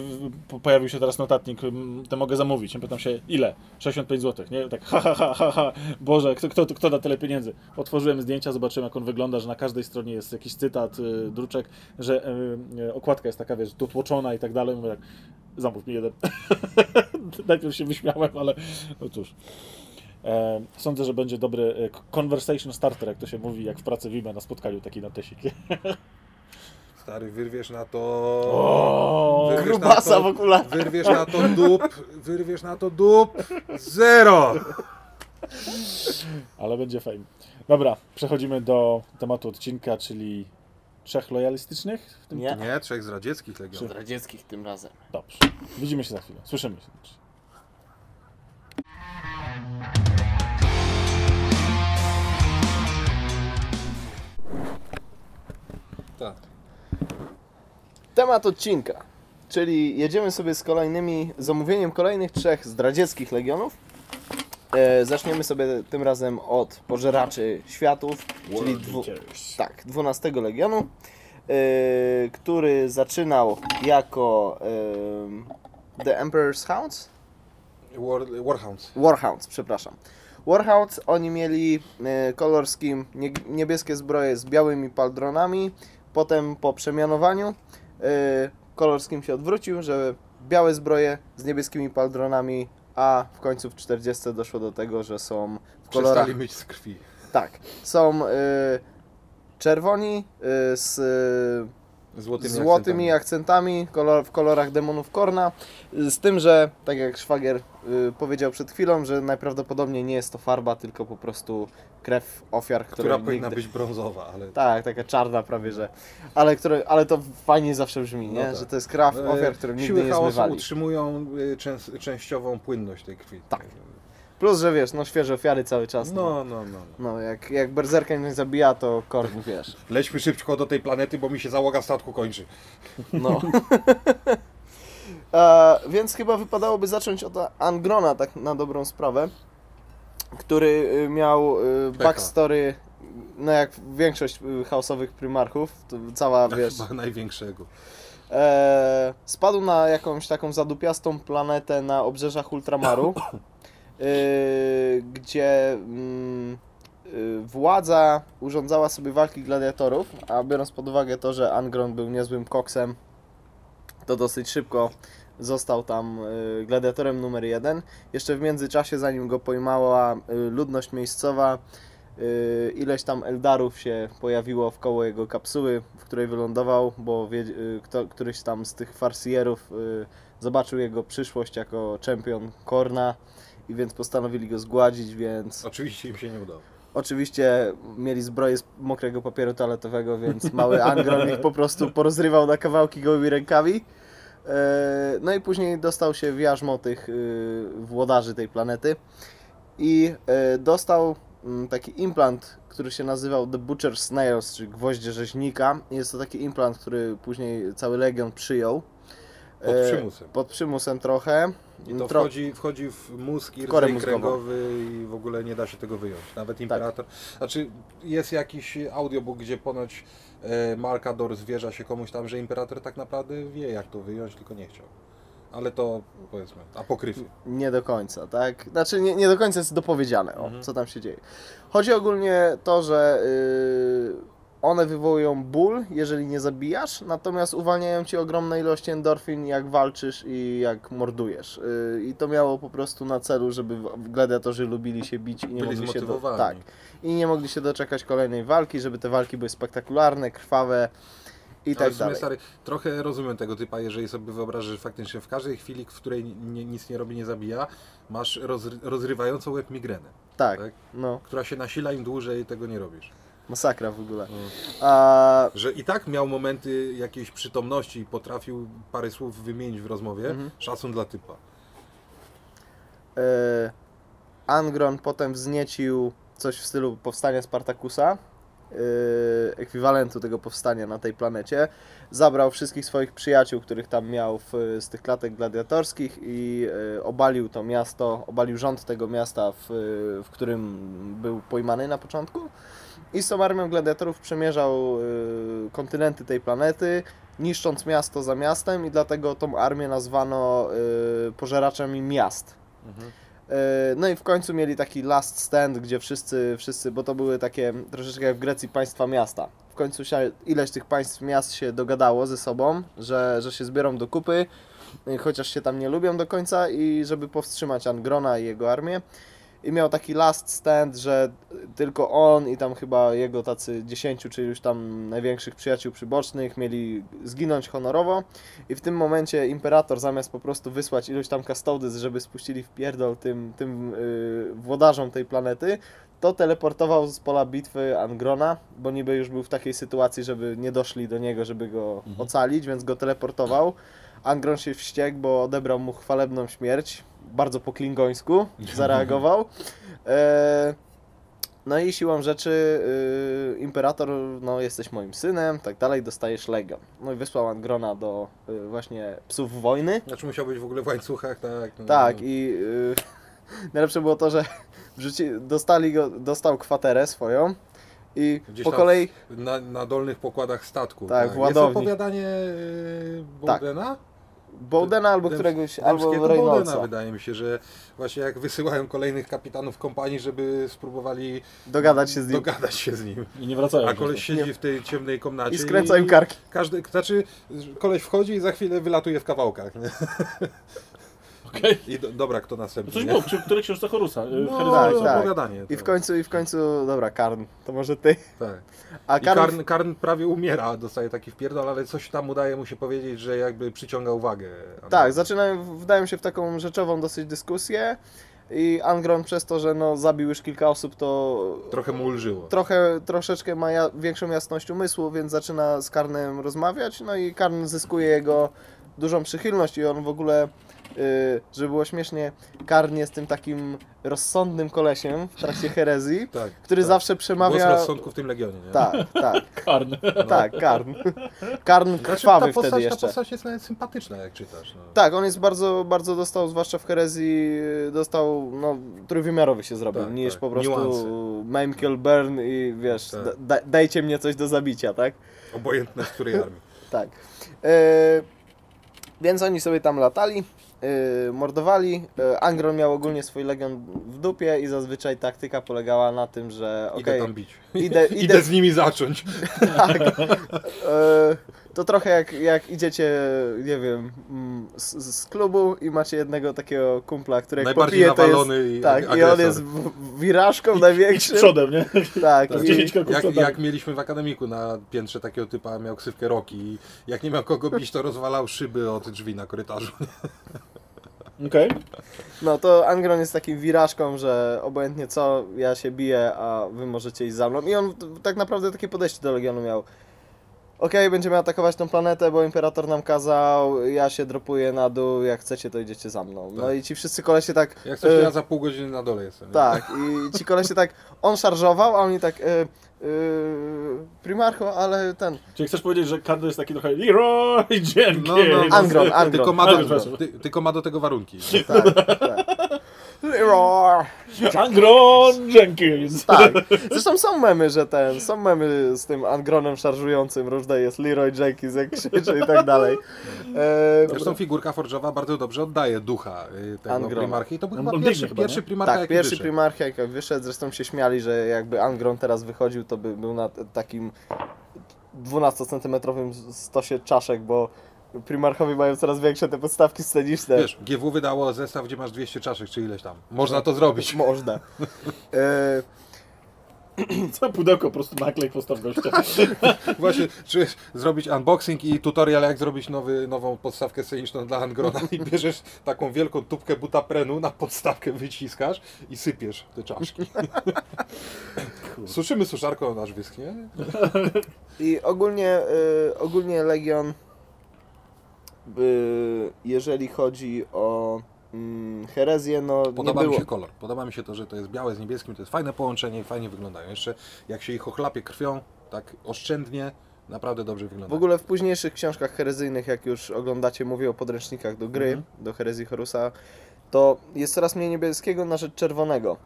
pojawił się teraz notatnik, to mogę zamówić. Ja pytam się, ile? 65 zł, nie? Tak, ha, ha, ha, ha, ha. Boże, kto, kto, kto da tyle pieniędzy? Otworzyłem zdjęcia, zobaczyłem, jak on wygląda, że na każdej stronie jest jakiś cytat, y, druczek, że y, okładka jest taka, wiesz, dotłoczona i tak dalej. Mówię tak, zamów mi jeden. [laughs] Najpierw się wyśmiałem, ale no cóż. E, sądzę, że będzie dobry e, conversation starter, jak to się mówi, jak w pracy Wime na spotkaniu taki notesik. [laughs] Stary, wyrwiesz na to... O, Wyrwiesz na Grubasa to- w. Wyrwiesz na to dup, wyrwiesz na to dup, zero! Ale będzie fajnie. Dobra, przechodzimy do tematu odcinka, czyli trzech lojalistycznych. W tym Nie. Nie, trzech z radzieckich Z legionów. radzieckich tym razem. Dobrze. Widzimy się za chwilę. Słyszymy się. Tak. Temat odcinka, czyli jedziemy sobie z kolejnymi, zamówieniem kolejnych trzech zdradzieckich legionów. E, zaczniemy sobie tym razem od Pożeraczy Światów, czyli dwu, tak, 12 Legionu, e, który zaczynał jako e, The Emperor's Hounds, War, Warhounds. Warhounds, przepraszam. Warhounds, oni mieli e, scheme nie, niebieskie zbroje z białymi paldronami. Potem po przemianowaniu e, color scheme się odwrócił, że białe zbroje z niebieskimi paldronami, a w końcu w 40 doszło do tego, że są w kolorach Przestali myć z krwi. tak, są y, czerwoni y, z Złotymi, złotymi akcentami, kolor, w kolorach demonów Korna. Z tym, że tak jak szwagier y, powiedział przed chwilą, że najprawdopodobniej nie jest to farba, tylko po prostu krew ofiar, które która powinna nigdy... być brązowa, ale Tak, taka czarna prawie, że. Ale, które, ale to fajnie zawsze brzmi, nie? No tak. Że to jest krew E, ofiar, które nigdy siły nie zmywali. utrzymują y, częs, częściową płynność tej krwi. Tak. Plus, że wiesz, no świeże ofiary cały czas. No, No, no, no. no. no jak, jak berserka nie zabija, to Korn, [laughs] wiesz. Lećmy szybko do tej planety, bo mi się załoga statku kończy. No. [laughs] [laughs] e, więc chyba wypadałoby zacząć od Angrona, tak na dobrą sprawę, który y, miał y, Pecha. backstory, no jak większość y, chaosowych prymarchów, to cała, wiesz, Chyba największego. e, spadł na jakąś taką zadupiastą planetę na obrzeżach Ultramaru, [coughs] gdzie mm, y, władza urządzała sobie walki gladiatorów, a biorąc pod uwagę to, że Angron był niezłym koksem, to dosyć szybko został tam y, gladiatorem numer jeden. Jeszcze w międzyczasie, zanim go pojmała ludność miejscowa, ileś tam Eldarów się pojawiło w koło jego kapsuły, w której wylądował, bo kto, któryś tam z tych farsjerów zobaczył jego przyszłość jako czempion Korna i więc postanowili go zgładzić, więc Oczywiście im się nie udało. Oczywiście mieli zbroję z mokrego papieru toaletowego, więc mały Angron ich po prostu porozrywał na kawałki gołymi rękami. E, No i później dostał się w jarzmo tych y, włodarzy tej planety i e, dostał mm, taki implant, który się nazywał The Butcher Snails, czyli gwoździe rzeźnika. Jest to taki implant, który później cały Legion przyjął. Pod E, przymusem. Pod przymusem trochę. I to wchodzi, wchodzi w mózg i kręgowy i w ogóle nie da się tego wyjąć. Nawet imperator. Znaczy jest jakiś audiobook, gdzie ponoć e, Malkador zwierza się komuś tam, że imperator tak naprawdę wie jak to wyjąć, tylko nie chciał. Ale to powiedzmy apokryfy. Nie do końca, tak? Znaczy nie, nie do końca jest dopowiedziane, o, Mhm. co tam się dzieje. Chodzi ogólnie to, że y, one wywołują ból, jeżeli nie zabijasz, natomiast uwalniają ci ogromne ilości endorfin, jak walczysz i jak mordujesz. Y, I to miało po prostu na celu, żeby gladiatorzy lubili się bić i nie Byli mogli się do, tak, i nie mogli się doczekać kolejnej walki, żeby te walki były spektakularne, krwawe i tak w sumie, dalej. stary, trochę rozumiem tego typa, jeżeli sobie wyobrażasz, że faktycznie w każdej chwili, w której nie, nic nie robi, nie zabija, masz rozry, rozrywającą łeb migrenę, Tak, tak? no, która się nasila im dłużej tego nie robisz. Masakra w ogóle. Mm. A, Że i tak miał momenty jakiejś przytomności i potrafił parę słów wymienić w rozmowie, Mhm. szacun dla typa. E, Angron potem wzniecił coś w stylu powstania Spartakusa, e, ekwiwalentu tego powstania na tej planecie. Zabrał wszystkich swoich przyjaciół, których tam miał w, z tych klatek gladiatorskich i e, obalił to miasto, obalił rząd tego miasta, w, w którym był pojmany na początku. I z tą armią gladiatorów przemierzał e, kontynenty tej planety, niszcząc miasto za miastem i dlatego tą armię nazwano e, pożeraczami miast. E, No i w końcu mieli taki last stand, gdzie wszyscy, wszyscy, bo to były takie troszeczkę jak w Grecji państwa miasta. W końcu się, ileś tych państw miast się dogadało ze sobą, że, że się zbiorą do kupy, y, chociaż się tam nie lubią do końca i żeby powstrzymać Angrona i jego armię. I miał taki last stand, że tylko on i tam chyba jego tacy dziesięciu, czy już tam największych przyjaciół przybocznych mieli zginąć honorowo. I w tym momencie imperator zamiast po prostu wysłać ilość tam custodes, żeby spuścili w pierdol tym, tym yy, włodarzom tej planety, to teleportował z pola bitwy Angrona, bo niby już był w takiej sytuacji, żeby nie doszli do niego, żeby go ocalić, więc go teleportował. Angron się wściekł, bo odebrał mu chwalebną śmierć. Bardzo po klingońsku [laughs] zareagował. E, no i siłą rzeczy y, imperator, no jesteś moim synem, tak dalej, dostajesz legion. No i wysłał Angrona do y, właśnie psów wojny. Znaczy musiał być w ogóle w łańcuchach, tak? No, Tak, no. i y, [laughs] najlepsze było to, że wrzuci, dostali go, dostał kwaterę swoją i Gdzieś po kolei, Na, na dolnych pokładach statku. Tak, w Jest ładowni. opowiadanie yy, Bowdena? Bowdena albo Dem- któregoś, Demskiego albo Bowdena Reynoldsa, wydaje mi się, że właśnie jak wysyłają kolejnych kapitanów kompanii, żeby spróbowali dogadać się z nim dogadać się z nim. I nie wracają. A koleś siedzi w tej ciemnej komnacie i skręca im karki. Każdy, znaczy koleś wchodzi i za chwilę wylatuje w kawałkach. Nie? Okej. I do, dobra, kto następny? Coś nie? było, przy której książce Horusa. y, No, tak, tak, opowiadanie. I w końcu, i w końcu, dobra, Karn, to może ty. Tak. A I Karn, Karn, Karn prawie umiera, dostaje taki wpierdol, ale coś tam udaje mu się powiedzieć, że jakby przyciąga uwagę. tak, zaczynają, wdają się w taką rzeczową dosyć dyskusję i Angron przez to, że no, zabił już kilka osób, to Trochę mu ulżyło. trochę, troszeczkę ma ja, większą jasność umysłu, więc zaczyna z Karnem rozmawiać, no i Karn zyskuje jego dużą przychylność i on w ogóle, żeby było śmiesznie, Karn jest tym takim rozsądnym kolesiem w trakcie herezji, [laughs] tak, który tak. zawsze Głos przemawia... rozsądku w tym legionie, nie? Tak, tak, [laughs] Karn. tak, Karn. Karn Znaczy, krwawy ta postać, wtedy Ta jeszcze. postać jest nawet sympatyczna, jak czytasz. No. Tak, on jest bardzo, bardzo dostał, zwłaszcza w herezji, dostał, no, trójwymiarowy się zrobił, Tak, niż tak. po prostu Niuansy. Maim, kill, burn i wiesz, Tak. da, da, dajcie mnie coś do zabicia, tak? Obojętne z której armii. [laughs] Tak. E, więc oni sobie tam latali, e, mordowali. E, Angron miał ogólnie swój legion w dupie i zazwyczaj taktyka polegała na tym, że Idę okej, tam bić. idę, [laughs] Idę idę, z nimi zacząć. [laughs] tak. E, to trochę jak, jak idziecie, nie wiem, mm, z, z klubu i macie jednego takiego kumpla, który jak Najbardziej popije, to jest... nawalony i Tak, i agresor. on jest w- wirażką największym. przodem, nie? [laughs] Tak, Tak. i, 10 kroków Jak, jak mieliśmy w akademiku na piętrze takiego typa, miał ksywkę Roki i jak nie miał kogo bić, to rozwalał szyby od drzwi na korytarzu. [laughs] Okej. No to Angron jest takim wirażką, że obojętnie co, ja się biję, a wy możecie iść za mną. I on t- tak naprawdę takie podejście do Legionu miał. Okej, będziemy atakować tą planetę, bo Imperator nam kazał, ja się dropuję na dół, jak chcecie to idziecie za mną. No Tak. i ci wszyscy kolesie tak... Jak coś, e, ja za pół godziny na dole jestem. nie? Tak, i ci kolesie tak, on szarżował, a oni tak... E, e, Primarcho, ale ten... Czyli chcesz powiedzieć, że Karn to jest taki trochę Leroy Jenkins? No, no, no, Angron, Angron. Tylko ma, Angron, do, przepraszam. ty, tylko ma do tego warunki. Tak, tak. Leroy. Angron Jenkins. Tak. [laughs] Zresztą są memy, że ten, są memy z tym Angronem szarżującym, różne jest Leroy Jenkins, jak krzyczy i tak dalej. E, Zresztą figurka Forge'owa bardzo dobrze oddaje ducha y, tego Angrona. primarchy. I to był On chyba biegnie pierwszy, chyba, pierwszy nie? primarcha, tak, jaki pierwszy wyszedł. Primarch jak wyszedł, zresztą się śmiali, że jakby Angron teraz wychodził, to by był na takim 12-centymetrowym stosie czaszek, bo Primarchowie mają coraz większe te podstawki sceniczne. Wiesz, GW wydało zestaw, gdzie masz 200 czaszek, czy ileś tam. Można to zrobić. [laughs] Można. E, [clears throat] Co pudełko po prostu naklej postaw gościa. [laughs] Właśnie, czy zrobić unboxing i tutorial, jak zrobić nowy, nową podstawkę sceniczną dla Angrona i bierzesz taką wielką tubkę butaprenu, na podstawkę wyciskasz i sypiesz te czaszki. Suszymy suszarką, nasz wyschnie. I ogólnie, y, ogólnie Legion, jeżeli chodzi o mm, herezję, no Podoba nie mi było. się kolor. Podoba mi się to, że to jest białe z niebieskim, to jest fajne połączenie i fajnie wyglądają. Jeszcze jak się ich ochlapie krwią, tak oszczędnie, naprawdę dobrze W wygląda. ogóle w późniejszych książkach herezyjnych, jak już oglądacie, mówię o podręcznikach do gry, Mhm. do herezji Horusa, to jest coraz mniej niebieskiego na rzecz czerwonego.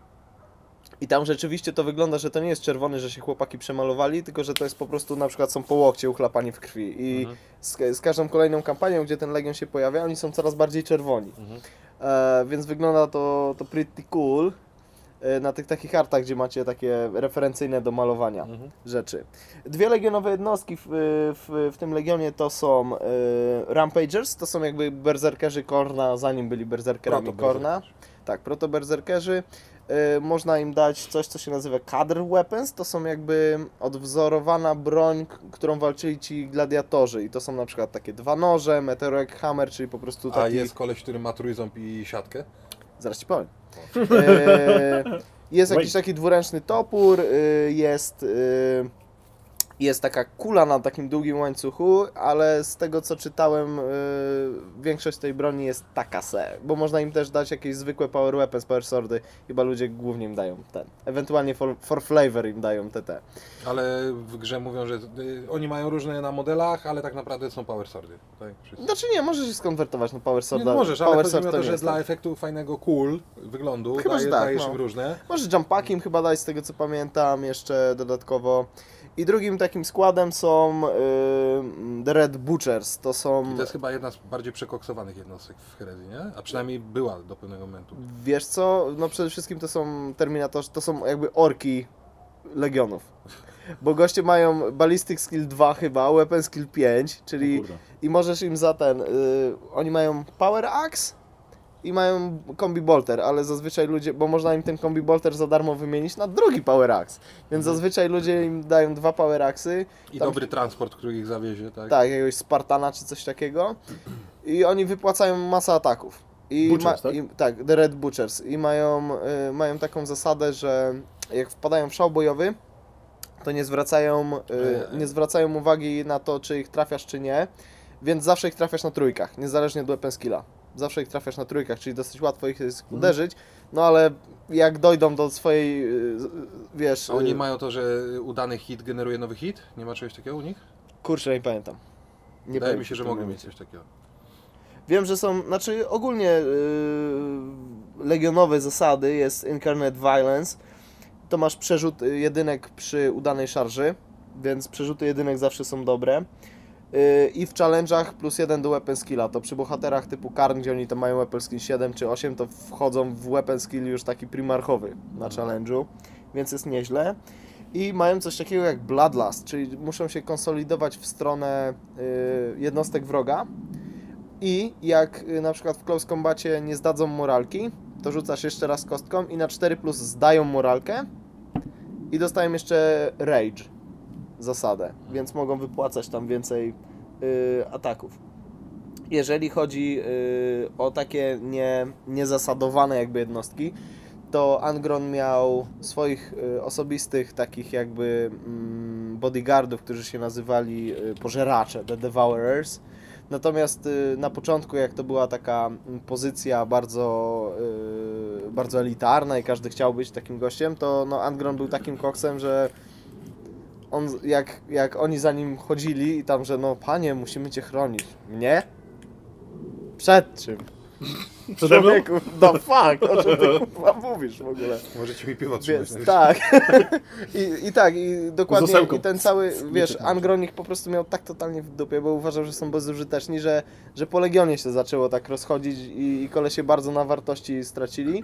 I tam rzeczywiście to wygląda, że to nie jest czerwony, że się chłopaki przemalowali, tylko że to jest po prostu na przykład są po łokcie uchlapani w krwi. I Mhm. z, z każdą kolejną kampanią, gdzie ten Legion się pojawia, oni są coraz bardziej czerwoni. Mhm. E, więc wygląda to, to pretty cool e, na tych takich artach, gdzie macie takie referencyjne do malowania Mhm. rzeczy. Dwie legionowe jednostki w, w, w tym legionie to są e, Rampagers, to są jakby berserkerzy Korna, zanim byli berserkerami. Korna. Tak, proto-berserkerzy. E, można im dać coś, co się nazywa Cadre Weapons, to są jakby odwzorowana broń, którą walczyli ci gladiatorzy i to są na przykład takie dwa noże, Meteorek Hammer, czyli po prostu A taki... jest koleś, który ma trójząb i siatkę? Zaraz ci powiem. E, [laughs] jest jakiś taki dwuręczny topór, y, jest, y, jest taka kula na takim długim łańcuchu, ale z tego co czytałem, y, większość tej broni jest taka se, bo można im też dać jakieś zwykłe power weapons, power swordy, chyba ludzie głównie im dają ten. Ewentualnie for, for flavor im dają te te. Ale w grze mówią, że y, oni mają różne na modelach, ale tak naprawdę są power swordy. Tak, wszyscy. Znaczy nie, możesz się skonwertować na power Nie, sworda. no możesz, ale power chodzi mi o to, nie że dla tak. efektu fajnego cool wyglądu Chyba, że daje, tak, dajesz no. im różne. Może jump im chyba dać z tego co pamiętam jeszcze dodatkowo. I drugim takim składem są y, The Red Butchers. To są, I to jest chyba jedna z bardziej przekoksowanych jednostek w herezji, nie? A przynajmniej była do pewnego momentu. wiesz co, no przede wszystkim to są Terminatorzy, to są jakby orki Legionów. Bo goście mają Ballistic Skill 2 chyba, Weapon Skill 5, czyli i możesz im za ten, y, oni mają Power Axe i mają kombi bolter, ale zazwyczaj ludzie, bo można im ten kombi bolter za darmo wymienić na drugi power axe, więc zazwyczaj ludzie im dają dwa power axy, I Tam- dobry transport, który ich zawiezie, tak? tak, jakiegoś Spartana czy coś takiego i oni wypłacają masę ataków. I Butchers, tak? i, tak, The Red Butchers i mają, y, mają taką zasadę, że jak wpadają w szał bojowy, to nie zwracają, y, E. nie zwracają uwagi na to, czy ich trafiasz, czy nie, więc zawsze ich trafiasz na trójkach, niezależnie od weapon skilla. Zawsze ich trafiasz na trójkach, czyli dosyć łatwo ich jest Mhm. uderzyć, no ale jak dojdą do swojej, y, wiesz... A oni y, mają to, że udany hit generuje nowy hit? Nie ma czegoś takiego u nich? Kurczę, nie pamiętam. Nie Wydaje pamiętam mi się, że momencie. mieć coś takiego. Wiem, że są, znaczy ogólnie yy, legionowe zasady jest Incarnate Violence. To masz przerzut jedynek przy udanej szarży, więc przerzuty jedynek zawsze są dobre. Yy, I w challenge'ach plus jeden do weapon skilla. To przy bohaterach typu Karn, gdzie oni to mają weapon skill 7 czy 8, to wchodzą w weapon skill już taki primarchowy na challenge'u, więc jest nieźle. I mają coś takiego jak Bloodlust, czyli muszą się konsolidować w stronę yy, jednostek wroga. I jak y, na przykład w close combacie nie zdadzą moralki, to rzucasz jeszcze raz kostką i na 4 plus zdają moralkę i dostają jeszcze rage zasadę, więc mogą wypłacać tam więcej y, ataków. Jeżeli chodzi y, o takie nie, niezasadowane jakby jednostki, to Angron miał swoich y, osobistych takich jakby mm, bodyguardów, którzy się nazywali pożeracze, The Devourers. Natomiast na początku, jak to była taka mm, pozycja bardzo, bardzo elitarna i każdy chciał być takim gościem, to no, Angron był takim koksem, że on, jak, jak oni za nim chodzili i tam, że no panie, musimy cię chronić. Mnie? Przed czym? [laughs] Przede mną? Człowieku, no fuck, o czym ty [laughs] kurwa mówisz w ogóle? Możecie mi piwo trzymać. Więc tak. [laughs] I, I tak, i dokładnie i ten cały, wiesz. Angronik po prostu miał tak totalnie w dupie, bo uważał, że są bezużyteczni, że, że po Legionie się zaczęło tak rozchodzić i, i kolesie bardzo na wartości stracili.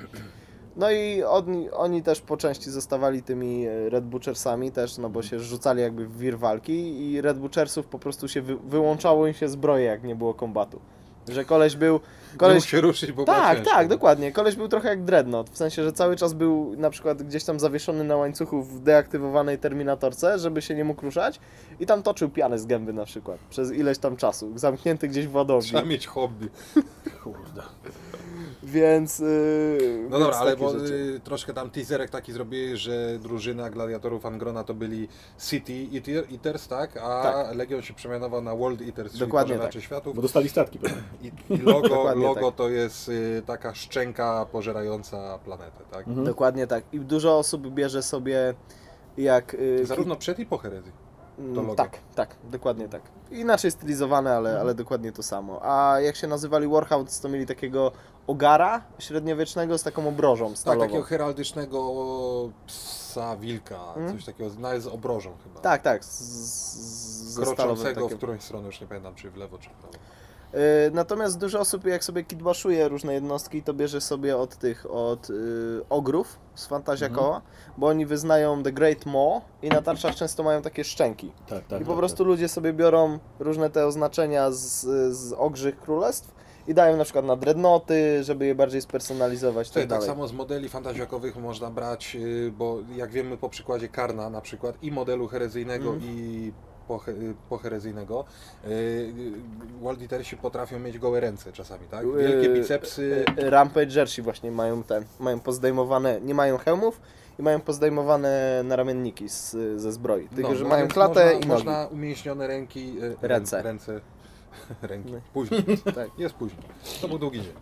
No i oni, oni też po części zostawali tymi e, Red Butchersami też, no bo się rzucali jakby w wir walki i Red Butchersów po prostu się wy, wyłączało im się zbroje, jak nie było kombatu. Że koleś był... Nie Koleś, mógł się ruszyć, bo tak, ciężko. tak, dokładnie. Koleś był trochę jak Dreadnought, w sensie, że cały czas był na przykład gdzieś tam zawieszony na łańcuchu w deaktywowanej Terminatorce, żeby się nie mógł ruszać i tam toczył pianę z gęby na przykład, przez ileś tam czasu, zamknięty gdzieś w ładowni, Trzeba mieć hobby. Kurde. Więc... Yy, No dobra, więc ale bo y, troszkę tam teaserek taki zrobiłeś, że drużyna gladiatorów Angrona to byli City Eater- Eaters, tak? A Tak. Legion się przemianował na World Eaters, czyli Dokładnie pożeracze Bo światów. dostali statki. I, i logo, [laughs] logo tak. to jest y, taka szczęka pożerająca planetę, tak? Mhm. Dokładnie tak. I dużo osób bierze sobie jak... Yy, Zarówno przed i po herezji. Mm. Tak, tak, dokładnie tak. Inaczej stylizowane, ale, ale dokładnie to samo. A jak się nazywali Warhounds, to mieli takiego ogara średniowiecznego z taką obrożą Tak, stalową. takiego heraldycznego psa, wilka, Mhm. coś takiego, nawet z obrożą chyba. Tak, tak, z, z, Kroczącego w którąś stronę, już nie pamiętam, czy w lewo, czy w prawo. Yy, Natomiast dużo osób, jak sobie kitbaszuje różne jednostki, to bierze sobie od tych, od yy, ogrów z Fantazja Mhm. Koła, bo oni wyznają The Great Maw i na tarczach często mają takie szczęki. Tak, tak. I po tak, prostu ludzie sobie biorą różne te oznaczenia z, z ogrzych królestw i dają na przykład na dreadnoty, żeby je bardziej spersonalizować Tak, tak samo z modeli fantazjakowych można brać, y, bo jak wiemy po przykładzie Karna na przykład i modelu herezyjnego Mhm. i y, poherezyjnego, y, World Eatersi potrafią mieć gołe ręce czasami, tak? Wielkie bicepsy. Rampagersi właśnie mają ten, mają pozdejmowane, nie mają hełmów i mają pozdejmowane naramienniki z, ze zbroi, tylko No, że mają klatę można, i nogi. Można umięśnione ręki, Ręce. ręce [laughs] ręki, No. później, [laughs] Tak. jest później, to był długi dzień.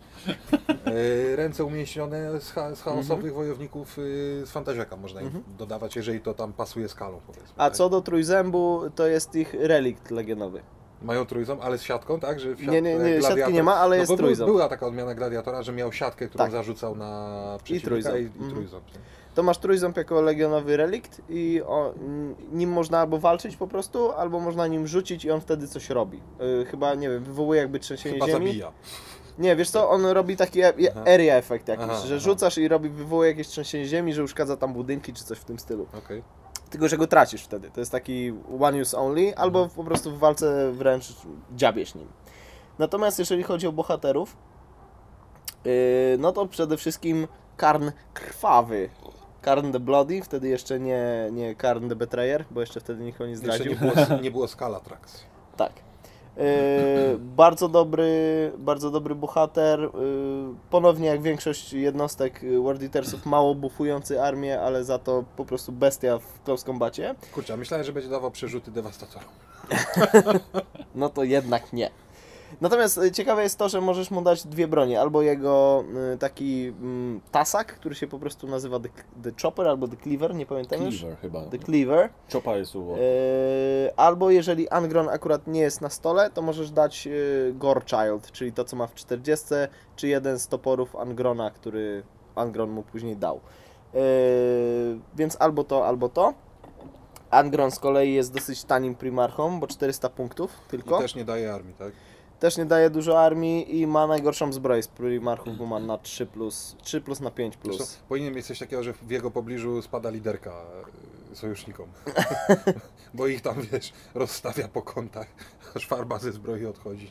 Y, [laughs] Ręce umięśnione z, cha, z chaosowych Mhm. wojowników y, z Fantaziaka można im dodawać, jeżeli to tam pasuje skalą powiedzmy. A tak? co do trójzębu, to jest ich relikt legionowy. Mają trójząb, ale z siatką, tak? Że w Nie, nie, nie, siatki nie ma, ale jest no, był- trójząb. Była taka odmiana gladiatora, że miał siatkę, którą Tak. zarzucał na przeciwnika trójząb. i, i Mhm. trójząb. nie? To masz trójząb jako legionowy relikt i o, nim można albo walczyć po prostu, albo można nim rzucić i on wtedy coś robi. Yy, chyba, nie wiem, wywołuje jakby trzęsienie Chyba ziemi. zabija. Nie, wiesz co, on robi taki e- Aha. area effect jakiś, Aha, że aha. rzucasz i robi, wywołuje jakieś trzęsienie ziemi, że uszkadza tam budynki czy coś w tym stylu. Okej. Tylko, że go tracisz wtedy. To jest taki one use only, albo po prostu w walce wręcz dziabiesz nim. Natomiast jeżeli chodzi o bohaterów, Yy, no to przede wszystkim Karn Krwawy. Karn the Bloody, wtedy jeszcze nie, nie Karn the Betrayer, bo jeszcze wtedy nikogo nie Jeszcze zdradził. nie było, [laughs] nie było Scalatrax. Tak. Yy, bardzo dobry, bardzo dobry bohater. Yy, ponownie jak większość jednostek yy, World Eatersów mało bufujący armię, ale za to po prostu bestia w close combacie. Kurczę, myślałem, że będzie dawał przerzuty dewastatorom. [laughs] No to jednak nie. Natomiast y, ciekawe jest to, że możesz mu dać dwie bronie. Albo jego y, taki mm, tasak, który się po prostu nazywa The, the Chopper albo The Cleaver, nie pamiętam już. Cleaver chyba. The Cleaver. Chopa jest u. Y, albo jeżeli Angron akurat nie jest na stole, to możesz dać y, Gore Child, czyli to co ma w 40, czy jeden z toporów Angrona, który Angron mu później dał. Więc albo to, albo to. Angron z kolei jest dosyć tanim primarchą, bo 400 punktów tylko. I też nie daje armii, tak? Też nie daje dużo armii i ma najgorszą zbroję z primarchów, bo ma na 3 plus, 3 plus na 5 plus. Zresztą powinien mieć coś takiego, że w jego pobliżu spada liderka e, sojusznikom. [laughs] Bo ich tam, wiesz, rozstawia po kątach, [laughs] aż farba ze zbroi odchodzi.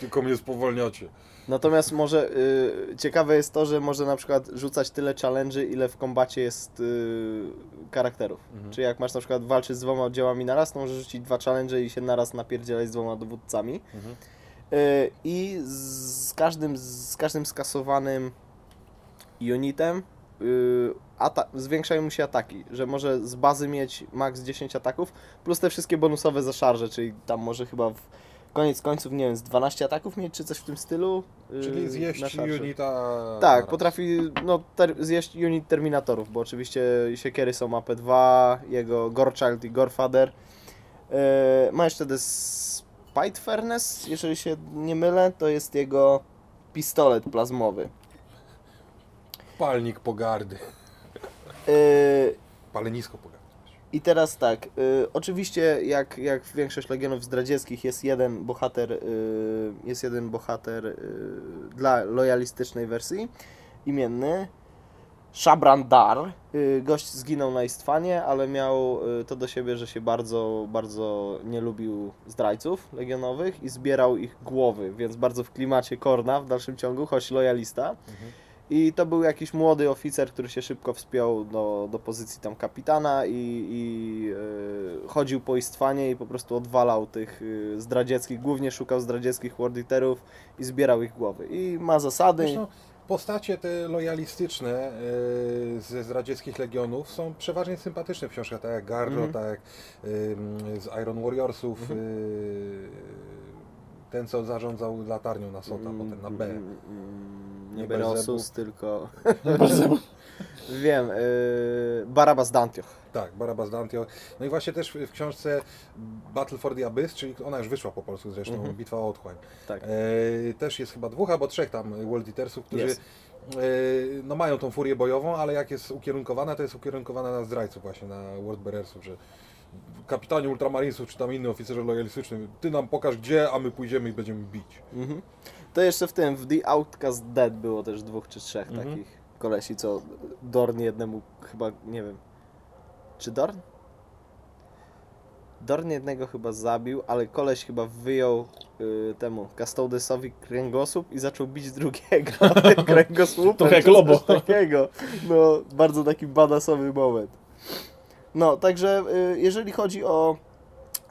Tylko mnie spowolniacie. Natomiast może y, ciekawe jest to, że może na przykład rzucać tyle challenge'y, ile w kombacie jest y, charakterów. Mhm. Czyli jak masz na przykład walczyć z dwoma oddziałami naraz, to możesz rzucić dwa challenge i się naraz napierdzielać z dwoma dowódcami. Mhm. Y, I z każdym, z każdym skasowanym unitem y, zwiększają mu się ataki, że może z bazy mieć max 10 ataków, plus te wszystkie bonusowe za szarże, czyli tam może chyba w koniec końców, nie wiem, z 12 ataków mieć, czy coś w tym stylu. y, Czyli zjeść unita. Tak, potrafi no, zjeść unit Terminatorów, bo oczywiście siekiery są AP2, jego Gorechild i Gorefather. Yy, ma jeszcze The Spite Furnace, jeżeli się nie mylę, to jest jego pistolet plazmowy. Palnik pogardy. Yy, Palenisko pogardy. I teraz tak, y, oczywiście jak, jak większość Legionów Zdradzieckich jest jeden bohater, y, jest jeden bohater y, dla lojalistycznej wersji, imienny. Shabran Dar, y, gość zginął na Istwanie, ale miał y, to do siebie, że się bardzo, bardzo nie lubił zdrajców legionowych i zbierał ich głowy, więc bardzo w klimacie Korna w dalszym ciągu, choć lojalista. I to był jakiś młody oficer, który się szybko wspiął do, do pozycji tam kapitana i, i e, chodził po Istwanie i po prostu odwalał tych e, zdradzieckich, głównie szukał zdradzieckich Worditerów i zbierał ich głowy. I ma zasady. Zresztą postacie te lojalistyczne e, ze zdradzieckich legionów są przeważnie sympatyczne w książkach, tak jak Garro, Mhm. tak jak z Iron Warriorsów. Y, ten, co zarządzał latarnią na Sota, potem na B. Mm, mm, Nie [laughs] [laughs] Nie. Berosus, tylko... Wiem, y, Barabas Dantioch. Tak, Barabas Dantio. No i właśnie też w książce Battle for the Abyss, czyli ona już wyszła po polsku zresztą, Mhm. Bitwa o Otchłań. Tak. E, też jest chyba dwóch albo trzech tam World Eatersów, którzy e, no, mają tą furię bojową, ale jak jest ukierunkowana, to jest ukierunkowana na zdrajców właśnie, na World Bearersów, że kapitanie Ultramarinesów czy tam inny oficerze lojalistyczny, ty nam pokaż gdzie, a my pójdziemy i będziemy bić. Mhm. To jeszcze w tym, w The Outcast Dead było też dwóch czy trzech Mhm. takich kolesi, co Dorn jednemu chyba, nie wiem, czy Dorn? Dorn jednego chyba zabił, ale koleś chyba wyjął y, temu Custodiosowi kręgosłup i zaczął bić drugiego [laughs] kręgosłupem. Trochę jak Lobo. takiego. No, bardzo taki badassowy moment. No, także y, jeżeli chodzi o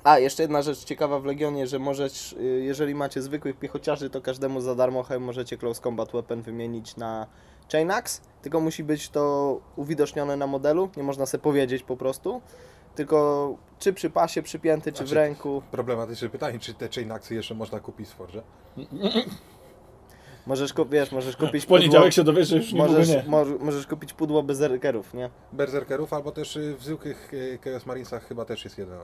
a, jeszcze jedna rzecz ciekawa w Legionie, że możesz, y, jeżeli macie zwykłych piechociarzy, to każdemu za darmo możecie Close Combat Weapon wymienić na Chain Axe, tylko musi być to uwidocznione na modelu, nie można sobie powiedzieć po prostu, tylko czy przy pasie przypięty, czy w Znaczy, ręku. Problematyczne pytanie, czy te chainaxy jeszcze można kupić w Forze? Możesz, ku- wiesz, możesz kupić W poniedziałek pudło, się dowiesz, że już nie możesz, nie. mo- możesz kupić pudło berserkerów, nie? Berserkerów, albo też y, w zwykłych y, Chaos Marinesach chyba też jest jeden. y,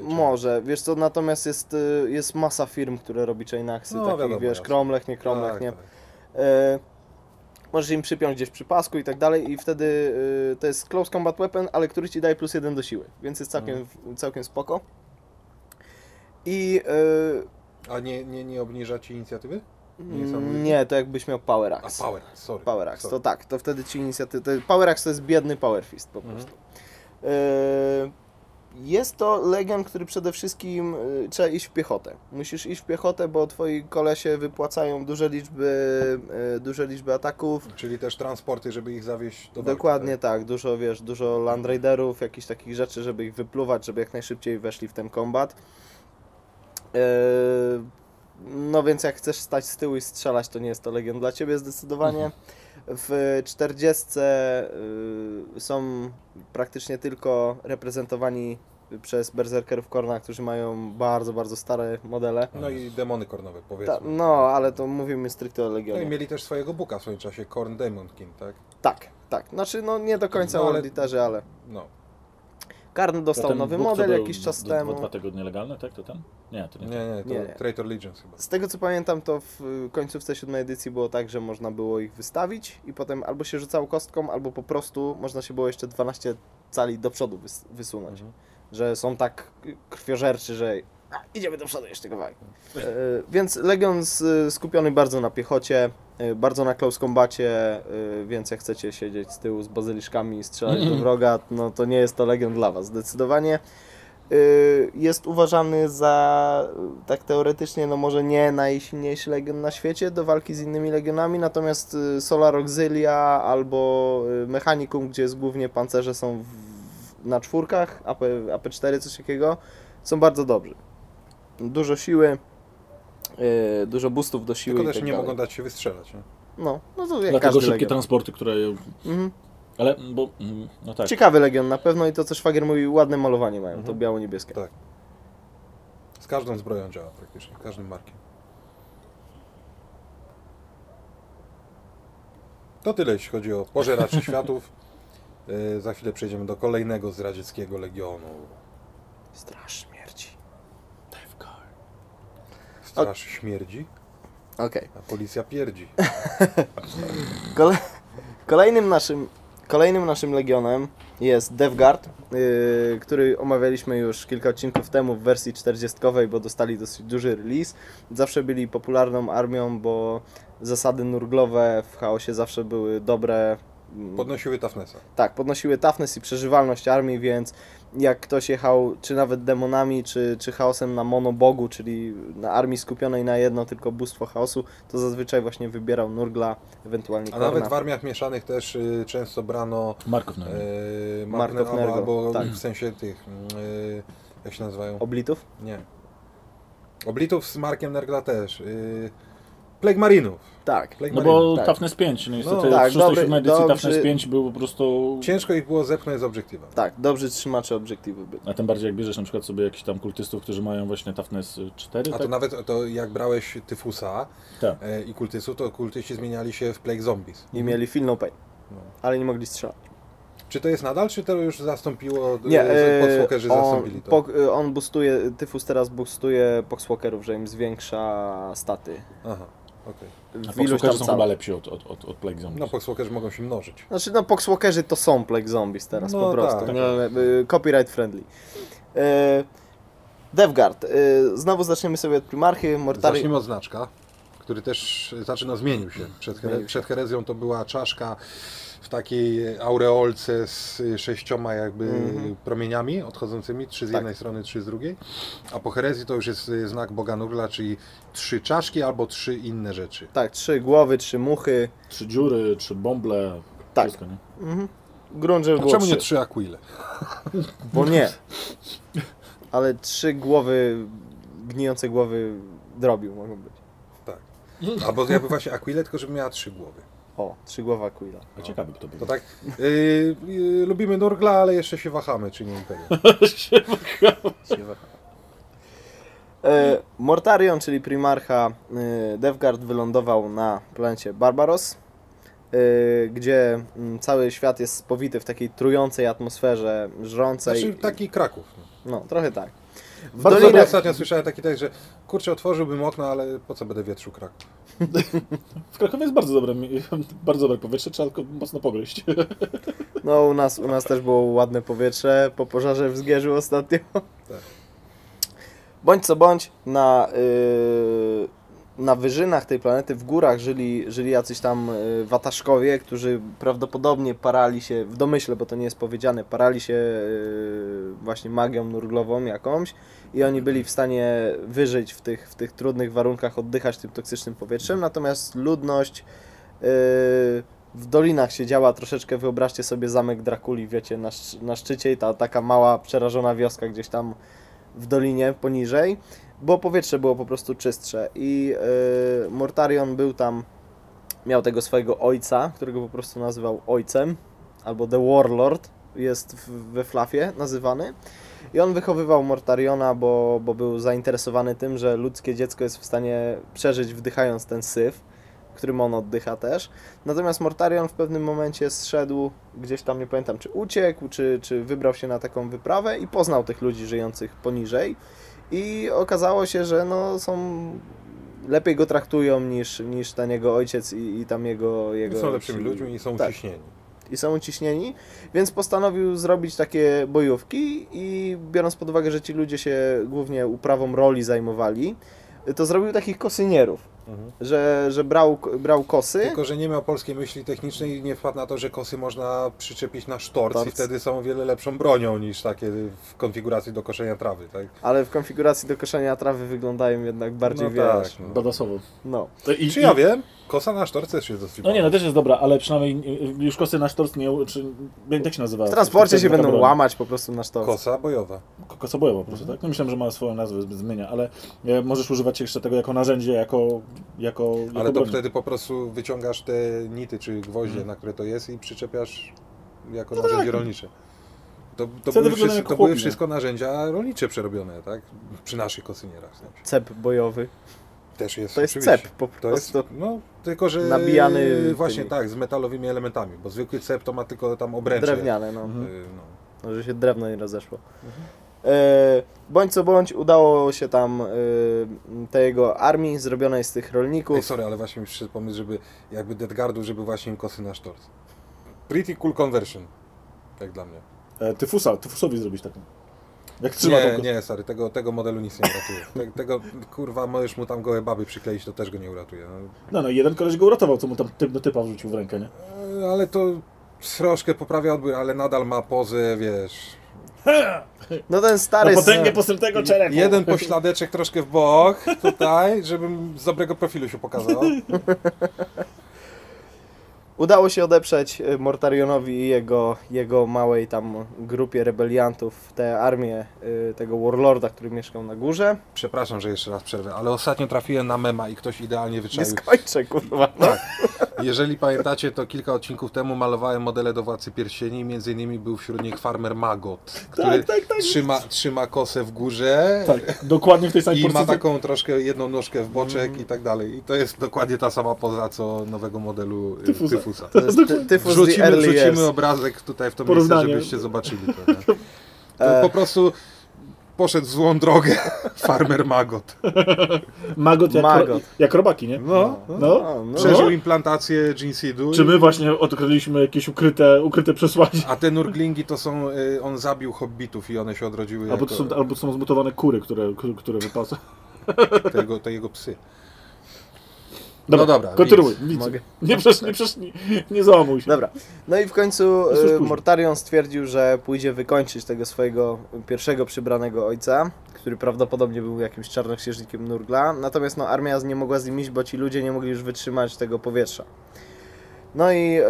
chain. Może, wiesz co, natomiast jest, y, jest masa firm, które robi Chain Axy, No, takich, wiadomo, wiesz, jasne. Kromlech, nie Kromlech, Tak, nie? tak. Możesz im przypiąć gdzieś przy pasku i tak dalej i wtedy e, to jest close combat weapon, ale który ci daje plus jeden do siły, więc jest całkiem, Mhm. całkiem spoko. I A nie, nie, nie obniża ci inicjatywy? nie, to jakbyś miał Power A Axe. Power Axe, sorry. Power Axe, to sorry. tak, to wtedy ci inicjatywy... To, power Axe to jest biedny Power Fist po Mhm. prostu. Jest to legion, który przede wszystkim y, trzeba iść w piechotę. Musisz iść w piechotę, bo twoi kolesie wypłacają duże liczby, y, duże liczby ataków. Czyli też transporty, żeby ich zawieźć do walki, Dokładnie tak, dużo wiesz, dużo Land Raiderów, jakichś takich rzeczy, żeby ich wypluwać, żeby jak najszybciej weszli w ten kombat. Yy, no więc jak chcesz stać z tyłu i strzelać, to nie jest to legion dla ciebie zdecydowanie. [laughs] W 40 yy, są praktycznie tylko reprezentowani przez berserkerów Korna, którzy mają bardzo, bardzo stare modele. No i demony kornowe, powiedzmy. Ta, no, ale to mówimy stricte o No i Legionie. mieli też swojego buka w swoim czasie, Korn Demon King, tak? Tak, tak. Znaczy, no nie do końca No, ale- ale... ale... No. Karn dostał ten nowy Bóg, model był jakiś czas temu. Dwa tygodnie legalne, tak? To ten? Nie, to nie. Nie, nie, to Nie, nie. Traitor Legions chyba. Z tego co pamiętam, to w y, końcówce siódmej edycji było tak, że można było ich wystawić i potem albo się rzucało kostką, albo po prostu można się było jeszcze 12 cali do przodu wys wysunąć. Mhm. Że są tak y, krwiożerczy, że a, idziemy do przodu jeszcze kawałek. E, więc Legion z, skupiony bardzo na piechocie, e, bardzo na close combacie, e, więc jak chcecie siedzieć z tyłu z bazyliszkami i strzelać do wroga, no to nie jest to Legion dla Was, zdecydowanie. Y, Jest uważany za, tak teoretycznie, no może nie najsilniejszy legion na świecie do walki z innymi legionami, natomiast Solar Auxilia albo Mechanicum, gdzie jest głównie pancerze są w, na czwórkach, AP, AP4, coś takiego, są bardzo dobrzy. Dużo siły, y, dużo boostów do siły Tylko i też tak nie dalej. mogą dać się wystrzelać. Nie? No, no to jak Dlatego szybkie legion. transporty, które... Mhm. Ale, bo... mm, No tak. Ciekawy legion na pewno i to co Szwagier mówi, ładne malowanie mają, to Mhm. biało-niebieskie. Tak. Z każdą zbroją działa praktycznie, każdym markiem. To tyle, jeśli chodzi o pożeraczy [laughs] światów. Yy, za chwilę przejdziemy do kolejnego zdradzieckiego legionu. Straż. Straż śmierdzi, Okej. a policja pierdzi. [laughs] Kole... Kolejnym naszym kolejnym naszym legionem jest DevGuard, yy, który omawialiśmy już kilka odcinków temu w wersji 40, bo dostali dosyć duży release. Zawsze byli popularną armią, bo zasady nurglowe w chaosie zawsze były dobre. Podnosiły Tafnesa. Tak, podnosiły toughness i przeżywalność armii, więc jak ktoś jechał czy nawet demonami, czy, czy chaosem na monobogu, czyli na armii skupionej na jedno tylko bóstwo chaosu, to zazwyczaj właśnie wybierał Nurgla, ewentualnie A Korna. nawet w armiach mieszanych też y, często brano Marków na yy, Mark Mark of Nergo, albo tak. w sensie tych, yy, jak się nazywają? Oblitów? Nie. Oblitów z Markiem Nergla też. Yy, Plague Marinów. Tak. Plague No bo tak. Toughness 5, no niestety No, tak, w 6 dobry- 7 edycji Toughness 5 był po prostu... Ciężko ich było zepchnąć z obiektywa. Tak, dobrzy trzymacze obiektywy byli. A tym bardziej jak bierzesz na przykład sobie jakichś tam kultystów, którzy mają właśnie Toughness 4, A tak? to nawet to jak brałeś Tyfusa Tak. e, i kultystów, to kultyści zmieniali się w Plague Zombies. I mieli feel no pain. No. Ale nie mogli strzelać. Czy to jest nadal, czy to już zastąpiło, Nie, e, e, Podswalkerzy on, zastąpili to? pok- e, on boostuje, Tyfus teraz boostuje Poxwalkerów, że im zwiększa staty. Aha, A W iluś Poxwalkerzy tam są chyba lepsi od, od, od, od Plague Zombies. No Podswalkerzy mogą się mnożyć. Znaczy, no, Poxwalkerzy to są Plague Zombies teraz No po prostu. tak. No, y, copyright friendly. E, DevGuard. E, znowu zaczniemy sobie od Primarchy. Mortari... Zacznijmy od znaczka, który też zaczyna zmienił się. Przed, Zmienił się. przed herezją to była czaszka w takiej aureolce z sześcioma jakby Mhm. promieniami odchodzącymi, trzy z Tak. jednej strony, trzy z drugiej. A po herezji to już jest znak Boga Nurla, czyli trzy czaszki albo trzy inne rzeczy. Tak, trzy głowy, trzy muchy. Trzy dziury, trzy bąble, Tak. wszystko, nie? Mhm. Grunt, żeby A było czemu trzy. nie trzy Aquile? [laughs] Bo nie. Ale trzy głowy, gnijące głowy drobił mogą być. Tak. Albo jakby właśnie Aquile, tylko żeby miała trzy głowy. O, trzy głowy Aquila. A ciekawe by to było. To tak, yy, yy, lubimy Nurgla, ale jeszcze się wahamy, czy nie Imperium. [laughs] E, Mortarion, czyli Primarcha e, Devgard wylądował na planecie Barbaros, e, gdzie mm, cały świat jest spowity w takiej trującej atmosferze, żrącej. Znaczy taki Kraków. No, trochę tak. W Bardzo dolinach, ostatnio słyszałem taki tekst, że kurczę, otworzyłbym okno, ale po co będę wietrzył Kraków? W Krakowie jest bardzo dobre, [laughs] bardzo dobre powietrze, trzeba tylko mocno pogryźć. [laughs] no u nas, u nas też było ładne powietrze po pożarze w Zgierzu ostatnio. Tak. Bądź co bądź, na, y, na wyżynach tej planety, w górach żyli, żyli jacyś tam y, wataszkowie, którzy prawdopodobnie parali się, w domyśle, bo to nie jest powiedziane, parali się y, właśnie magią nurglową jakąś i oni byli w stanie wyżyć w tych, w tych trudnych warunkach, oddychać tym toksycznym powietrzem, natomiast ludność y, w dolinach siedziała troszeczkę, wyobraźcie sobie zamek Drakuli, wiecie, na, na szczycie i ta taka mała, przerażona wioska gdzieś tam w dolinie poniżej, bo powietrze było po prostu czystsze i y, Mortarion był tam, miał tego swojego ojca, którego po prostu nazywał ojcem, albo The Warlord jest w, we Flafie nazywany. I on wychowywał Mortariona, bo, bo był zainteresowany tym, że ludzkie dziecko jest w stanie przeżyć wdychając ten syf, którym on oddycha też. Natomiast Mortarion w pewnym momencie zszedł gdzieś tam, nie pamiętam, czy uciekł, czy, czy wybrał się na taką wyprawę i poznał tych ludzi żyjących poniżej. I okazało się, że no, są lepiej go traktują niż, niż ten jego ojciec i, i tam jego... jego Są lepszymi ludźmi i są Tak. uciśnieni. I są uciśnieni, więc postanowił zrobić takie bojówki i biorąc pod uwagę, że ci ludzie się głównie uprawą roli zajmowali, to zrobił takich kosynierów, Mhm. że, że brał, brał kosy. Tylko, że nie miał polskiej myśli technicznej i nie wpadł na to, że kosy można przyczepić na sztorc Torc. i wtedy są o wiele lepszą bronią niż takie w konfiguracji do koszenia trawy, tak? Ale w konfiguracji do koszenia trawy wyglądają jednak bardziej, No wiesz, tak, no. Badasowo. no. I, Czy i- ja wiem? Kosa na sztorc też jest dosyć No nie, no też jest dobra, ale przynajmniej już kosy na sztorc nie, czy, nie tak się nazywa. W transporcie się będą broń. łamać po prostu na sztorc. Kosa bojowa. Ko- Kosobojowa po prostu, tak? No myślałem, że ma swoją nazwę, zmienia, ale e, możesz używać jeszcze tego jako narzędzie, jako, jako, jako Ale to broń. wtedy po prostu wyciągasz te nity czy gwoździe, na które to jest i przyczepiasz jako No narzędzie tak. rolnicze. To, to, były, wszystko, jak to były wszystko narzędzia rolnicze przerobione, tak? Przy naszych kosynierach. Cep bojowy. Też jest To jest oczywiście. cep po To jest, prostu. no, tylko że nabijany właśnie tymi- tak, z metalowymi elementami, bo zwykły cep to ma tylko tam obręcze. Drewniane, no. Y, no. No, że się drewno nie rozeszło. E, bądź co bądź udało się tam e, tej jego armii zrobionej z tych Ej, rolników. sorry, ale właśnie mi przyszedł pomysł, żeby jakby Deadguardu, żeby właśnie im kosy na sztorc. Pretty cool conversion. Jak dla mnie. E, tyfusa, tyfusowi zrobić taką. Jak trzyma Nie, tą nie, stary, tego, tego modelu nic nie uratuje. [laughs] Te, tego, kurwa, możesz mu tam gołe baby przykleić, to też go nie uratuje. No. No, no, jeden koleś go uratował, co mu tam typ do typa wrzucił w rękę, nie? E, Ale to troszkę poprawia odbiór, ale nadal ma pozę, wiesz... [laughs] No ten stary. Z- potęgę posrytego czerepą. Jeden [laughs] pośladeczek troszkę w bok, tutaj, żebym z dobrego profilu się pokazał. Udało się odeprzeć y, Mortarionowi i jego, jego małej tam grupie rebeliantów tę armię y, tego warlorda, który mieszkał na górze. Przepraszam, że jeszcze raz przerwę, ale ostatnio trafiłem na mema i ktoś idealnie Nie wyczaił. skończę, kurwa. No. Jeżeli pamiętacie, to kilka odcinków temu malowałem modele do Władcy Pierścieni, między innymi był wśród nich farmer Magot, który tak, tak. Trzyma, trzyma kosę w górze Tak, dokładnie w tej samej i ma taką troszkę jedną nóżkę w boczek Mhm. i tak dalej. I to jest dokładnie ta sama poza co nowego modelu y, Tyfusa. To jest ty, tyfus Wrzucimy, wrzucimy obrazek tutaj w to miejsce, Porównanie. żebyście zobaczyli to. nie? [laughs] E. To po prostu poszedł w złą drogę [laughs] farmer Magot. Magot jak, Magot. jak robaki, nie? No, No. No, no. przeżył implantację Ginseedu. Czy my właśnie odkryliśmy jakieś ukryte, ukryte przesłanie? A te nurglingi to są, y, on zabił hobbitów i one się odrodziły Albo jako to są, albo to są zmutowane kury, które, które wypasa. [laughs] te, jego, te jego psy. Dobra, No dobra, kontynuuj. mogę. Nie, przesz, nie, przesz, nie, nie załamuj się. Dobra. No i w końcu później. Mortarion stwierdził, że pójdzie wykończyć tego swojego pierwszego przybranego ojca, który prawdopodobnie był jakimś czarnoksiężnikiem Nurgla. Natomiast no, armia nie mogła z nim iść, bo ci ludzie nie mogli już wytrzymać tego powietrza. No i y,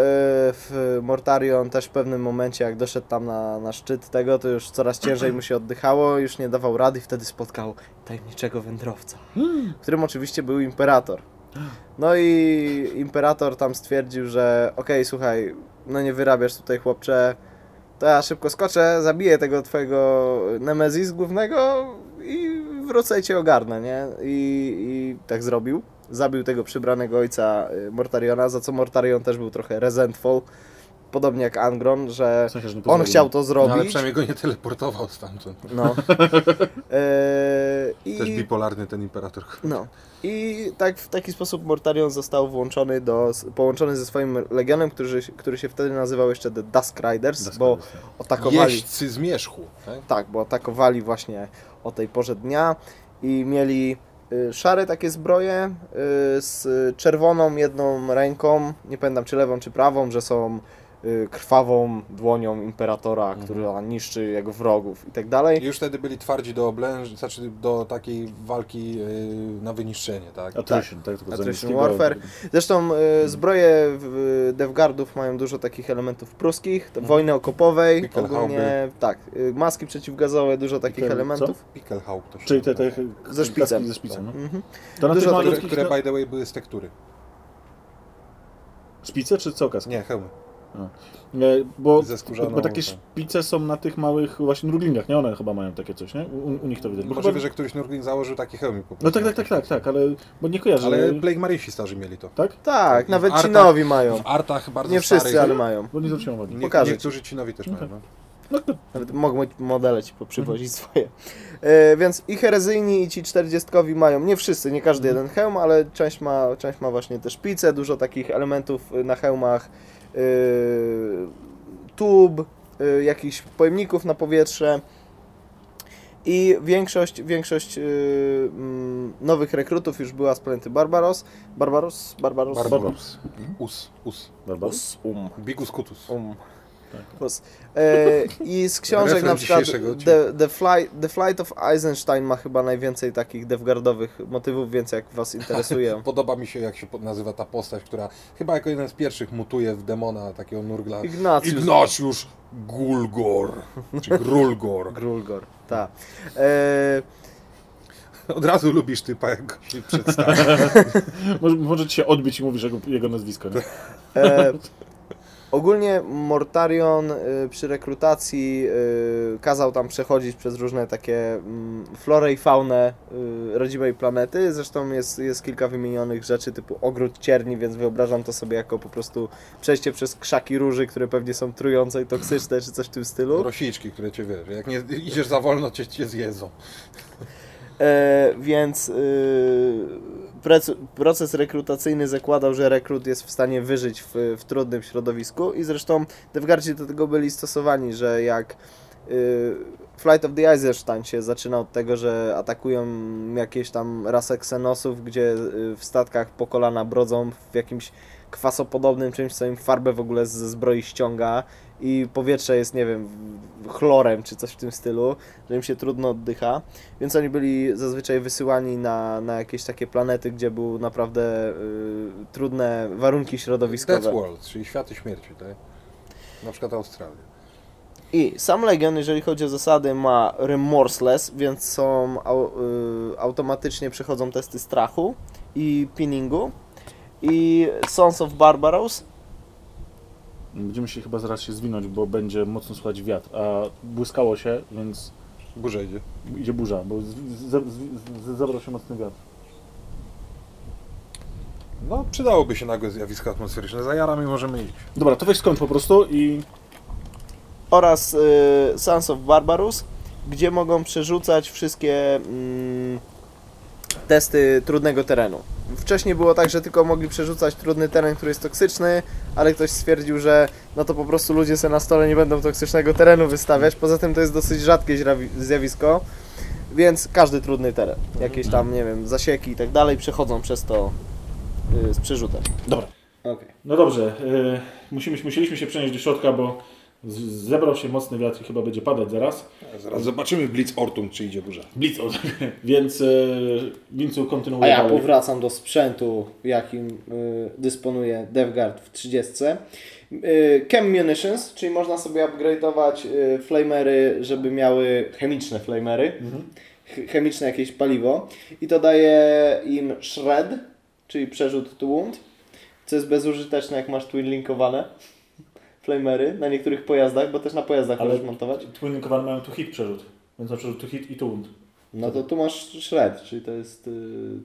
w Mortarion też w pewnym momencie, jak doszedł tam na, na szczyt tego, to już coraz ciężej mu się oddychało, już nie dawał rady i wtedy spotkał tajemniczego wędrowca, którym oczywiście był imperator. No i imperator tam stwierdził, że okej, słuchaj, no nie wyrabiasz tutaj chłopcze, to ja szybko skoczę, zabiję tego twojego Nemezis głównego i wrócę i cię ogarnę, nie? I, I tak zrobił. Zabił tego przybranego ojca y, Mortariona, za co Mortarion też był trochę resentful, podobnie jak Angron, że W sensie, on chciał to No, ale zrobić. przynajmniej go nie teleportował stamtąd. No. [laughs] Eee, Też i... bipolarny ten imperator. No. I tak w taki sposób Mortarion został włączony do, połączony ze swoim legionem, który, który się wtedy nazywał jeszcze The Dusk Riders, Dusk bo Riders, tak. atakowali, Jeźdźcy zmierzchu. Tak? tak, bo atakowali właśnie o tej porze dnia i mieli y, szare takie zbroje y, z czerwoną jedną ręką, nie pamiętam czy lewą czy prawą, że są krwawą dłonią imperatora, Mhm. która niszczy jego wrogów i tak dalej. Już wtedy byli twardzi do oblęż, znaczy do takiej walki yy, na wyniszczenie, tak? Attrition, tak? tylko z Attrition. Warfare. Zresztą y, zbroje w- Devgardów mają dużo takich elementów pruskich, to wojny okopowej, ogólnie tak, y, maski przeciwgazowe, dużo takich Pickel- elementów. Pickelhaup to się Czyli te, te Ze szpicem. Ze szpicem, no. Mhm. To na Dużo tych które, które by the way były z tektury. Szpice czy co kaski? Nie, hełmy. Nie, bo, Ze skórzaną, bo takie tak. szpice są na tych małych właśnie nurglingach, nie? One chyba mają takie coś, nie? U, u nich to widać. Bo Możliwe, chyba... że któryś Nurglin założył taki hełm po prostu. No tak, tak, tak, tak, tak, ale bo nie kojarzę. Ale Plague Marisi starzy mieli to. Tak? Tak, W nawet artach- ci nowi mają. W artach bardzo Nie wszyscy, starych, ale mają. Bo nie zwróciłem uwagi. Nie, Pokażę niektórzy ci nowi też mają. No. No to Nawet mogą modele ci poprzywozić swoje. E, więc i herezyjni, i ci czterdziestkowi mają, nie wszyscy, nie każdy jeden hełm, ale część ma, część ma właśnie te szpice, dużo takich elementów na hełmach, tub, y, jakichś pojemników na powietrze. I większość, większość y, mm, nowych rekrutów już była z planety Barbaros. Barbaros? Barbaros? Barbarus. Us, us. Barbarus? Um. Bigus kutus. Um. Tak. Plus. E, I z książek na przykład. The, The, Fly, The Flight of Eisenstein ma chyba najwięcej takich devgardowych motywów, więc jak Was interesuje. [laughs] Podoba mi się, jak się nazywa ta postać, która chyba jako jeden z pierwszych mutuje w demona takiego nurgla. Ignatius. Ignatiusz Gulgor. Czy Grulgor. [laughs] Grulgor, tak. E, Od razu lubisz typa, jak go się przedstawia. [laughs] może, może ci się odbić i mówisz jego, jego nazwisko, nie? e, ogólnie Mortarion y, przy rekrutacji y, kazał tam przechodzić przez różne takie mm, florę i faunę y, rodzimej planety. Zresztą jest, jest kilka wymienionych rzeczy typu ogród cierni, więc wyobrażam to sobie jako po prostu przejście przez krzaki róży, które pewnie są trujące i toksyczne, czy coś w tym stylu. Rosiczki, które cię wiesz. Jak nie idziesz za wolno, cię, cię zjedzą. E, więc y, proces rekrutacyjny zakładał, że rekrut jest w stanie wyżyć w, w trudnym środowisku i zresztą Devgardzi do tego byli stosowani, że jak y, Flight of the Eisenstein się zaczyna od tego, że atakują jakieś tam rasę ksenosów, gdzie y, w statkach po kolana brodzą w jakimś kwasopodobnym czymś, co im farbę w ogóle ze zbroi ściąga i powietrze jest, nie wiem, chlorem czy coś w tym stylu, że im się trudno oddycha. Więc oni byli zazwyczaj wysyłani na, na jakieś takie planety, gdzie były naprawdę y, trudne warunki środowiskowe. Death World, czyli światy śmierci, tak? Na przykład Australia. I sam Legion, jeżeli chodzi o zasady, ma Remorseless, więc są au, y, automatycznie przechodzą testy strachu i pinningu. I Sons of Barbaros Będziemy się chyba zaraz się zwinąć, bo będzie mocno słychać wiatr, a błyskało się, więc Burza idzie. idzie burza, bo zebrał się mocny wiatr. No, przydałoby się nagłe zjawisko atmosferyczne. Za jarami możemy iść. Dobra, to weź skończ po prostu i oraz y, Sons of Barbarus, gdzie mogą przerzucać wszystkie mm, testy trudnego terenu. Wcześniej było tak, że tylko mogli przerzucać trudny teren, który jest toksyczny, ale ktoś stwierdził, że no to po prostu ludzie sobie na stole nie będą toksycznego terenu wystawiać. Poza tym to jest dosyć rzadkie zjawi- zjawisko, więc każdy trudny teren, jakieś tam, nie wiem, zasieki i tak dalej, przechodzą przez to y, z przerzutem. Dobra. Okay. No dobrze, y, musimy, musieliśmy się przenieść do środka, bo zebrał się mocny wiatr i chyba będzie padać zaraz. Zaraz zobaczymy w Blitz Ortum, czy idzie burza. Blitz, o, [laughs] więc y, Wincu kontynuuje A ja dalej. powracam do sprzętu, jakim y, dysponuje DevGuard w 30. Y, Chem Munitions, czyli można sobie upgrade'ować y, flamery, żeby miały chemiczne flamery, ch- chemiczne jakieś paliwo i to daje im shred, czyli przerzut to wound, co jest bezużyteczne jak masz twin linkowane flamery na niektórych pojazdach, bo też na pojazdach Ale- możesz montować. Twinlinkowane mają tu hit przerzut, więc na przerzut tu hit i tu wound. No to tu masz shred, czyli to jest... y,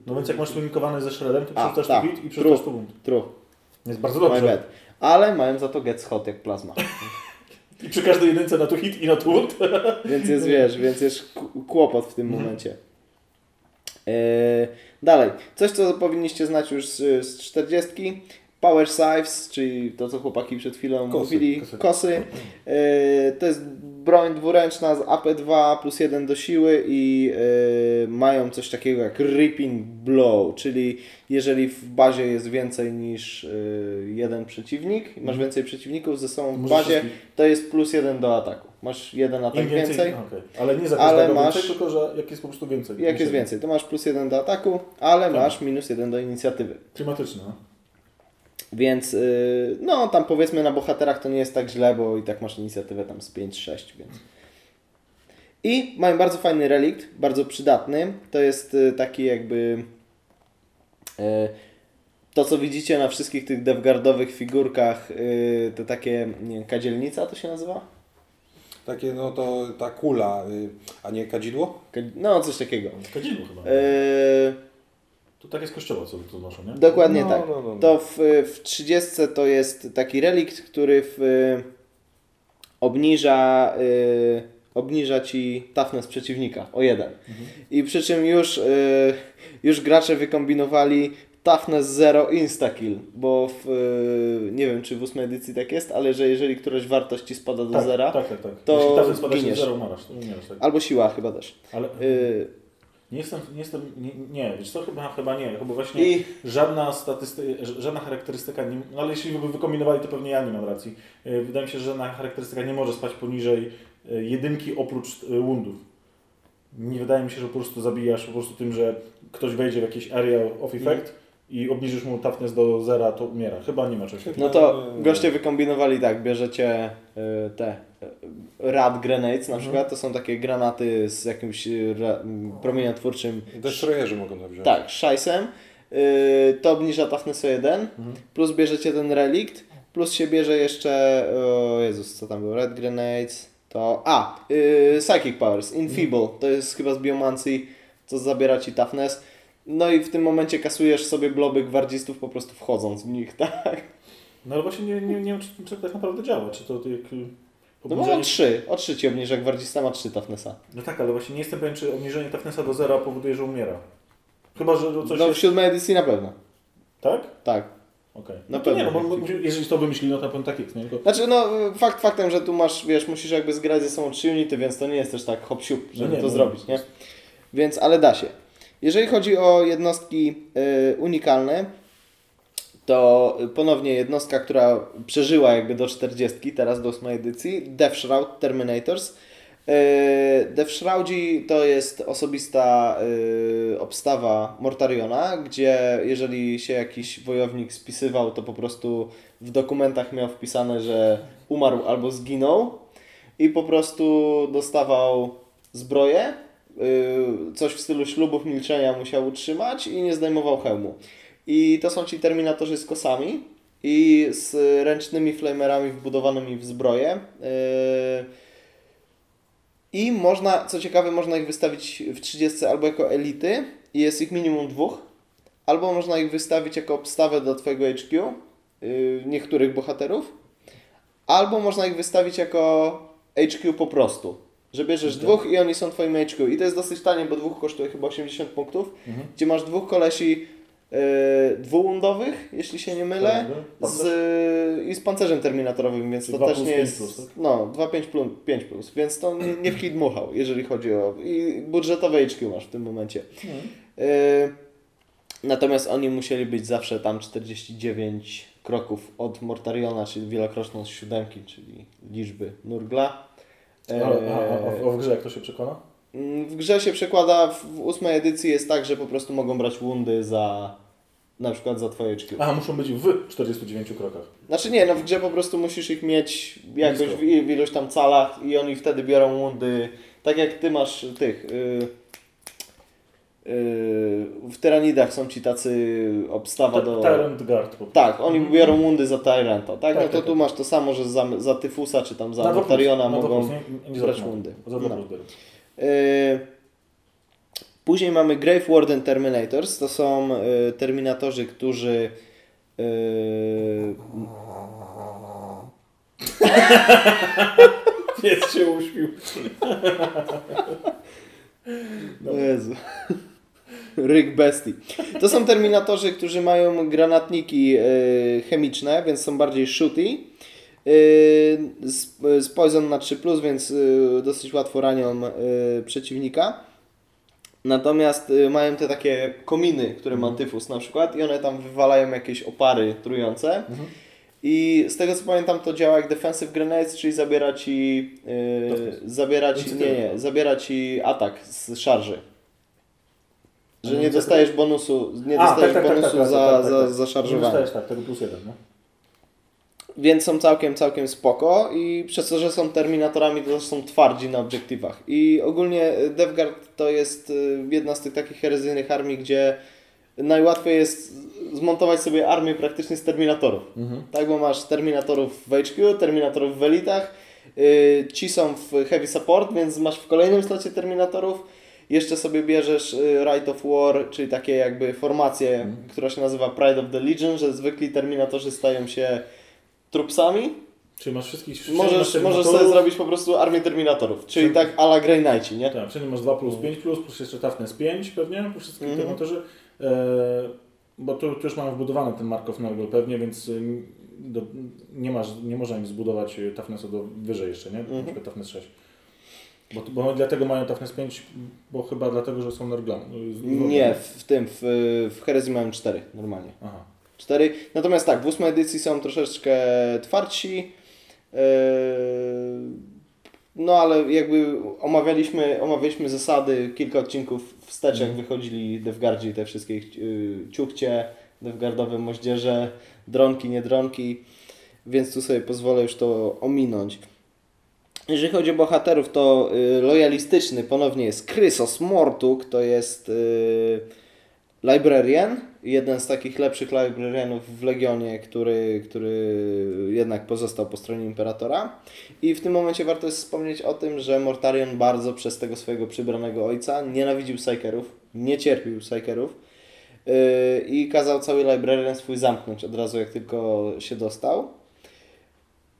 No więc jak masz twinlinkowane ze shredem, to przerzucasz tak. tu hit i przerzucasz tu wound. True. Jest bardzo dobrze. Ale mają za to gets hot jak plazma. [laughs] I przy każdej jedynce na tu hit i na tu wound. [laughs] Więc jest, wiesz, więc jest kłopot w tym momencie. Yy, dalej. Coś, co powinniście znać już z, z 40. Power Scythes, czyli to, co chłopaki przed chwilą Kosy, mówili. kosy. Kosy. Yy, to jest broń dwuręczna z AP2 plus 1 do siły i y, mają coś takiego jak Ripping Blow, czyli jeżeli w bazie jest więcej niż y, jeden przeciwnik, masz więcej przeciwników ze sobą w bazie, to jest plus 1 do ataku. Masz jeden atak Im więcej. więcej, okej. Ale nie za Ale masz- więcej, tylko że jak jest po prostu więcej. Jak jest więcej, to masz plus 1 do ataku, ale Tak. masz minus 1 do inicjatywy. Klimatyczne. Więc y, no tam powiedzmy na bohaterach to nie jest tak źle, bo i tak masz inicjatywę tam z 5-6, więc. I mają bardzo fajny relikt, bardzo przydatny. To jest y, taki jakby y, to co widzicie na wszystkich tych devgardowych figurkach, to takie, nie wiem, kadzielnica to się nazywa? Takie, no to ta kula, a nie kadzidło? Kadzi- No coś takiego. Kadzidło chyba. Y, To tak jest kościoła, co to noszą, nie? Dokładnie No, tak. no, no, no. To w, w 30 to jest taki relikt, który w, obniża, y, obniża ci toughness przeciwnika o jeden. I przy czym już, y, już gracze wykombinowali toughness 0 insta-kill, bo w, y, nie wiem czy w 8 edycji tak jest, ale że jeżeli któraś wartość ci spada do tak, zera, Tak, tak, tak. to Jeśli spada giniesz. zero, umierasz, tak. albo siła chyba też. Ale Y, nie jestem, nie jestem, nie, nie, wiesz co, chyba, chyba nie, chyba właśnie I żadna statystyka, żadna charakterystyka, nie, no ale jeśli by wykombinowali, to pewnie ja nie mam racji. Y, Wydaje mi się, że żadna charakterystyka nie może spać poniżej y, jedynki oprócz y, woundów. Nie wydaje mi się, że po prostu zabijasz po prostu tym, że ktoś wejdzie w jakiś area of effect i obniżysz mu toughness do zera, to umiera. Chyba nie ma czegoś takiego. No to goście wykombinowali tak, bierzecie y, te y, rad grenades na przykład, to są takie granaty z jakimś y, ra, promieniotwórczym, Destroyerzy mogą to wziąć. tak, szajsem, y, to obniża toughness o 1, plus bierzecie ten relikt, plus się bierze jeszcze, o Jezus, co tam było, red grenades, to, a, psychic powers, infeeble, to jest chyba z biomancji, co zabiera ci toughness, no i w tym momencie kasujesz sobie bloby gwardzistów po prostu wchodząc w nich, [laughs] tak? No ale właśnie nie, nie, nie wiem, czy, czy to tak naprawdę działa. Czy to, jak y, No bo o 3, o 3 ci obniża, gwardzista ma 3 toughnessa. No tak, ale właśnie nie jestem pewien, czy obniżenie toughnessa do zera powoduje, że umiera. Chyba, że coś No w jest... siódmej edycji na pewno. Tak? Tak. Okej. Na No to nie, no, pewno. bo, jeżeli to wymyślili, no to pewnie tak jest, nie? Tylko... Znaczy no fakt faktem, że tu masz, wiesz, musisz jakby zgrać ze sobą 3 unity, więc to nie jest też tak hop siup, żeby No nie, to no. zrobić, nie? Więc, ale da się. Jeżeli chodzi o jednostki y, unikalne, to ponownie jednostka, która przeżyła jakby do 40, teraz do 8 edycji, Death Shroud Terminators. Y, Death Shroudzi to jest osobista y, obstawa Mortariona, gdzie jeżeli się jakiś wojownik spisywał, to po prostu w dokumentach miał wpisane, że umarł albo zginął i po prostu dostawał zbroję, coś w stylu ślubów milczenia musiał utrzymać i nie zdejmował hełmu. I to są ci terminatorzy z kosami i z ręcznymi flamerami wbudowanymi w zbroję. Y, I można, co ciekawe, można ich wystawić w 30 albo jako elity i jest ich minimum dwóch, albo można ich wystawić jako obstawę do Twojego HQ, y, niektórych bohaterów, albo można ich wystawić jako HQ po prostu. Że bierzesz dwóch i oni są Twoim HQ. I to jest dosyć tanie, bo dwóch kosztuje chyba 80 punktów, Mhm. gdzie masz dwóch kolesi y, dwuundowych, jeśli się nie mylę, z, i z pancerzem terminatorowym, więc Czyli to też nie jest. plus, tak? No, 2,5 plus, 5 plus, więc to nie, nie w hit dmuchał, jeżeli chodzi o. I budżetowe HQ masz w tym momencie. Mhm. Y, natomiast oni musieli być zawsze tam 49 kroków od Mortariona, czyli wielokroczną siódemki, czyli liczby Nurgla. A, E, a, a, a w grze jak to się przekona? Mm, W grze się przekłada, w ósmej edycji jest tak, że po prostu mogą brać wundy za na przykład za twoje HQ. Aha, muszą być w 49 krokach. Znaczy nie, no w grze po prostu musisz ich mieć jakoś w, w iluś tam calach i oni wtedy biorą wundy, tak jak ty masz tych... Yy, w Tyranidach są ci tacy obstawa do... Tyrant Guard. Tak, oni biorą mundy za Tyranta, tak? Tak, no to tak, tu tak. masz to samo, że za, za Tyfusa czy tam za Na dwa plus, Mortariona na dwa mogą... brać dwa No. Yy, Później mamy Grave Warden Terminators. To są yy, terminatorzy, którzy. Yy, [laughs] Pies się uśpił. o [laughs] Jezu. Ryk bestii. To są terminatorzy, którzy mają granatniki yy, chemiczne, więc są bardziej shooty. Yy, z, Poison na 3+, więc yy, dosyć łatwo ranią przeciwnika. Natomiast mają te takie kominy, które ma tyfus na przykład i one tam wywalają jakieś opary trujące. I z tego co pamiętam to działa jak defensive grenades, czyli zabiera ci, yy, zabiera ci, nie, nie, zabiera ci atak z szarży. Że nie dostajesz bonusu, nie A, dostajesz tak, tak, tak, bonusu tak, za, za, za Nie szarżowanie. dostajesz tak, tego plus jeden, no. Więc są całkiem, całkiem spoko i przez to, że są terminatorami, to są twardzi na obiektywach. I ogólnie y, DevGuard to jest y, jedna z tych takich herezyjnych armii, gdzie najłatwiej jest zmontować sobie armię praktycznie z terminatorów. Tak, bo masz terminatorów w HQ, terminatorów w elitach, yy, ci są w heavy support, więc masz w kolejnym slocie terminatorów. Jeszcze sobie bierzesz y, Right of War, czyli takie jakby formację, która się nazywa Pride of the Legion, że zwykli terminatorzy stają się trupsami. Czyli masz wszystkich... Możesz, możesz terminatorów. sobie zrobić po prostu armię terminatorów, czyli Czyli- tak a la Grey Knighti, nie? Tak, czyli masz 2 plus 5 plus, plus jeszcze toughness 5 pewnie, plus wszystkich Mhm. terminatorzy. E, bo tu, tu już mamy wbudowany ten Mark of Noble pewnie, więc y, do, nie, masz, nie można im zbudować y, toughnessa do wyżej jeszcze, nie? Mhm. Na przykład toughness 6. Bo, bo dlatego mają toughness 5, bo chyba dlatego, że są nerglami. Nie, w, tym, w, w Herezji mają 4 normalnie. Aha. 4. Natomiast tak, w ósmej edycji są troszeczkę twardsi. Yy, No ale jakby omawialiśmy, omawialiśmy zasady, kilka odcinków wstecz, jak wychodzili Devgardzi, te wszystkie yy, ciuchcie, Devgardowe moździerze, dronki, nie dronki, więc tu sobie pozwolę już to ominąć. Jeżeli chodzi o bohaterów, to y, lojalistyczny ponownie jest Krysos Mortuk, to jest y, librarian, jeden z takich lepszych librarianów w Legionie, który, który jednak pozostał po stronie Imperatora. I w tym momencie warto jest wspomnieć o tym, że Mortarion bardzo przez tego swojego przybranego ojca nienawidził Psykerów, nie cierpił Psykerów yy, i kazał cały librarian swój zamknąć od razu, jak tylko się dostał.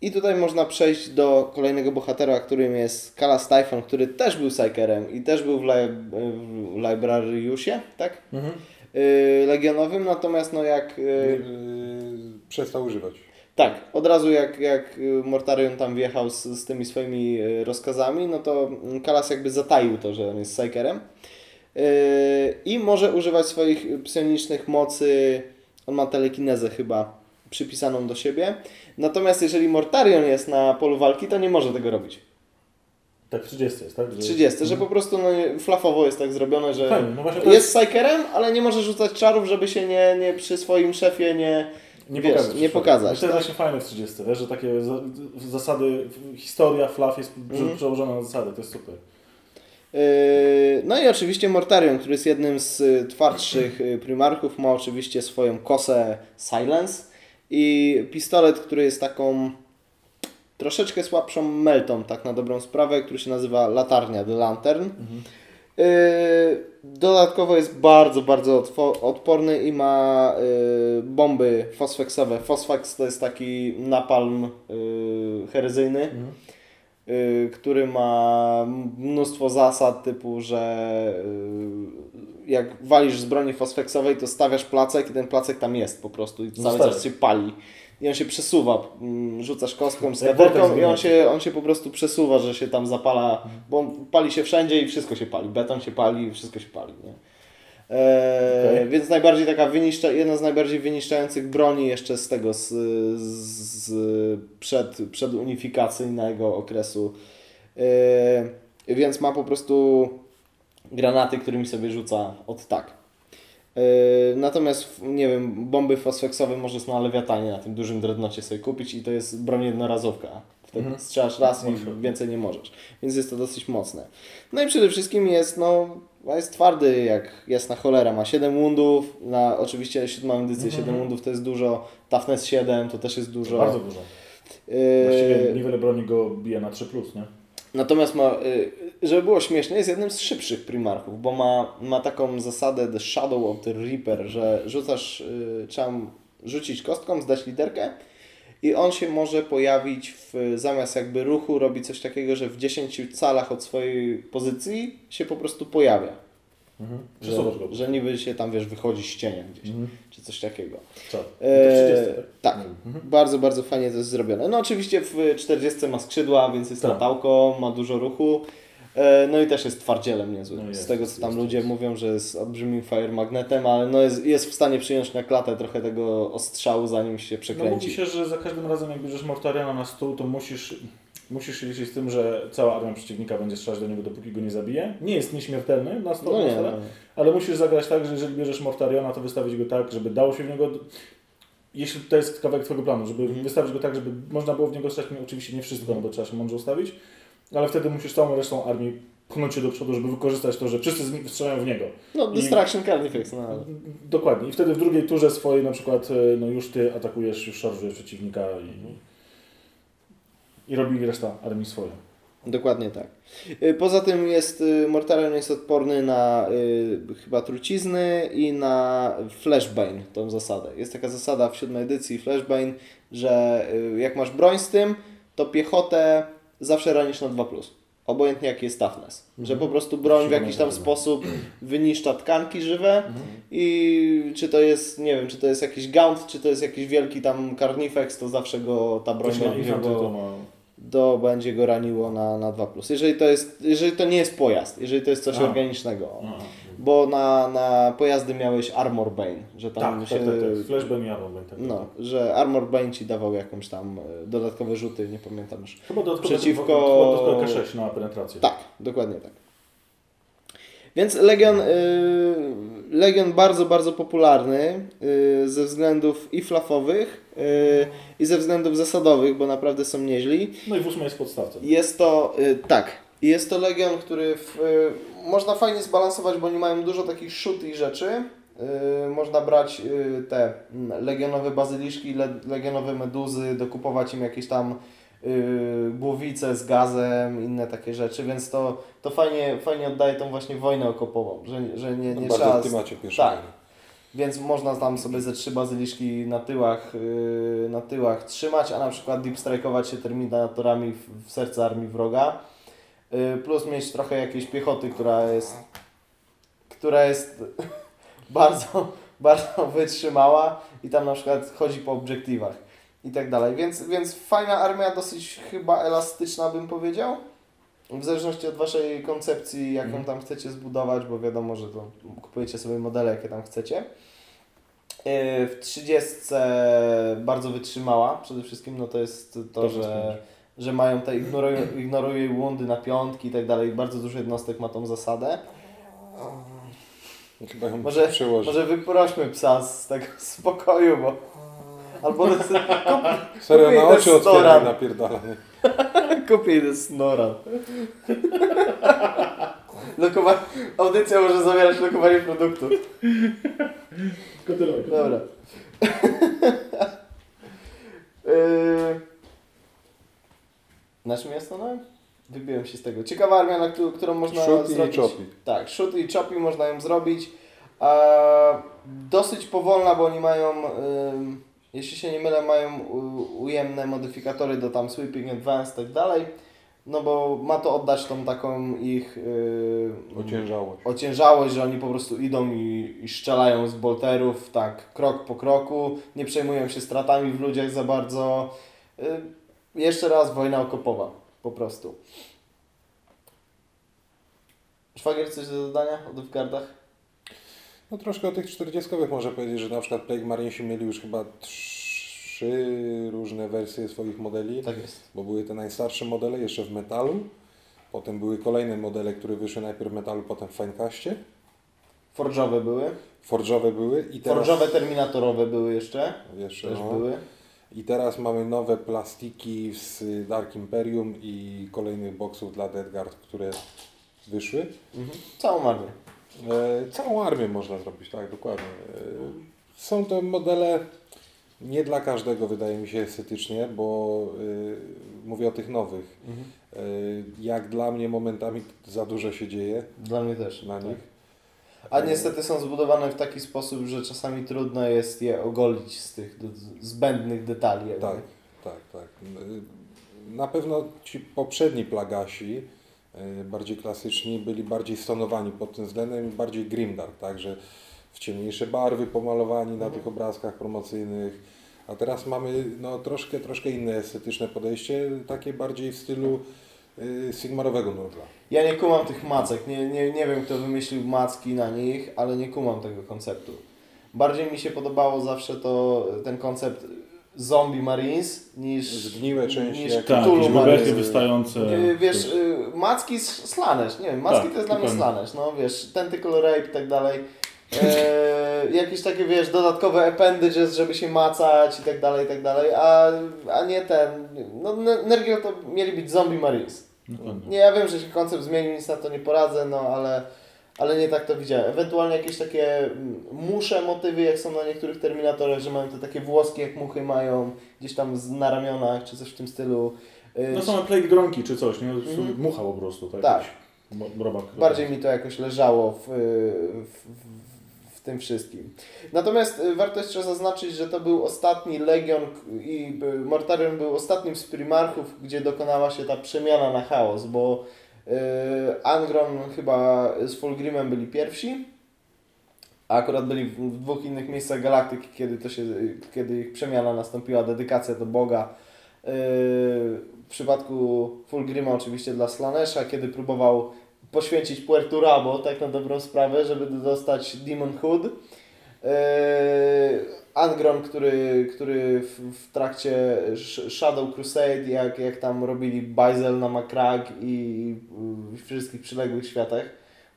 I tutaj można przejść do kolejnego bohatera, którym jest Kala Typhon, który też był Psykerem i też był w, li- w Librariusie, tak? Mhm. Yy, legionowym, natomiast no jak... Yy, Yy, przestał używać. tak, od razu jak, jak y, Mortarion tam wjechał z, z tymi swoimi y, rozkazami, no to Kalas jakby zataił to, że on jest Psykerem. Yy, I może używać swoich psionicznych mocy, on ma telekinezę chyba przypisaną do siebie. Natomiast jeżeli Mortarion jest na polu walki, to nie może tego robić. Tak, 30 jest, tak? Że- 30, że po prostu no, flafowo jest tak zrobione, że Fajnie, no to jest Psykerem, ale nie może rzucać czarów, żeby się nie, nie przy swoim szefie nie, Nie wiesz, pokazać. nie pokazać. To jest właśnie fajne w 30, wiesz, że takie za, zasady, historia, fluff jest Mhm. przełożona na zasady, to jest super. Yy, No i oczywiście Mortarion, który jest jednym z y, twardszych y, primarchów, ma oczywiście swoją kosę Silence i pistolet, który jest taką troszeczkę słabszą meltą, tak na dobrą sprawę, który się nazywa Latarnia, The Lantern. Yy, Dodatkowo jest bardzo, bardzo odporny i ma yy, bomby fosfeksowe. Fosfex to jest taki napalm yy, herezyjny, yy, który ma mnóstwo zasad typu, że jak walisz z broni fosfeksowej, to stawiasz placek i ten placek tam jest po prostu i cały czas się pali. I on się przesuwa, mm, rzucasz kostką z Jak kaderką wortek z i on się, on się po prostu przesuwa, że się tam zapala, bo on pali się wszędzie i wszystko się pali. Beton się pali i wszystko się pali. Nie? Eee, Okej. Więc najbardziej taka wyniszcza, jedna z najbardziej wyniszczających broni jeszcze z tego, z, z przed, przed unifikacyjnego okresu. Eee, więc ma po prostu granaty, którymi sobie rzuca od tak. Yy, Natomiast, nie wiem, bomby fosfeksowe możesz na lewiatanie, na tym dużym dreadnocie sobie kupić i to jest broń jednorazówka. Wtedy Mhm. strzelasz raz i więcej nie możesz. Więc jest to dosyć mocne. No i przede wszystkim jest, no, jest twardy jak jasna cholera. Ma 7 wundów, na oczywiście 7 edycję 7 wundów to jest dużo, toughness 7 to też jest dużo. Bardzo dużo. Yy, Właściwie niewiele broni go bije na 3+, nie? Natomiast ma, y, żeby było śmiesznie, jest jednym z szybszych primarchów, bo ma, ma taką zasadę The Shadow of the Reaper, że rzucasz, y, trzeba rzucić kostką, zdać literkę i on się może pojawić w, zamiast jakby ruchu robi coś takiego, że w 10 calach od swojej pozycji się po prostu pojawia. Mhm. Że, Przesuwasz go. że niby się tam, wiesz, wychodzi z cienia gdzieś, Mhm. czy coś takiego. Co? No to E, 30, tak? tak, Mhm. bardzo, bardzo fajnie to jest zrobione. No oczywiście w 40 ma skrzydła, więc jest Tak. latałko, ma dużo ruchu. E, No i też jest twardzielem niezłym. No jest, Z tego co tam jest, ludzie jest. mówią, że jest olbrzymim fire magnetem, ale no jest, jest w stanie przyjąć na klatę trochę tego ostrzału, zanim się No przekręci. mówi się, że za każdym razem jak bierzesz Mortariana na stół, to musisz, musisz się liczyć z tym, że cała armia przeciwnika będzie strzelać do niego, dopóki go nie zabije. Nie jest nieśmiertelny na stole, No na nie, stole no. ale musisz zagrać tak, że jeżeli bierzesz Mortariona, to wystawić go tak, żeby dało się w niego... Jeśli to jest kawałek Twojego planu, żeby Mhm. wystawić go tak, żeby można było w niego strzelać, no, oczywiście nie wszystko, no bo trzeba się mądrze ustawić, ale wtedy musisz całą resztą armii pchnąć się do przodu, żeby wykorzystać to, że wszyscy strzelają w niego. No, Distraction Carnifex, no ale... Dokładnie. I wtedy w drugiej turze swojej na przykład, e, no już ty atakujesz, już szarżujesz przeciwnika i, i robi reszta armii swoje. Dokładnie tak. Y, Poza tym jest, y, Mortarion jest odporny na y, chyba trucizny i na Flashbane, tą zasadę. Jest taka zasada w siódmej edycji Flashbane, że y, jak masz broń z tym, to piechotę zawsze ranisz na 2+. Obojętnie jaki jest toughness. Że po prostu broń w jakiś tam sposób wyniszcza tkanki żywe i czy to jest, nie wiem, czy to jest jakiś gaunt, czy to jest jakiś wielki tam carnifex, to zawsze go ta broń będzie go do będzie go raniło na, na 2. Jeżeli to, jest, jeżeli to nie jest pojazd, jeżeli to jest coś A. organicznego. Aha. Bo na, na pojazdy miałeś Armor Bane, że tam Tak, się. tak, tak, tak. Flashbang i Arrowbane, tak, No, tak. że Armor Bane ci dawał jakąś tam e, dodatkowe rzuty, nie pamiętam już. Chyba dodatkowo, Przeciwko- chyba dodatkowo K6 na penetrację. Tak, dokładnie tak. Więc Legion, y, Legion bardzo, bardzo popularny y, ze względów i flafowych y, i ze względów zasadowych, bo naprawdę są nieźli. No i w ósmej jest podstawce. Jest to, tak, jest to Legion, który w, można fajnie zbalansować, bo oni mają dużo takich shooty rzeczy. Y, można brać y, te mm, legionowe bazyliszki, le, legionowe meduzy, dokupować im jakieś tam y, głowice z gazem, inne takie rzeczy, więc to, to fajnie, fajnie oddaje tą właśnie wojnę okopową, że, że nie, No, nie bardzo trzeba... w pierwszego. tak. Więc można tam sobie ze trzy bazyliszki na tyłach, yy, na tyłach trzymać, a na przykład deep strike'ować się terminatorami w, w serce armii wroga. Yy, plus mieć trochę jakiejś piechoty, która jest, która jest [laughs] bardzo, bardzo wytrzymała i tam na przykład chodzi po obiektywach i tak dalej. Więc, więc fajna armia, dosyć chyba elastyczna bym powiedział. W zależności od Waszej koncepcji, jaką Mhm. tam chcecie zbudować, bo wiadomo, że to kupujecie sobie modele, jakie tam chcecie. Yy, W 30 bardzo wytrzymała. Przede wszystkim no to jest to, To że, że mają te ignorują, ignorują łundy na piątki i tak dalej. Bardzo dużo jednostek ma tą zasadę. Chyba ją Może-. Może wyprośmy psa z tego [laughs] spokoju, bo... Albo [laughs] Serio, na oczy otwieraj storan. napierdalany. [laughs] kupię jeden snora. Lokowa... Audycja może zawierać lokowanie produktu. Kontynuuj. Dobra. yy... Na czym ja stanąłem? Wybiłem się z tego. Ciekawa armia, na którą, którą można Shoot i zrobić. choppy. Tak, shoot i choppy można ją zrobić. Dosyć powolna, bo oni mają, ym, jeśli się nie mylę, mają ujemne modyfikatory do tam sweeping advance i tak dalej. No bo ma to oddać tą taką ich yy, Ociężałość. ociężałość, że oni po prostu idą i, i strzelają z bolterów tak krok po kroku, nie przejmują się stratami w ludziach za bardzo. Y, jeszcze raz wojna okopowa, po prostu. Szwagier, coś do dodania o Devgardach? No troszkę o tych 40 może powiedzieć, że na przykład Plague Marinesi mieli już chyba trzy różne wersje swoich modeli, Tak jest. bo były te najstarsze modele jeszcze w metalu, potem były kolejne modele, które wyszły najpierw w metalu, potem w Finecaście, Forge'owe były. Forge'owe były i teraz... Forge'owe terminatorowe były jeszcze. Jeszcze, Też no. były. I teraz mamy nowe plastiki z Dark Imperium i kolejnych boksów dla Dead Guard, które wyszły. Mhm. Całą armię. E, całą armię można zrobić, tak, dokładnie. E, są to modele nie dla każdego, wydaje mi się, estetycznie, bo e, mówię o tych nowych. E, jak dla mnie momentami za dużo się dzieje Dla mnie też. na tak. A niestety są zbudowane w taki sposób, że czasami trudno jest je ogolić z tych zbędnych detali. jakby. Tak, tak, tak. E, Na pewno ci poprzedni plagasi e, bardziej klasyczni, byli bardziej stonowani pod tym względem i bardziej grimdark, także w ciemniejsze barwy pomalowani na tych obrazkach promocyjnych. A teraz mamy no, troszkę, troszkę inne estetyczne podejście, takie bardziej w stylu Sigmarowego nurgla. Ja nie kumam tych macek, nie, nie, nie wiem kto wymyślił macki na nich, ale nie kumam tego konceptu. Bardziej mi się podobało zawsze to ten koncept zombie marines niż Zgniłe części, niż jak- Tak, jakieś wystające. Y, Wiesz, y, macki s- slanesh, nie wiem, macki Tak, to jest dla mnie slanesh, no wiesz, tentacle rape i tak dalej. E, jakieś takie, wiesz, dodatkowe appendages, żeby się macać i tak dalej, i tak dalej, a, a nie ten, no Nergil to mieli być zombie marines. Dokładnie. Nie, ja wiem, że się koncept zmienił, nic na to nie poradzę, no ale, ale nie tak to widziałem. Ewentualnie jakieś takie mm, musze motywy, jak są na niektórych Terminatorach, że mają te takie włoski, jak muchy mają gdzieś tam z, na ramionach, czy coś w tym stylu. Y, No same plague dronki czy coś, nie? Mhm. Mucha po prostu, tak? Tak. Robak. Bardziej mi to jakoś leżało w, w, w, tym wszystkim. Natomiast y, warto jeszcze zaznaczyć, że to był ostatni Legion i y, Mortarion był ostatnim z Primarchów, gdzie dokonała się ta przemiana na chaos, bo y, Angron chyba z Fulgrimem byli pierwsi, a akurat byli w, dwóch innych miejscach galaktyki, kiedy, to się, kiedy ich przemiana nastąpiła, dedykacja do Boga. W przypadku Fulgrima oczywiście dla Slanesha, kiedy próbował poświęcić Puerto Rabo, tak na dobrą sprawę, żeby dostać Demon Hood. Yy, Angron, który, który w, w trakcie Sh- Shadow Crusade, jak, jak tam robili Bajzel na Makrag i w wszystkich przyległych światach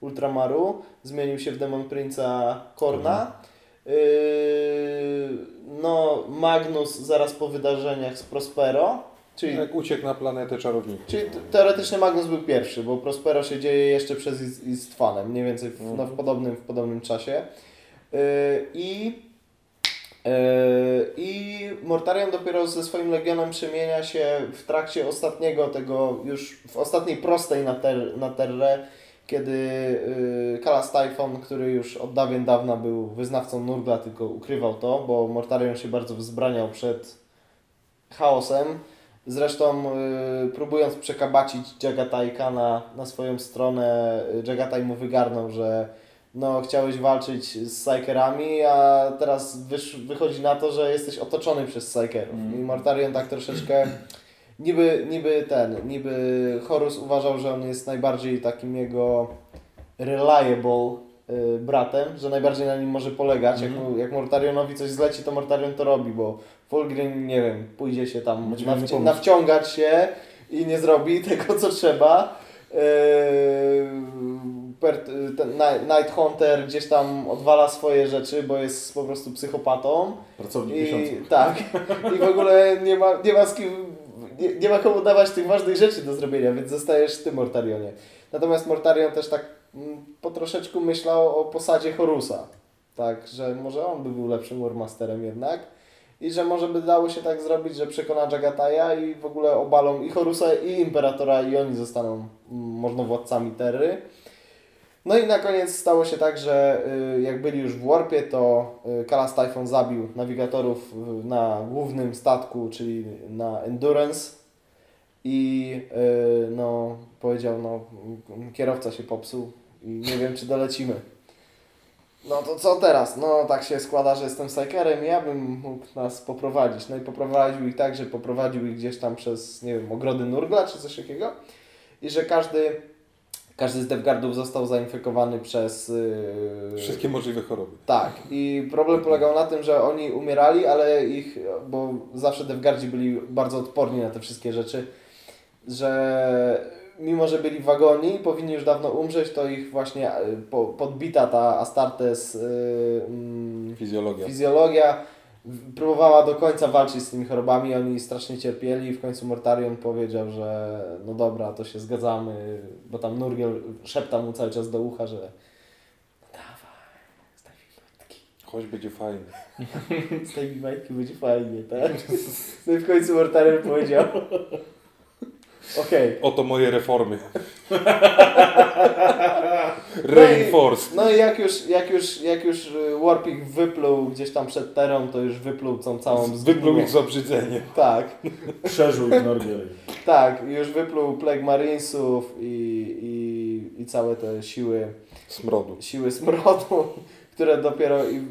Ultramaru, zmienił się w Demon Prince'a Korna. Yy, no, Magnus zaraz po wydarzeniach z Prospero, czyli Jak uciekł na planetę czarowników. Czyli teoretycznie Magnus był pierwszy, bo Prospero się dzieje jeszcze przez Is- Istvanem, mniej więcej w, no, w, podobnym, w podobnym czasie. Yy, I yy, i Mortarion dopiero ze swoim legionem przemienia się w trakcie ostatniego tego, już w ostatniej prostej na, ter, na Terrę, kiedy yy, Kalas Typhon, który już od dawien dawna był wyznawcą Nurgla, tylko ukrywał to, bo Mortarion się bardzo wzbraniał przed chaosem. Zresztą y, próbując przekabacić Jagatajka na, na swoją stronę, y, Jagataj mu wygarnął, że no, chciałeś walczyć z Psykerami, a teraz wysz, wychodzi na to, że jesteś otoczony przez Psykerów. Mhm. I Mortarion tak troszeczkę niby, niby ten, niby Horus uważał, że on jest najbardziej takim jego reliable y, bratem, że najbardziej na nim może polegać. Jak, Mhm. jak Mortarionowi coś zleci, to Mortarion to robi, bo Fulgrim, nie wiem, pójdzie się tam nawci- nawciągać się i nie zrobi [laughs] tego, co trzeba. Yy, Night- Hunter gdzieś tam odwala swoje rzeczy, bo jest po prostu psychopatą. Pracownik I, miesiąca. tak. I w ogóle nie ma, nie ma z kim, nie, nie ma komu dawać tych ważnych rzeczy do zrobienia, więc zostajesz ty Mortarionie. Natomiast Mortarion też tak mm, po troszeczku myślał o posadzie Horusa. Tak, że może on by był lepszym Warmasterem jednak. I że może by dało się tak zrobić, że przekona Jagataja i w ogóle obalą i Horusa i Imperatora i oni zostaną mm, możnowładcami Terry. No i na koniec stało się tak, że y, jak byli już w Warpie, to y, Kalas Typhon zabił nawigatorów na głównym statku, czyli na Endurance i y, no, powiedział, no kierowca się popsuł i nie wiem, czy dolecimy. No to co teraz? No tak się składa, że jestem Psykerem i ja bym mógł nas poprowadzić. No i poprowadził ich tak, że poprowadził ich gdzieś tam przez, nie wiem, ogrody Nurgla czy coś takiego. I że każdy, każdy z Devgardów został zainfekowany przez... Yy, Wszystkie możliwe choroby. tak, i problem polegał na tym, że oni umierali, ale ich, bo zawsze Devgardzi byli bardzo odporni na te wszystkie rzeczy, że mimo, że byli wagoni i powinni już dawno umrzeć, to ich właśnie e, po, podbita ta Astartes y, mm, Fizjologia. fizjologia w- próbowała do końca walczyć z tymi chorobami, oni strasznie cierpieli i w końcu Mortarion powiedział, że no dobra, to się zgadzamy, bo tam Nurgiel szeptał mu cały czas do ucha, że dawaj, stawi majtki, Choć będzie fajny. stawi [laughs] majtki, będzie fajnie, tak? No i w końcu Mortarion powiedział [laughs] okej. Oto moje reformy. [laughs] No Reinforced. No i jak już, jak już, jak już y, Warpik wypluł gdzieś tam przed terą, to już wypluł tą całą Wypluł ich z obrzydzeniem. Tak. Przeżył ich Norgiel. [laughs] Tak, już wypluł Plague Marinesów i, i, i całe te siły, Smrodu. siły smrodu, [laughs] które dopiero, i, y,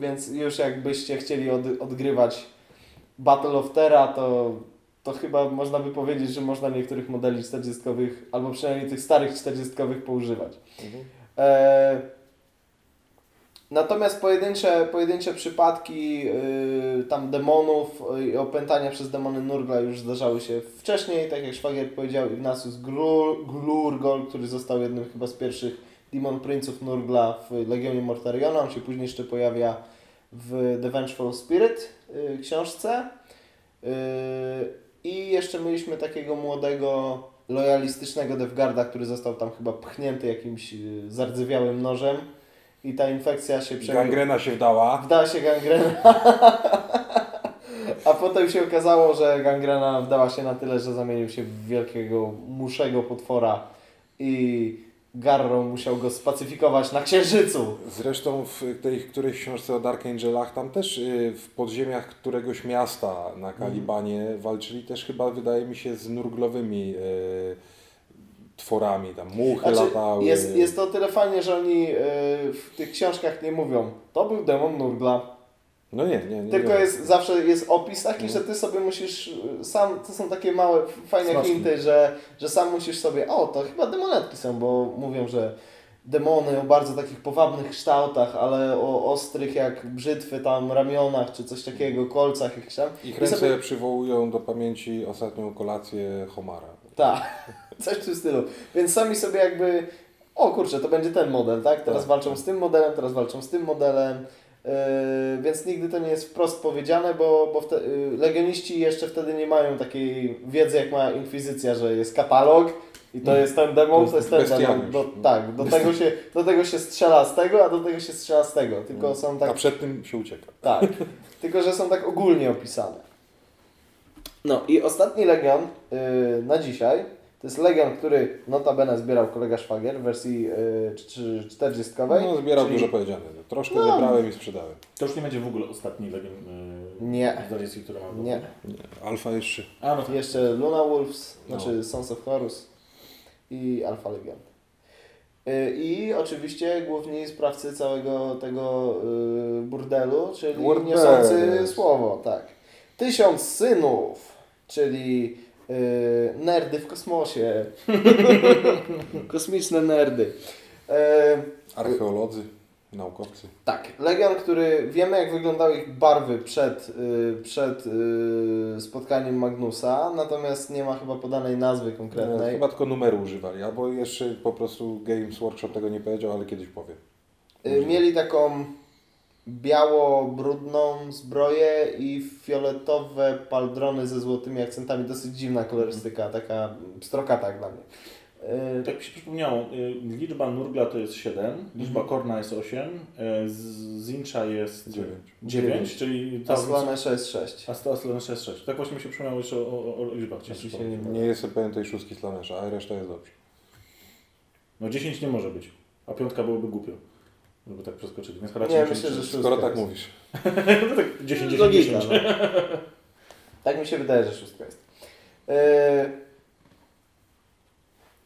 więc już jakbyście chcieli od, odgrywać Battle of Terra, to, to chyba można by powiedzieć, że można niektórych modeli 40 albo przynajmniej tych starych 40 poużywać. E, natomiast pojedyncze, pojedyncze przypadki y, tam demonów y, i opętania przez demony Nurgla już zdarzały się wcześniej, tak jak szwagier powiedział, Ignatius Glur- Glurgol, który został jednym chyba z pierwszych Demon Prince'ów Nurgla w Legionie Mortariona, on się później jeszcze pojawia w The Vengeful Spirit y, książce. Y, I jeszcze mieliśmy takiego młodego, lojalistycznego Devgarda, który został tam chyba pchnięty jakimś y, zardzewiałym nożem i ta infekcja się przemieniła. Gangrena się wdała. Wdała się gangrena. [laughs] A potem się okazało, że gangrena wdała się na tyle, że zamienił się w wielkiego muszego potwora i Garro musiał go spacyfikować na księżycu. Zresztą w tej którejś książce o Dark Angelach, tam też y, w podziemiach któregoś miasta na Kalibanie walczyli też chyba, wydaje mi się, z nurglowymi y, tworami. Tam muchy Znaczy, latały. jest, jest to o tyle fajnie, że oni y, w tych książkach nie mówią, to był demon Nurgla. No nie, nie, nie. Tylko nie. jest, zawsze jest opis taki, No. że ty sobie musisz sam, to są takie małe, fajne Smaczki. hinty, że, że sam musisz sobie, o to chyba demonetki są, bo mówią, że demony o bardzo takich powabnych kształtach, ale o ostrych jak brzytwy tam ramionach, czy coś takiego, kolcach jakichś tam. Ich I ręce sobie- przywołują do pamięci ostatnią kolację Homara. Tak, [laughs] coś w tym stylu. Więc sami sobie jakby, o kurczę, to będzie ten model, tak? Teraz Tak. walczą z tym modelem, teraz walczą z tym modelem. Yy, więc nigdy to nie jest wprost powiedziane, bo, bo wte, yy, legioniści jeszcze wtedy nie mają takiej wiedzy, jak ma inkwizycja, że jest katalog i to jest ten demon, to To jest ten demon. Do, tak, do tego, się, do tego się strzela z tego, a do tego się strzela z tego. Tylko są tak A przed tym się ucieka. tak, [laughs] tylko że są tak ogólnie opisane. No i ostatni Legion yy, na dzisiaj to jest Legion, który notabene zbierał kolega Szwagier w wersji yy, 40. No, zbierał czyli- dużo powiedziane. Troszkę No. zebrałem i sprzedałem. To już nie będzie w ogóle ostatni Legion yy, Nie. z edycji, które mam. Nie. Nie. Alfa jeszcze. A, no to Jeszcze Luna Wolves, No. znaczy Sons of Horus i Alpha Legion. Yy, I oczywiście główni sprawcy całego tego yy, burdelu, czyli Word niosący słowo, tak. Tysiąc synów, czyli nerdy w kosmosie. [laughs] Kosmiczne nerdy. Yy, Archeolodzy, naukowcy. tak, Legion, który wiemy jak wyglądały ich barwy przed, y, przed spotkaniem Magnusa, natomiast nie ma chyba podanej nazwy konkretnej. Chyba tylko numeru używali, albo jeszcze po prostu Games Workshop tego nie powiedział, ale kiedyś powie. Mieli taką biało-brudną zbroję i fioletowe paldrony ze złotymi akcentami. Dosyć dziwna kolorystyka, taka strokata jak dla mnie. Y, Tak mi się przypomniało, y, liczba Nurgla to jest 7, liczba Mhm. Korna jest 8, y, z Zincha jest Dziewięć. 9, czyli ta Aslana 6-6. A sto- Aslana 6, 6. Tak właśnie mi się przypomniało jeszcze o, o, o liczbach. Znaczy nie. Nie jestem pewien tej szóstki Slanesha, a reszta jest dobrze. No 10 nie może być, a piątka byłoby głupio. Żeby tak przeskoczyli. Więc Nie, raczej myślę, że Skoro tak jest. mówisz. [laughs] no tak 10, 10, Logika, 10. no. [laughs] Tak mi się wydaje, że szóstka jest. Yy,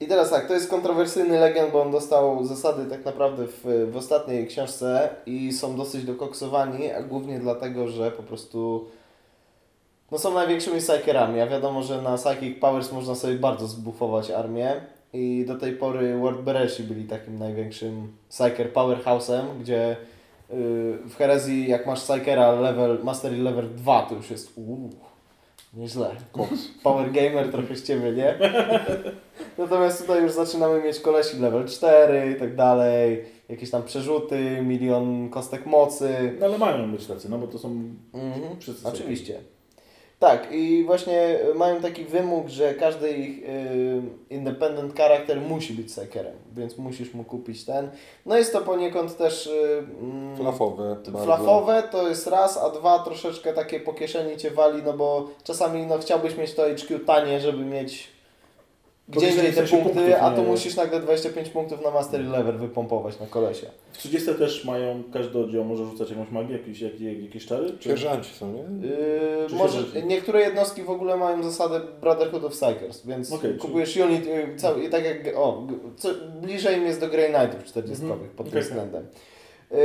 I teraz tak, to jest kontrowersyjny Legion, bo on dostał zasady tak naprawdę w, w ostatniej książce i są dosyć dokoksowani, a głównie dlatego, że po prostu no są największymi psykerami, a wiadomo, że na Psychic Powers można sobie bardzo zbufować armię i do tej pory World Bereshi byli takim największym Psyker Powerhouse'em, gdzie yy, w herezji jak masz Psykera level, Mastery level 2 to już jest uuu, nieźle. Koks. Power Gamer trochę z Ciebie, nie? [laughs] Natomiast tutaj już zaczynamy mieć kolesi level 4 i tak dalej, jakieś tam przerzuty, milion kostek mocy. No ale mają być tacy, no bo to są... Mhm, Wszyscy oczywiście. Tak, i właśnie y, mają taki wymóg, że każdy ich y, independent charakter musi być sekerem, więc musisz mu kupić ten. No jest to poniekąd też y, mm, Flafowe. Flafowe to jest raz, a dwa troszeczkę takie po kieszeni Cię wali, no bo czasami no, chciałbyś mieć to HQ tanie, żeby mieć gdzie indziej te punkty, punktów, a tu musisz nagle 25 punktów na Mastery Level wypompować na kolesie. W 30 też mają, każdy oddział może rzucać jakąś magię, jakieś, jakieś, jakieś czary? Czy... Sierżanci są, nie? Yy, może, niektóre jednostki w ogóle mają zasadę Brotherhood of Psychers, więc Okej, kupujesz unit yy, cały, i tak jak, o, co, bliżej im jest do Grey Knightów 40 Mhm. pod Okej. tym względem. Yy,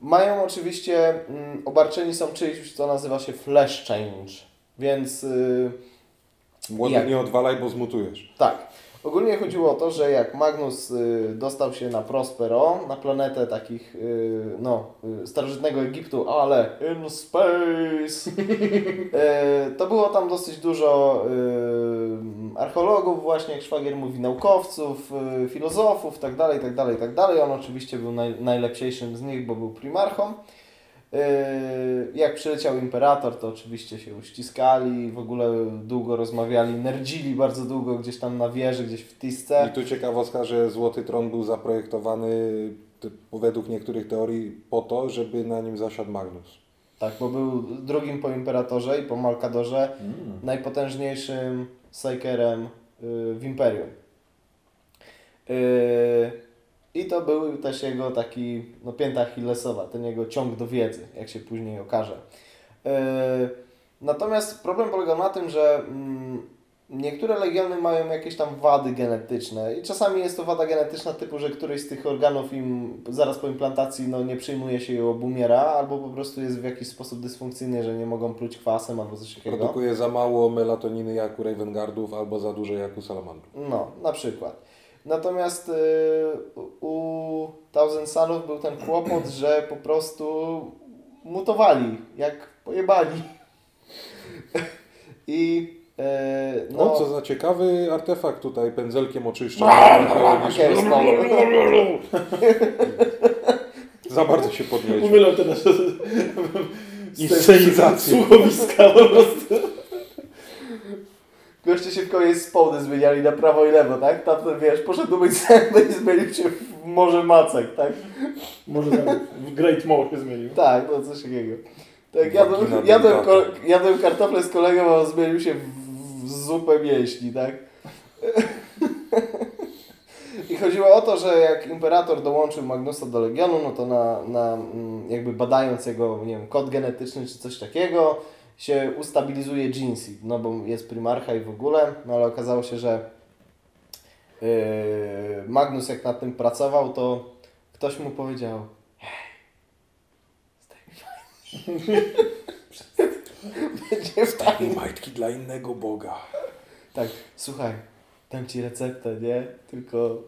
mają oczywiście, mm, obarczeni są czymś, co nazywa się Flash Change, więc yy, Młody Jak? nie odwalaj, bo zmutujesz. tak. Ogólnie chodziło o to, że jak Magnus y, dostał się na Prospero, na planetę takich, y, no, y, starożytnego Egiptu, ale in space, y, [laughs] to było tam dosyć dużo archeologów właśnie, jak szwagier mówi, naukowców, filozofów, tak dalej, tak dalej, tak dalej. On oczywiście był naj, najlepszym z nich, bo był primarchą. Yy, Jak przyleciał imperator, to oczywiście się uściskali, w ogóle długo rozmawiali, nerdzili bardzo długo gdzieś tam na wieży, gdzieś w Tisce. I tu ciekawostka, że Złoty Tron był zaprojektowany według niektórych teorii po to, żeby na nim zasiadł Magnus. Tak, bo był drugim po imperatorze i po Malkadorze Mm. najpotężniejszym Psykerem yy, w Imperium. Yy, I to był też jego taki, no pięta Achillesowa, ten jego ciąg do wiedzy, jak się później okaże. Yy, Natomiast problem polegał na tym, że mm, niektóre legiony mają jakieś tam wady genetyczne i czasami jest to wada genetyczna typu, że któryś z tych organów im zaraz po implantacji no, nie przyjmuje się i obumiera, albo po prostu jest w jakiś sposób dysfunkcyjny, że nie mogą pluć kwasem albo coś takiego. Produkuje za mało melatoniny jak u Ravengardów albo za dużo jak u Salamandrów. No, na przykład. Natomiast y, u Thousand Sunów był ten kłopot, [clears throat] że po prostu mutowali, jak pojebali. [laughs] I y, No, no, co za ciekawy artefakt tutaj, pędzelkiem oczyszcza. [laughs] [laughs] Za bardzo się podmiecił. Umylą te nasze Inscenizacje. słuchowiska po prostu. Goście się w koniec społdy zmieniali na prawo i lewo, tak? Tamten, wiesz, poszedł umyć zęby i zmienił się w morze macek, tak? Może tam w Great More się zmienił. Tak, no coś takiego. Tak, jadłem, jadłem, jadłem kartofle z kolegą, a on zmienił się w, w zupę mięśni, tak? I chodziło o to, że jak imperator dołączył Magnusa do Legionu, no to na, na mm, jakby badając jego, nie wiem, kod genetyczny czy coś takiego, się ustabilizuje Jinsi, no bo jest primarcha i w ogóle, no ale okazało się, że yy, Magnus jak nad tym pracował, to ktoś mu powiedział [laughs] będzie fajnie. Majtki dla innego Boga. Tak, słuchaj, dam ci receptę, nie? Tylko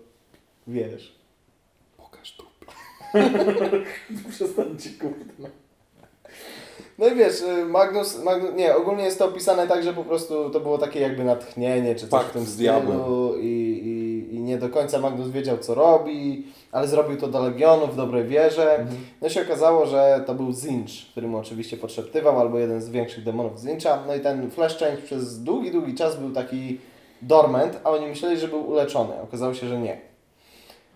wiesz. Pokaż tu. [laughs] Przestańcie, kurde. No. I wiesz, y, Magnus, Magnus, nie, ogólnie jest to opisane tak, że po prostu to było takie jakby natchnienie, czy coś Pakt w tym z stylu diabłem. i, i, i nie do końca Magnus wiedział co robi, ale zrobił to do Legionu w dobrej wierze. No i się okazało, że to był Zinch, który mu oczywiście podszeptywał, albo jeden z większych demonów Zincha. No i ten Flash Change przez długi, długi czas był taki dormant, a oni myśleli, że był uleczony. Okazało się, że nie.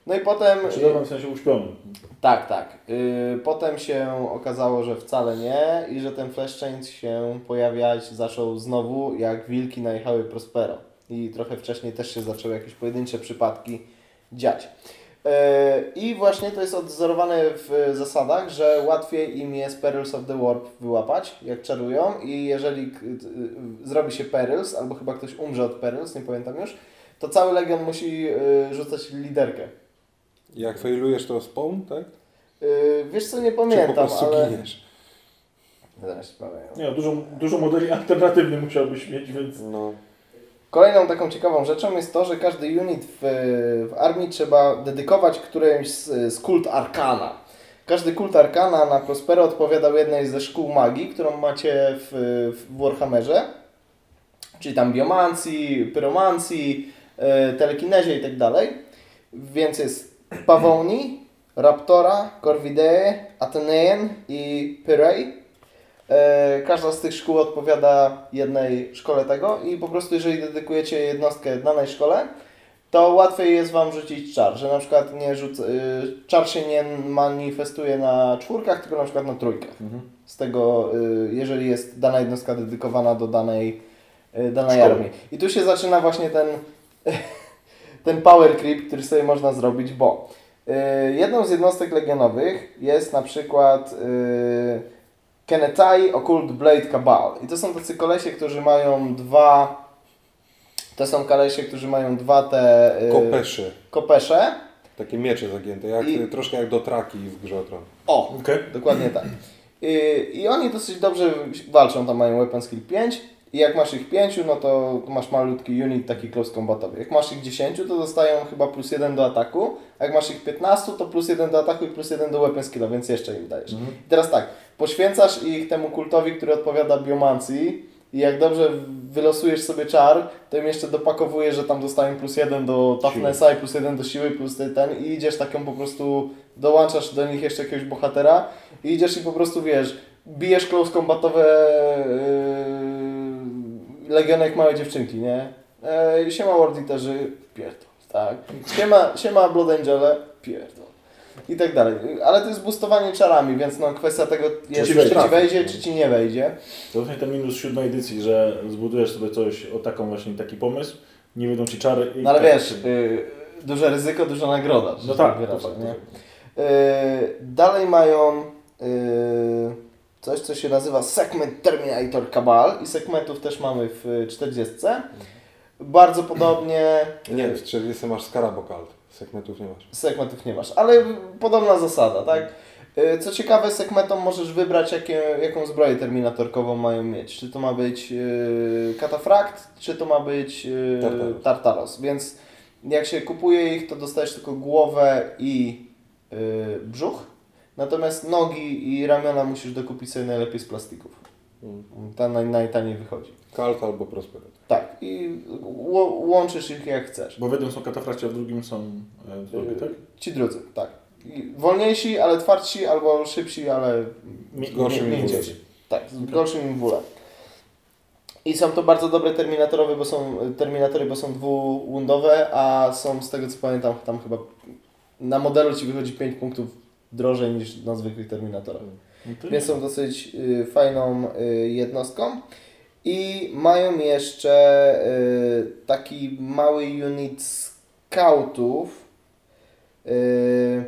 No i potem... Czy w sensie uśpiony. Tak, tak. Yy, potem się okazało, że wcale nie i że ten Flash Change się pojawiać zaczął znowu, jak wilki najechały Prospero. I trochę wcześniej też się zaczęły jakieś pojedyncze przypadki dziać. Yy, I właśnie to jest odzorowane w zasadach, że łatwiej im jest Perils of the Warp wyłapać, jak czarują i jeżeli k- y, zrobi się Perils, albo chyba ktoś umrze od Perils, nie pamiętam już, to cały Legion musi yy, rzucać liderkę. Jak failujesz to spawn, tak? Yy, wiesz co, nie Czy po pamiętam, prostu ale... giniesz? Zaraz. Nie, no, dużo, dużo modeli alternatywnych musiałbyś mieć, więc... No. Kolejną taką ciekawą rzeczą jest to, że każdy unit w, w armii trzeba dedykować którymś z, z kult Arkana. Każdy kult Arkana na Prospero odpowiadał jednej ze szkół magii, którą macie w, w Warhammerze. Czyli tam biomancji, pyromancji, e, telekinezie i tak dalej. Więc jest Pawoni, Raptora, Corvidae, Atenean i Pyrei. E, Każda z tych szkół odpowiada jednej szkole tego i po prostu jeżeli dedykujecie jednostkę danej szkole, to łatwiej jest Wam rzucić czar, że na przykład nie rzuc, y, czar się nie manifestuje na czwórkach, tylko na przykład na trójkach. Z tego, y, jeżeli jest dana jednostka dedykowana do danej, y, danej Szkoły. armii. I tu się zaczyna właśnie ten [laughs] ten power creep, który sobie można zrobić, bo y, jedną z jednostek legionowych jest na przykład y, Kenetai Occult Blade Cabal. I to są tacy kolesie, którzy mają dwa. To są kolesie, którzy mają dwa te y, Kopesze. kopesze. Takie miecze zagięte, jak, I- troszkę jak do traki w grze o Tron. O, Okej. Dokładnie tak. I, I oni dosyć dobrze walczą, tam mają weapon skill 5 i jak masz ich 5, no to masz malutki unit taki close combatowy. Jak masz ich 10, to dostają chyba plus 1 do ataku, a jak masz ich 15, to plus 1 do ataku i plus 1 do weapon skilla, więc jeszcze im dajesz. I teraz tak, poświęcasz ich temu kultowi, który odpowiada biomancji i jak dobrze wylosujesz sobie czar, to im jeszcze dopakowujesz, że tam dostają plus 1 do toughnessa i plus 1 do siły, plus ten, ten i idziesz taką po prostu, dołączasz do nich jeszcze jakiegoś bohatera i idziesz i po prostu wiesz, bijesz close combatowe yy, legiony jak małe dziewczynki, nie? E, siema World Eaterzy, pierdol, tak. Siema, siema Blood Angele, pierdol. I tak dalej. Ale to jest boostowanie czarami, więc no kwestia tego jest, ci czy ci wejdzie. wejdzie, czy ci nie wejdzie. To właśnie ten minus siódmej edycji, że zbudujesz sobie coś o taką właśnie taki pomysł, nie wyjdą ci czary i No ale tak- wiesz, y, duże ryzyko, duża nagroda. No tak, wybierasz, to fakt, nie? to Y, dalej mają y, coś, co się nazywa Segment Terminator Cabal i segmentów też mamy w 40. Bardzo podobnie Nie, w 40 masz Skarabokalt, segmentów nie masz. segmentów nie masz, ale podobna zasada, tak? Y, Co ciekawe, segmentom możesz wybrać, jakie, jaką zbroję terminatorkową mają mieć. Czy to ma być yy, katafrakt, czy to ma być yy, Tartaros. tartaros. Więc jak się kupuje ich, to dostajesz tylko głowę i yy, brzuch. Natomiast nogi i ramiona musisz dokupić sobie najlepiej z plastików. Mm. Ta naj, najtaniej wychodzi. Kalt albo Prosperity. Tak, i łączysz ich jak chcesz. Bo w jednym są katafrakcie, a w drugim są e, drogie, tak? Ci drudzy, tak. I wolniejsi, ale twardsi, albo szybsi, ale Mi- nie włosami. gdzieś. Tak, z gorszym wólem. I są to bardzo dobre terminatorowe, bo są terminatory, bo są dwuwundowe, a są z tego co pamiętam tam chyba na modelu ci wychodzi 5 punktów drożej niż na zwykłych terminatorach. No to Więc są dosyć y, fajną y, jednostką. I mają jeszcze y, taki mały unit scoutów, y,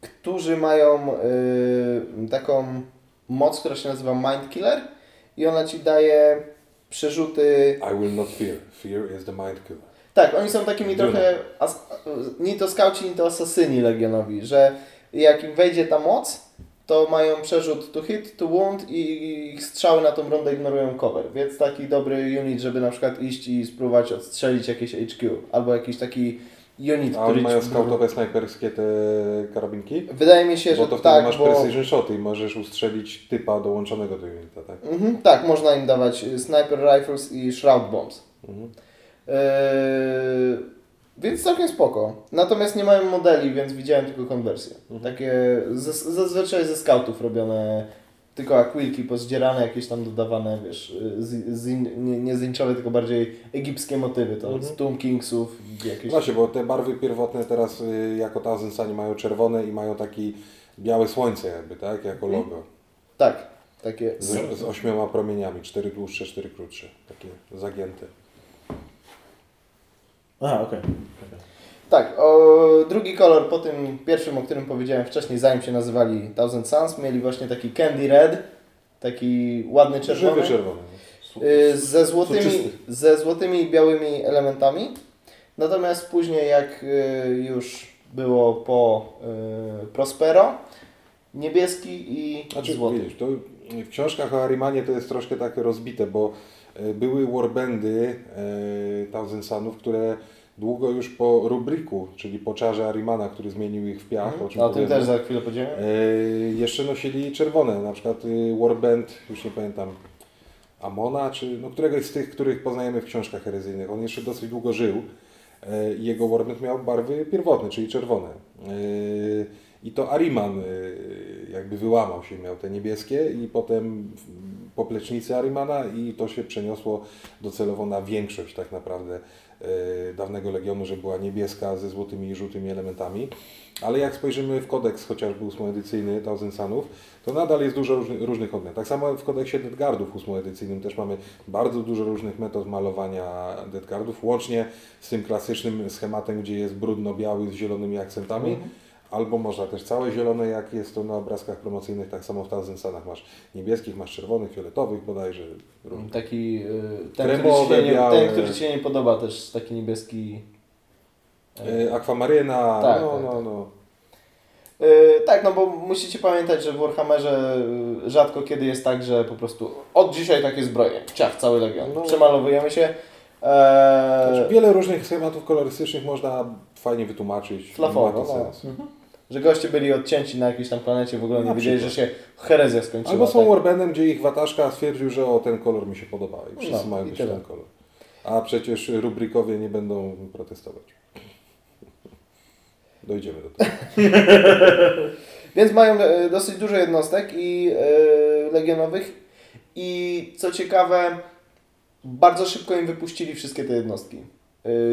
którzy mają y, taką moc, która się nazywa Mind Killer i ona ci daje przerzuty I will not fear. Fear is the mind killer. Tak, oni są takimi trochę as, ni to skauci, ni to asasyni legionowi, że jak im wejdzie ta moc, to mają przerzut to hit, to wound i ich strzały na tą rundę ignorują cover. Więc taki dobry unit, żeby na przykład iść i spróbować odstrzelić jakieś HQ. Albo jakiś taki unit, A oni mają skautowe snajperskie te karabinki? Wydaje mi się, Bo że to wtedy tak, masz bo... precision shoty i możesz ustrzelić typa dołączonego do unita, tak? Mhm, tak, można im dawać y, sniper rifles i shroud bombs. Mhm. Yy, więc całkiem spoko. Natomiast nie mają modeli, więc widziałem tylko konwersje. Mhm. Takie z, zazwyczaj ze scoutów robione, tylko akwilki pozdzierane, jakieś tam dodawane, wiesz, z, z in, nie, nie zinczowe, tylko bardziej egipskie motywy, to Mhm. z Tomb Kingsów, jakieś... Właśnie, bo te barwy pierwotne teraz y, jako Thousand Sunny mają czerwone i mają taki białe słońce jakby, tak? Jako Mhm. logo. Tak, takie... Z, z ośmioma promieniami. Cztery dłuższe, cztery krótsze. Takie zagięte. Aha, okej. okej. Tak, o, drugi kolor po tym pierwszym, o którym powiedziałem wcześniej, zanim się nazywali Thousand Suns, mieli właśnie taki candy red, taki ładny czerwony. Żywy czerwony. Y, ze złotymi, Soczysty. ze złotymi i białymi elementami. Natomiast później jak y, już było po y, Prospero, niebieski i Znaczy, złoty. widzisz, to w książkach o Arimanie to jest troszkę tak rozbite, bo były warbandy e, Thousand Sunów, które długo już po rubryku, czyli po czarze Arimana, który zmienił ich w piach, o czym. O tym też za chwilę podziemy. e, jeszcze nosili czerwone, na przykład y, warband, już nie pamiętam, Amona, czy no, któregoś z tych, których poznajemy w książkach herezyjnych. On jeszcze dosyć długo żył e, i jego warband miał barwy pierwotne, czyli czerwone. E, I to Ariman e, jakby wyłamał się, miał te niebieskie i potem poplecznicy Arimana i to się przeniosło docelowo na większość tak naprawdę e, dawnego Legionu, że była niebieska ze złotymi i żółtymi elementami. Ale jak spojrzymy w kodeks chociażby ósmoedycyjny Thousand Sunów, to nadal jest dużo różnych, odmian. Tak samo w kodeksie Deadguardów ósmoedycyjnym też mamy bardzo dużo różnych metod malowania Deadguardów, łącznie z tym klasycznym schematem, gdzie jest brudno-biały z zielonymi akcentami. Albo można też całe zielone, jak jest to na obrazkach promocyjnych, tak samo w Thousand Sunach masz niebieskich, masz czerwonych, fioletowych bodajże. Taki, y, ten, który Kremowe, ci się nie, białe. ten, który Ci się nie podoba, też taki niebieski. E, Aquamaryna, Tak, no, tak, no, tak. no. Yy, tak, no bo musicie pamiętać, że w Warhammerze rzadko kiedy jest tak, że po prostu od dzisiaj takie zbroje, ciach, cały legion, No. przemalowujemy się. Eee, wiele różnych schematów kolorystycznych można fajnie wytłumaczyć. Flafowo, no. sens. Że goście byli odcięci na jakiejś tam planecie, w ogóle nie Na wiedzieli, że się herezja skończyła. Albo są tak? Warbandem, gdzie ich wataszka stwierdził, że o ten kolor mi się podoba i wszyscy No, mają być ten kolor. A przecież rubrykowie nie będą protestować. [laughs] Dojdziemy do tego. [laughs] Więc mają e, dosyć dużo jednostek i e, legionowych i co ciekawe, bardzo szybko im wypuścili wszystkie te jednostki,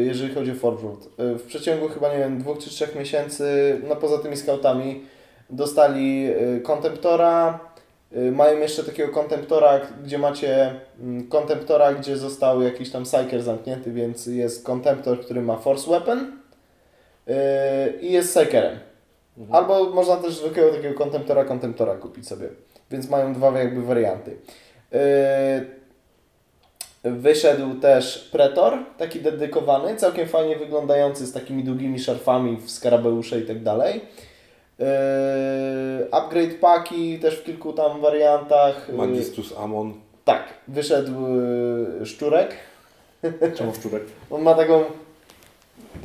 jeżeli chodzi o Fort Root. E, w przeciągu chyba, nie wiem, dwóch czy trzech miesięcy, no poza tymi scoutami, dostali Contemptora, e, mają jeszcze takiego Contemptora, gdzie macie mm, Contemptora, gdzie został jakiś tam Psyker zamknięty, więc jest Contemptor, który ma Force Weapon i jest Psykerem. Albo można też zwykłego takiego kontemptora, kontemptora kupić sobie. Więc mają dwa jakby warianty. Wyszedł też Pretor, taki dedykowany, całkiem fajnie wyglądający z takimi długimi szarfami w skarabeusze i tak dalej. Yy, Upgrade paki też w kilku tam wariantach. Yy, Magistus Amon. Tak, wyszedł yy, Szczurek. [laughs] Czemu szczurek? On ma taką,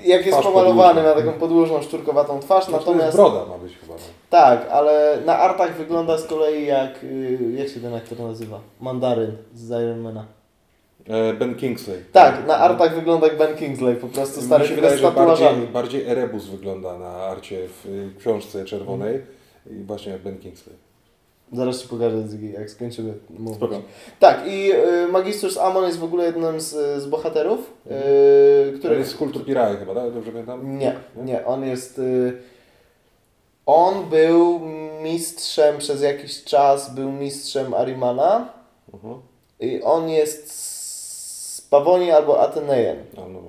jak jest Twarz pomalowany, ma podłużną. taką podłużną, szczurkowatą twarz, Znaczy, to jest natomiast... broda ma być chyba. No. Tak, ale na artach wygląda z kolei jak, jak się ten aktor nazywa? Mandaryn z Ironmana. E, Ben Kingsley. Tak, na artach wygląda jak Ben Kingsley, po prostu stary Mi się wydaje, że bardziej, bardziej Erebus wygląda na arcie w y, książce czerwonej. I właśnie jak Ben Kingsley. Zaraz Ci pokażę, jak skończymy mówić. Spoko. Tak, i y, Magistus Amon jest w ogóle jednym z, z bohaterów, y, Który który... jest z kultu Pirae chyba, tak? Dobrze pamiętam? Nie, nie, on jest... Y, on był mistrzem przez jakiś czas, był mistrzem Arimana Mhm. i on jest z Pawonii albo Atenejem. No.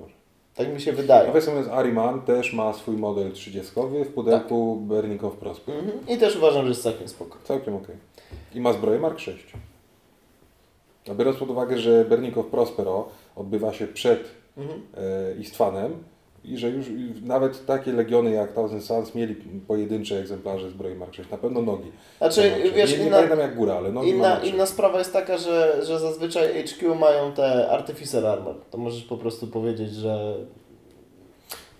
Tak mi się wydaje. Natomiast Ariman też ma swój model 30 w pudełku Burning of Prosper. Mhm. I też uważam, że jest całkiem spoko. Całkiem okej. I ma zbroję Mark 6. A biorąc pod uwagę, że Burning of Prospero odbywa się przed Mhm. e, Istvanem i że już nawet takie legiony jak Thousand Suns mieli pojedyncze egzemplarze zbroi Mark 6. Na pewno nogi. Znaczy, Mark 6. wiesz, nie, nie inna, pamiętam jak góra, ale nogi inna, Mark 6. inna sprawa jest taka, że, że zazwyczaj HQ mają te Artificer Armor. To możesz po prostu powiedzieć, że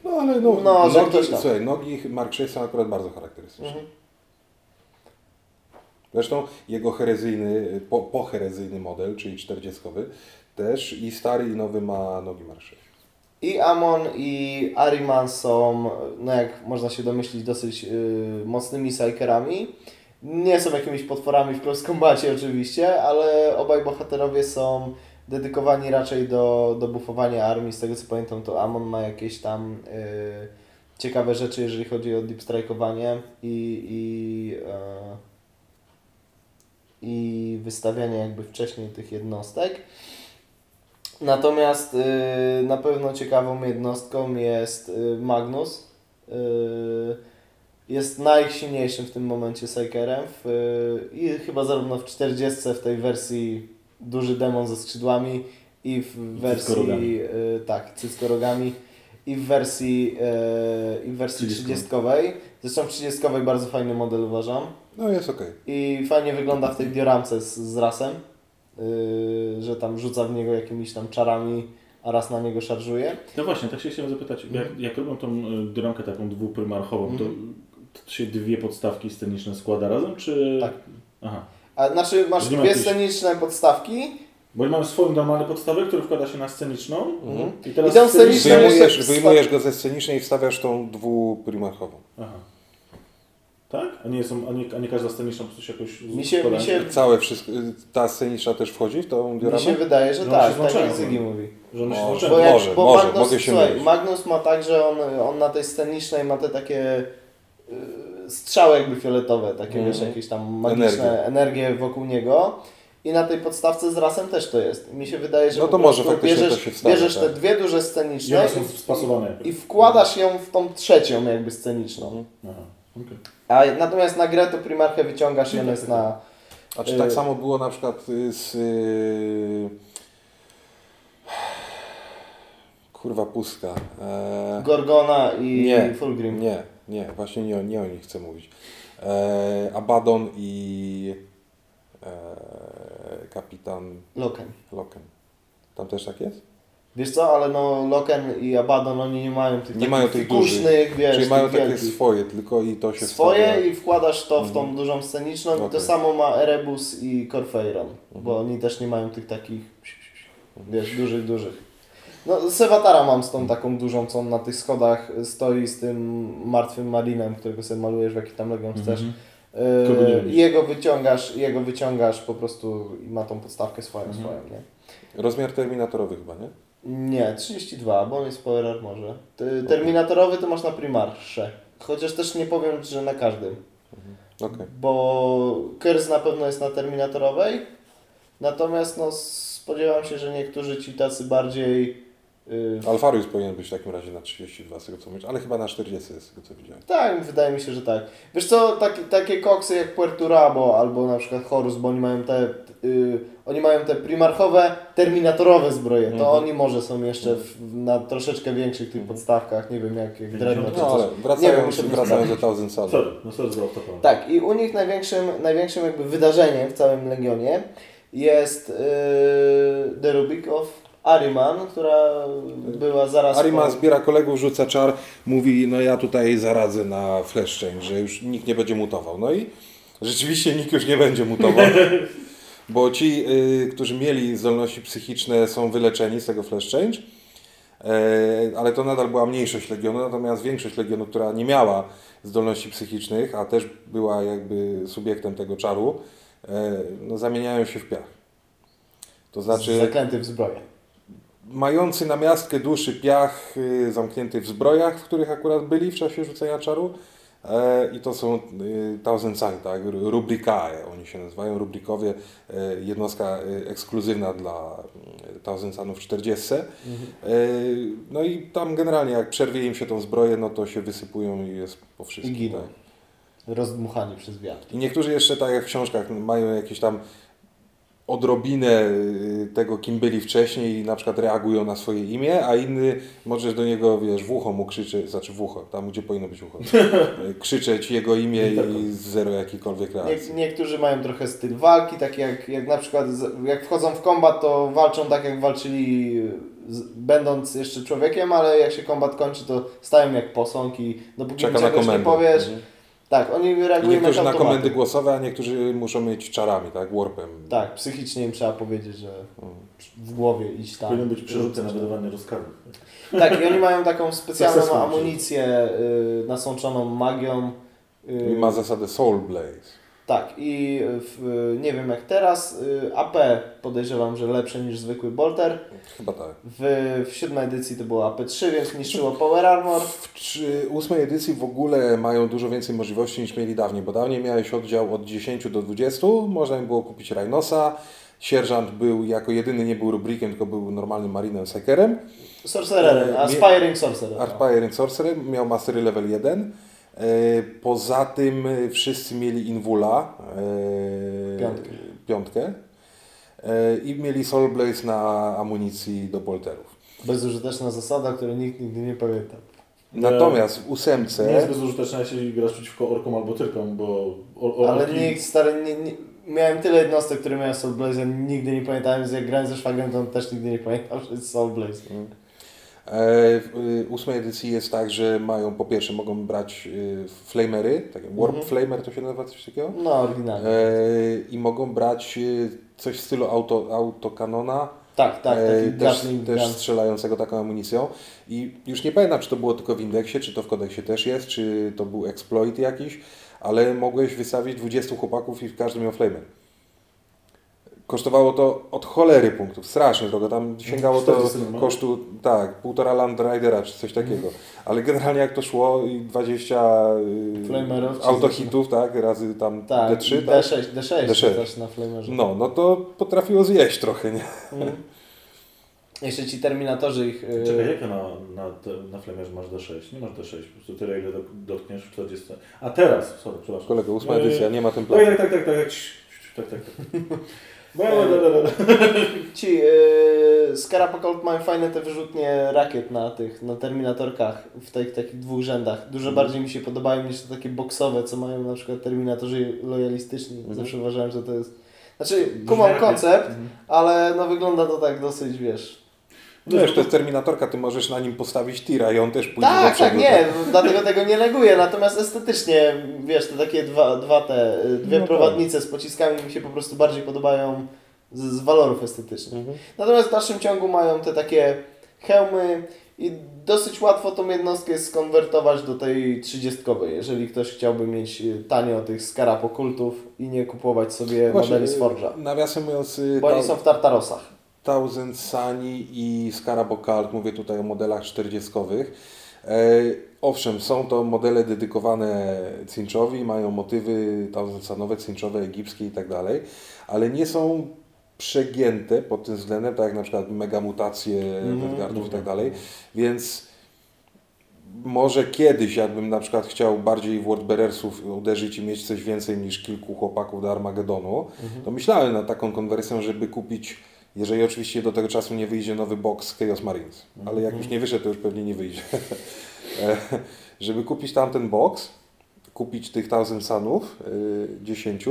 No ale no, No, nogi, ktoś tam. słuchaj, nogi Mark 6 są akurat bardzo charakterystyczne. Mhm. Zresztą jego herezyjny, po, poherezyjny model, czyli 40 też i stary i nowy ma nogi Mark 6. i Amon i Ariman są, no jak można się domyślić, dosyć y, mocnymi psykerami. Nie są jakimiś potworami w close combacie oczywiście, ale obaj bohaterowie są dedykowani raczej do, do buffowania armii. Z tego co pamiętam, to Amon ma jakieś tam y, ciekawe rzeczy, jeżeli chodzi o deep strike'owanie i, i, e, i wystawianie jakby wcześniej tych jednostek. Natomiast y, na pewno ciekawą jednostką jest y, Magnus. Y, jest najsilniejszym w tym momencie Psykerem y, i chyba zarówno w 40 w tej wersji duży demon ze skrzydłami i w wersji y, tak, cyckorogami i w wersji y, i w wersji 30. 30. Zresztą w 30 bardzo fajny model uważam. No jest okej. I fajnie wygląda w tej dioramce z, z rasem, że tam rzuca w niego jakimiś tam czarami, a raz na niego szarżuje. No właśnie, tak się chciałem zapytać, jak, jak robią tą y, dramkę taką dwuprymarchową, to, to się dwie podstawki sceniczne składa razem, czy... Tak. Aha. A znaczy masz dwie jakiejś- sceniczne podstawki Bo ja mam swoją normalną podstawę, która wkłada się na sceniczną Mhm. i teraz... I sceniczną- Wyjmujesz, wyjmujesz go ze scenicznej i wstawiasz tą dwuprymarchową. Aha. Tak? A nie, są, a, nie, a nie każda sceniczna po prostu się jakoś Mi się- składa? mi się- Całe wszystko, ta sceniczna też wchodzi w tą mi dioramę? się wydaje, że Że tak, się tak jak Zygi mówi. Że one się Może. Bo, jak, Może, bo może, Magnus, mogę się słuchaj, mylić. Magnus ma tak, że on, on na tej scenicznej ma te takie y, strzały jakby fioletowe, takie Mhm. wiesz, jakieś tam magiczne energie. wokół niego. I na tej podstawce z rasem też to jest. Mi się wydaje, że No to może faktycznie bierzesz, to się wstawia, bierzesz te tak. dwie duże sceniczne one są spasowane. i, i wkładasz ją w tą trzecią jakby sceniczną. Aha, okej. A natomiast na grę to Primarchę wyciągasz i on jest na A czy Y- tak samo było na przykład y, z... y, Kurwa pustka. E, Gorgona i Nie, Fulgrim. Nie, nie, właśnie nie, o- nie o nich chcę mówić. E, Abaddon i e, kapitan Loken. Loken. Tam też tak jest? Wiesz co, ale no Loken i Abaddon oni nie mają tych Nie takich mają tych wiesz, Czyli mają takie wielkich. swoje, tylko i to się swoje wstawia. i wkładasz to w tą Mhm. dużą sceniczną i to samo ma Erebus i Corfeiron, Mhm. bo oni też nie mają tych takich wiesz, dużych, dużych. No Sewatara mam z tą taką dużą, co on na tych schodach stoi z tym martwym marinem, którego sobie malujesz w jaki tam legion chcesz. Mhm. Yy, jego wyciągasz, jego wyciągasz po prostu i ma tą podstawkę swoją, Mhm. swoją, nie? Rozmiar terminatorowy chyba, nie? Nie, 32, bo on jest Power Armorze. Terminatorowy to masz na Primarsze. Chociaż też nie powiem, że na każdym. Okej. Bo Kers na pewno jest na Terminatorowej. Natomiast no, spodziewam się, że niektórzy ci tacy bardziej... Yy, Alfarius powinien być w takim razie na 32 z tego co mówisz, ale chyba na 40 z tego co widziałem. tak, wydaje mi się, że tak. Wiesz co, takie, takie koksy jak Puerto Rabo albo na przykład Horus, bo oni mają te... Yy, oni mają te primarchowe, terminatorowe zbroje. To Mhm. oni może są jeszcze w, na troszeczkę większych tych podstawkach. Nie wiem, jak, jak Dreadnought czy No coś. ale Nie wiem, wracając, wracając do Thousand Sun. Sorry, no sorry to Tak, i u nich największym, największym jakby wydarzeniem w całym Legionie jest yy, The Rubik of Ariman, która była zaraz Arima po... zbiera kolegów, rzuca czar, mówi, no ja tutaj zaradzę na flash change, że już nikt nie będzie mutował. No i rzeczywiście nikt już nie będzie mutował, [laughs] bo ci, y, którzy mieli zdolności psychiczne są wyleczeni z tego flash change, e, ale to nadal była mniejszość Legionu, natomiast większość Legionu, która nie miała zdolności psychicznych, a też była jakby subiektem tego czaru, e, no zamieniają się w piach. To znaczy Zaklęty w zbroję. Mający na miastkę duszy piach y, zamknięty w zbrojach, w których akurat byli w czasie rzucenia czaru. E, I to są y, Thousand tak? Ru- Rubrikae oni się nazywają, rubrikowie, e, jednostka e, ekskluzywna dla e, Thousand Sunów 40. E, no i tam generalnie jak przerwie im się tą zbroję, no to się wysypują i jest po I wszystkim. giną. Tak. Rozdmuchani przez wiatr. I niektórzy jeszcze, tak jak w książkach, mają jakieś tam odrobinę y, tego, kim byli wcześniej i na przykład reagują na swoje imię, a inny możesz do niego, wiesz, w ucho mu krzyczy, znaczy w ucho, tam gdzie powinno być ucho, [laughs] y, krzyczeć jego imię i zero jakiejkolwiek Nie, reakcji. niektórzy mają trochę styl walki, tak jak, jak na przykład jak wchodzą w kombat, to walczą tak jak walczyli z, będąc jeszcze człowiekiem, ale jak się kombat kończy, to stają jak posąg i dopóki Czeka czegoś nie powiesz, Mhm. Tak, oni reagują niektórzy na komendy głosowe, a niektórzy muszą mieć czarami, tak, warpem. Tak, psychicznie im trzeba powiedzieć, że w głowie iść tam. Powinny być przerzuty na wydawanie rozkazów. Tak, i oni mają taką [laughs] specjalną amunicję y, nasączoną magią. y, I ma zasadę Soul Blaze. Tak, i w, nie wiem jak teraz, y, AP podejrzewam, że lepsze niż zwykły bolter. Chyba tak. W, w siódmej edycji to było AP3, więc niszczyło Power Armor. W trzy- ósmej edycji w ogóle mają dużo więcej możliwości niż mieli dawniej, bo dawniej miałeś oddział od 10 do 20, można im było kupić Rhinosa, sierżant był jako jedyny nie był rubrikiem, tylko był normalnym marinem sekerem, Sorcererem, E, Aspiring Sorcerer. Artfiring Sorcerer, miał mastery level 1. E, Poza tym e, wszyscy mieli Invula, e, Piątkę. piątkę. I mieli Soul Blaze na amunicji do bolterów. Bezużyteczna zasada, której nikt nigdy nie pamięta. Natomiast w ósemce... Nie jest bezużyteczna, jeśli grasz przeciwko orkom albo tyrkom, bo or, or, Ale nikt, stary, nie, nie, miałem tyle jednostek, które miałem Soul Blaze, nigdy nie pamiętałem, więc jak grałem ze szwagrem, to on też nigdy nie pamiętał, że jest Soul Blaze. E, W y, ósmej edycji jest tak, że mają po pierwsze mogą brać y, flamery, takie warp Mhm. flamer to się nazywa coś takiego, No, oryginalnie. e, i mogą brać y, coś w stylu auto, autokanona, tak, tak, e, też, Gatling też gun. strzelającego taką amunicją. I już nie pamiętam, czy to było tylko w indeksie, czy to w kodeksie też jest, czy to był exploit jakiś, ale mogłeś wystawić 20 chłopaków i każdy miał flamer. Kosztowało to od cholery punktów, strasznie drogo. Tam sięgało to 40 no. kosztu, tak, półtora Land Ridera czy coś takiego. Ale generalnie jak to szło i 20 y, Flamerów, autohitów, tak, razy tam Tak, D3, tak? D6, D6, D6. też na Flamerze. No, no to potrafiło zjeść trochę, nie? Mm. Jeszcze ci terminatorzy ich... y, Czekaj, jak na, na, na flamerze masz D6? Nie masz D6, po prostu tyle ile dotkniesz w 40. A teraz, sorry, przepraszam. Kolego, ósma edycja, nie ma Tak, templatu. tak, tak, tak, tak, tak, tak, tak, [laughs] Ba, ba, da, da, da. Ci yy, Scarapacolt mają fajne te wyrzutnie rakiet na tych, na terminatorkach w tych takich dwóch rzędach. Dużo Mhm. bardziej mi się podobają niż te takie boksowe, co mają na przykład terminatorzy lojalistyczni. Mhm. Zawsze uważałem, że to jest... Znaczy, kumam koncept, Mhm. ale no wygląda to tak dosyć, wiesz... No wiesz, to jest Terminatorka, ty możesz na nim postawić tira i on też pójdzie do Tak, przodu. tak, nie, [laughs] dlatego tego nie neguję, natomiast estetycznie, wiesz, te takie dwa, dwa te, y, dwie No tak. prowadnice z pociskami mi się po prostu bardziej podobają z, z walorów estetycznych. Mhm. Natomiast w dalszym ciągu mają te takie hełmy i dosyć łatwo tą jednostkę skonwertować do tej trzydziestkowej, jeżeli ktoś chciałby mieć y, tanio tych skarapokultów i nie kupować sobie Właśnie, modeli z Forge'a. Nawiasem mówiąc, y, Bo oni ta- są w Tartarosach. Thousand Sunny i Scarabocalt, mówię tutaj o modelach 40. E, owszem, są to modele dedykowane cinchowi, mają motywy Thousand Sunowe, cinchowe, egipskie i tak dalej, ale nie są przegięte pod tym względem, tak jak na przykład mega mutacje Mhm. Redguardów i tak dalej, więc może kiedyś, jakbym na przykład chciał bardziej w Wordbearersów uderzyć i mieć coś więcej niż kilku chłopaków do Armagedonu, to myślałem nad taką konwersją, żeby kupić, jeżeli oczywiście do tego czasu nie wyjdzie nowy box Chaos Marines, ale jak już nie wyszedł, to już pewnie nie wyjdzie. [laughs] E, żeby kupić tamten box, kupić tych Thousand Sunów, y, 10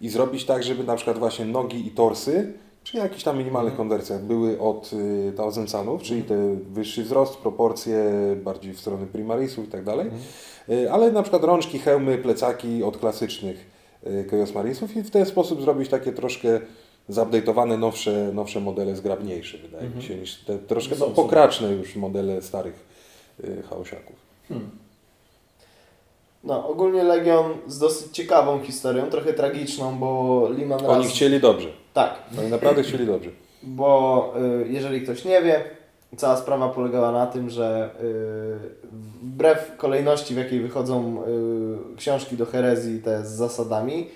i zrobić tak, żeby na przykład właśnie nogi i torsy przy jakichś tam minimalnych konwersjach były od y, Thousand Sunów, czyli te wyższy wzrost, proporcje bardziej w stronę primarisów i tak dalej, Y, ale na przykład rączki, hełmy, plecaki od klasycznych y, Chaos Marinesów i w ten sposób zrobić takie troszkę zupdate'owane, nowsze, nowsze modele, zgrabniejsze wydaje mi się, niż te troszkę no, pokraczne już modele starych y, chaosiaków. Hmm. No, ogólnie Legion z dosyć ciekawą historią, trochę tragiczną, bo Liman raz... Oni chcieli dobrze. Tak, Oni naprawdę chcieli dobrze. [laughs] bo y, jeżeli ktoś nie wie, cała sprawa polegała na tym, że y, wbrew kolejności, w jakiej wychodzą y, książki do herezji, te z zasadami,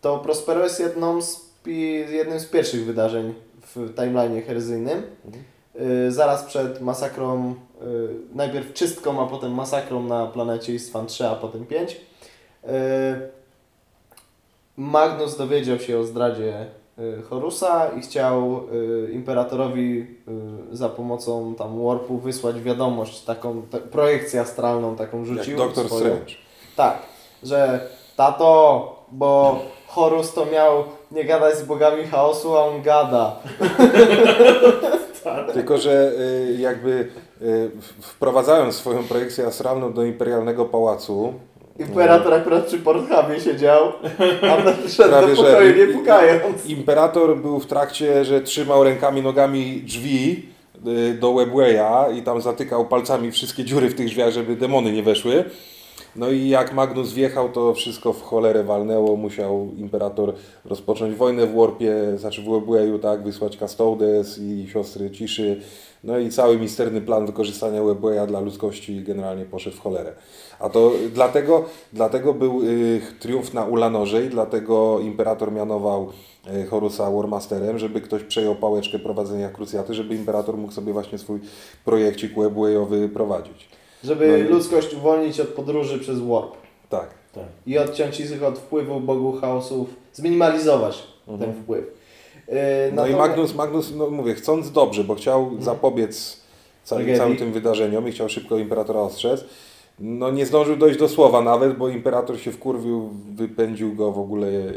to Prospero jest jedną z jednym z pierwszych wydarzeń w timeline'ie herezyjnym. Y, zaraz przed masakrą, y, najpierw czystką, a potem masakrą na planecie Istvan 3, a potem 5. Y, Magnus dowiedział się o zdradzie Horusa i chciał imperatorowi za pomocą tam warpu wysłać wiadomość, taką projekcję astralną taką Jak rzucił. Doktor swoją. Strange. Tak, że tato, bo Horus to miał nie gadać z bogami chaosu, a on gada. Tylko, że y, jakby y, wprowadzając swoją projekcję astralną do imperialnego pałacu, Imperator akurat przy Pornhubie siedział, a [laughs] szedł Prawie, do że pokoju nie pukając. imperator był w trakcie, że trzymał rękami, nogami drzwi y, do Webwaya i tam zatykał palcami wszystkie dziury w tych drzwiach, żeby demony nie weszły. No i jak Magnus wjechał, to wszystko w cholerę walnęło. Musiał imperator rozpocząć wojnę w Warpie, znaczy w Webwayu, tak, wysłać Custodes i siostry Ciszy. No i cały misterny plan wykorzystania Webwaya dla ludzkości generalnie poszedł w cholerę. A to dlatego, dlatego był y, triumf na Ulanorze i dlatego imperator mianował y, Horusa Warmasterem, żeby ktoś przejął pałeczkę prowadzenia krucjaty, żeby imperator mógł sobie właśnie swój projekcik Webwayowy prowadzić. Żeby No i- ludzkość uwolnić od podróży przez warp Tak. Tak. i odciąć ich od wpływu bogów chaosów, zminimalizować ten wpływ. Yy, Mhm. No i Magnus, Magnus, no mówię, chcąc dobrze, bo chciał zapobiec całym, całym tym wydarzeniom i chciał szybko imperatora ostrzec, no nie zdążył dojść do słowa nawet, bo imperator się wkurwił, wypędził go w ogóle, yy,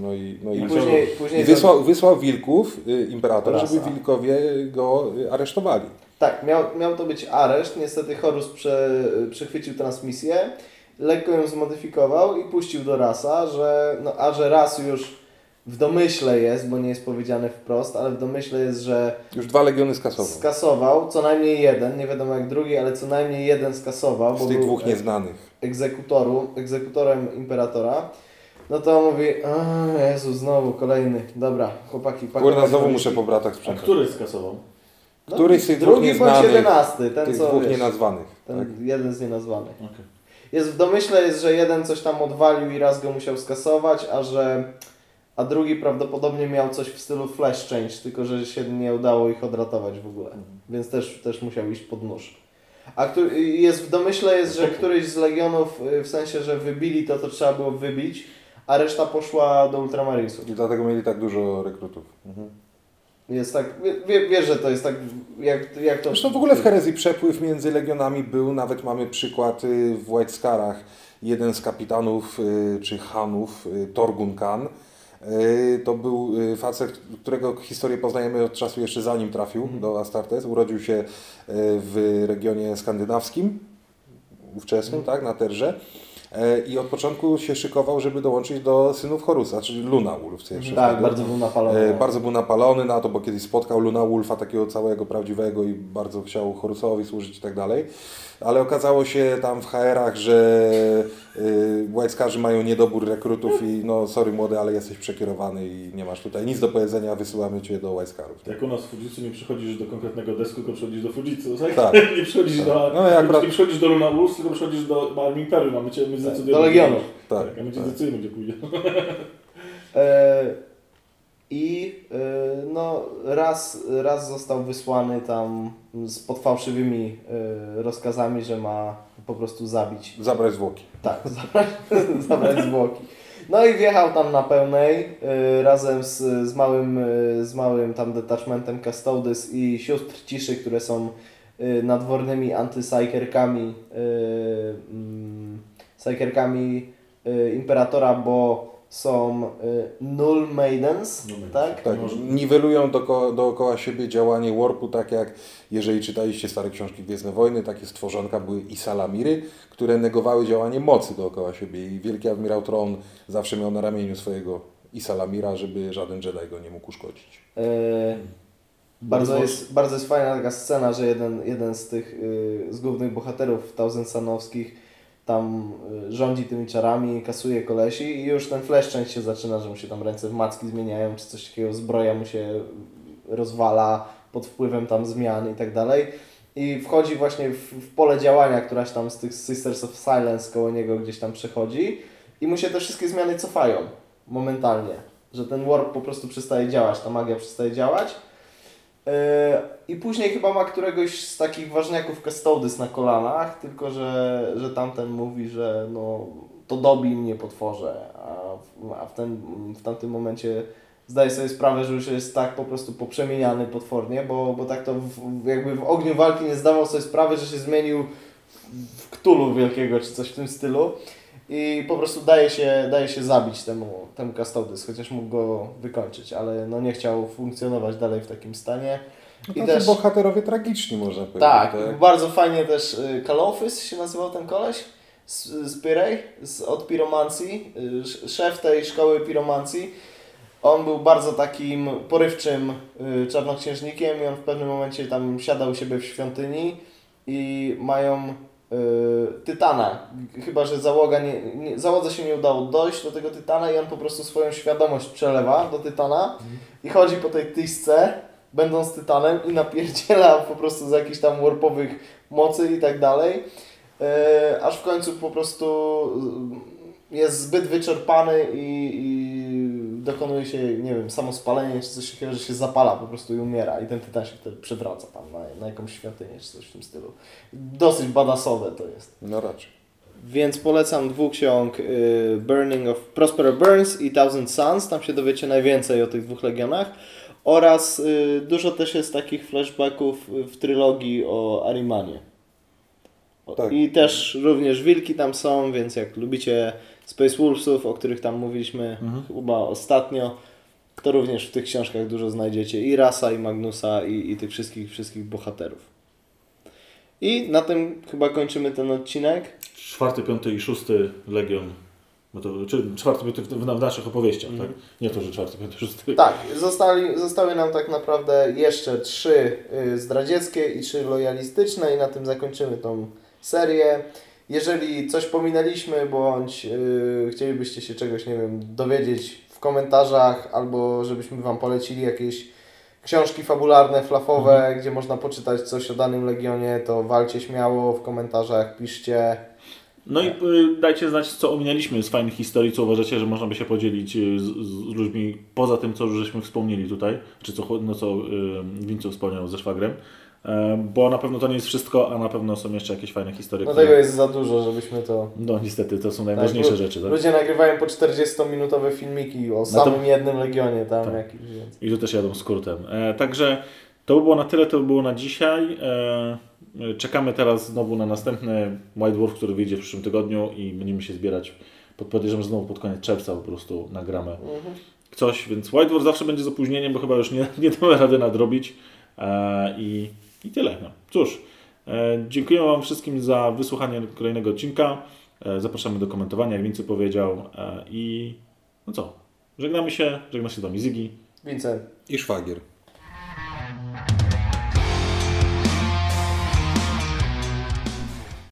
no i, no I i, później, później wysłał, wysłał wilków, y, imperator, żeby wilkowie go y, aresztowali. Tak, miał, miał to być areszt. Niestety Horus prze, przechwycił transmisję, lekko ją zmodyfikował i puścił do Rasa, że no, a że Ras już w domyśle jest, bo nie jest powiedziane wprost, ale w domyśle jest, że Już dwa legiony skasował. skasował co najmniej jeden, nie wiadomo jak drugi, ale co najmniej jeden skasował, bo Z tych był dwóch e- nieznanych. egzekutoru, egzekutorem imperatora. No to mówi, a Jezu, znowu kolejny. Dobra, chłopaki, pakować Kurna, znowu muszę po bratach A sprzątać. który skasował? No, Któryś z tych dwóch Drugi bądź nieznanych, jedenasty, ten Tych co dwóch wiesz, nienazwanych. ten Tak? jeden z nienazwanych. Okay. Jest w domyśle jest, że jeden coś tam odwalił i raz go musiał skasować, a że a drugi prawdopodobnie miał coś w stylu flash change, tylko że się nie udało ich odratować w ogóle. Więc też, też musiał iść pod nóż. A któ- jest w domyśle jest, że któryś z legionów y, w sensie, że wybili to, co trzeba było wybić, a reszta poszła do Ultramarinesów. I dlatego mieli tak dużo rekrutów. Mhm. Jest tak, wie, wie, wiesz, że to jest tak, jak, jak to... Zresztą w ogóle w herezji przepływ między legionami był, nawet mamy przykład y, w White Scarach. Jeden z kapitanów y, czy hanów, y, Torgun Khan, to był facet, którego historię poznajemy od czasu jeszcze zanim trafił do Astartes. Urodził się w regionie skandynawskim, ówczesnym, tak, na Terze. E, I od początku się szykował, żeby dołączyć do synów Horusa, czyli Luna Wolf. Tak, bardzo był napalony. E, Bardzo był napalony na to, bo kiedyś spotkał Luna Wolfa, takiego całego prawdziwego i bardzo chciał Horusowi służyć i tak dalej. Ale okazało się tam w HR-ach, że y, White mają niedobór rekrutów i no sorry młody, ale jesteś przekierowany i nie masz tutaj nic do powiedzenia, wysyłamy Cię do White Scarów. Jak u nas w Fujitsu nie przychodzisz do konkretnego desku, tylko przychodzisz do Fujitsu, tak? Tak. [laughs] nie przychodzisz do, No akurat- nie przychodzisz do Luna Wolves, tylko przychodzisz do Armii Imperium, a my, cię, my zdecydujemy. do Legionów. Tak, Tak, a my cię tak. zdecydujemy, gdzie pójdzie. E, I e, no, raz, raz został wysłany tam z pod fałszywymi e, rozkazami, że ma po prostu zabić. Zabrać zwłoki. Tak, [laughs] zabrać, zabrać zwłoki. No i wjechał tam na pełnej e, razem z, z, małym, e, z małym tam detachmentem Custodes i sióstr ciszy, które są e, nadwornymi antysajkerkami mm, sajkerkami Imperatora, bo są e, Null Maidens, Maidens. tak? Tak, Może- niwelują doko, dookoła siebie działanie Warpu, tak jak jeżeli czytaliście stare książki Gwiezdne Wojny, takie stworzonka były i Salamiry, które negowały działanie mocy dookoła siebie i wielki admirał Tron zawsze miał na ramieniu swojego i Salamira, żeby żaden Jedi go nie mógł uszkodzić. E, bardzo, jest, bardzo jest fajna taka scena, że jeden, jeden z tych y, z głównych bohaterów Thousand Sanowskich tam y, rządzi tymi czarami, kasuje kolesi i już ten flash część się zaczyna, że mu się tam ręce w macki zmieniają, czy coś takiego, zbroja mu się rozwala pod wpływem tam zmian i tak dalej. I wchodzi właśnie w, w pole działania, któraś tam z tych Sisters of Silence koło niego gdzieś tam przechodzi i mu się te wszystkie zmiany cofają momentalnie. Że ten warp po prostu przestaje działać, ta magia przestaje działać. Yy, I później chyba ma któregoś z takich ważniaków Custodes na kolanach, tylko że, że tamten mówi, że no, to dobi mnie potworze, a, w- a w, ten, w tamtym momencie zdaje sobie sprawę, że już jest tak po prostu poprzemieniany potwornie, bo, bo tak to w, jakby w ogniu walki nie zdawał sobie sprawy, że się zmienił w Ktulu wielkiego czy coś w tym stylu i po prostu daje się, daje się zabić temu, temu Custodes, chociaż mógł go wykończyć, ale no nie chciał funkcjonować dalej w takim stanie. No I to też, też... bohaterowie tragiczni można powiedzieć. tak, bardzo fajnie też y, Kalofys się nazywał ten koleś z, z Pyrej, z, od piromancji, y, sz- szef tej szkoły piromancji. On był bardzo takim porywczym y, czarnoksiężnikiem i on w pewnym momencie tam siadał u siebie w świątyni i mają y, Tytana. Chyba, że załoga nie, nie, załodze się nie udało dojść do tego Tytana i on po prostu swoją świadomość przelewa do Tytana i chodzi po tej tyśce, będąc Tytanem i napierdziela po prostu z jakichś tam warpowych mocy i tak dalej. E, aż w końcu po prostu y, jest zbyt wyczerpany i, i dokonuje się, nie wiem, samospalenie czy coś takiego, że się zapala po prostu i umiera i ten tytan się wtedy przewraca tam na, na jakąś świątynię czy coś w tym stylu. Dosyć badasowe to jest. No raczej. Więc polecam dwóch ksiąg y, Burning of Prospero Burns i Thousand Suns. Tam się dowiecie najwięcej o tych dwóch legionach. Oraz y, dużo też jest takich flashbacków w trylogii o Arimanie. Tak. I też również wilki tam są, więc jak lubicie Space Wolvesów, o których tam mówiliśmy chyba ostatnio, to również w tych książkach dużo znajdziecie i Rasa, i Magnusa, i, i tych wszystkich, wszystkich bohaterów. I na tym chyba kończymy ten odcinek. Czwarty, piąty i szósty Legion. No to, czy czwarty, piąty w, w, w naszych opowieściach, tak? Nie to, że czwarty, piąty, szósty. Tak, zostali, zostały nam tak naprawdę jeszcze trzy y, zdradzieckie i trzy lojalistyczne i na tym zakończymy tą serię. Jeżeli coś pominęliśmy, bądź yy, chcielibyście się czegoś, nie wiem, dowiedzieć w komentarzach, albo żebyśmy Wam polecili jakieś książki fabularne, flafowe, gdzie można poczytać coś o danym Legionie, to walcie śmiało w komentarzach, piszcie. No i y, dajcie znać, co ominęliśmy z fajnych historii, co uważacie, że można by się podzielić y, z, z ludźmi poza tym, co już żeśmy wspomnieli tutaj, czy co, no, co y, Wincu wspomniał ze szwagrem. E, bo na pewno to nie jest wszystko, a na pewno są jeszcze jakieś fajne historie. No które- tego jest za dużo, żebyśmy to... No niestety, to są najważniejsze lu- rzeczy. Tak? Ludzie nagrywają po 40-minutowe filmiki o to- samym jednym Legionie tam Tak. jakiś, więc... I tu też jadą skrótem. E, także to by było na tyle, to by było na dzisiaj. E, czekamy teraz znowu na następny White Wolf, który wyjdzie w przyszłym tygodniu i będziemy się zbierać. Pod, podejrzewam, że znowu pod koniec czerwca po prostu nagramy Mhm. coś, więc White Wolf zawsze będzie z opóźnieniem, bo chyba już nie, nie damy rady nadrobić. E, i, I tyle. No. Cóż, e, dziękujemy Wam wszystkim za wysłuchanie kolejnego odcinka. E, zapraszamy do komentowania, jak Wincy powiedział. E, I no co, żegnamy się, żegna się z Wami Zygi. Vincent. I szwagier.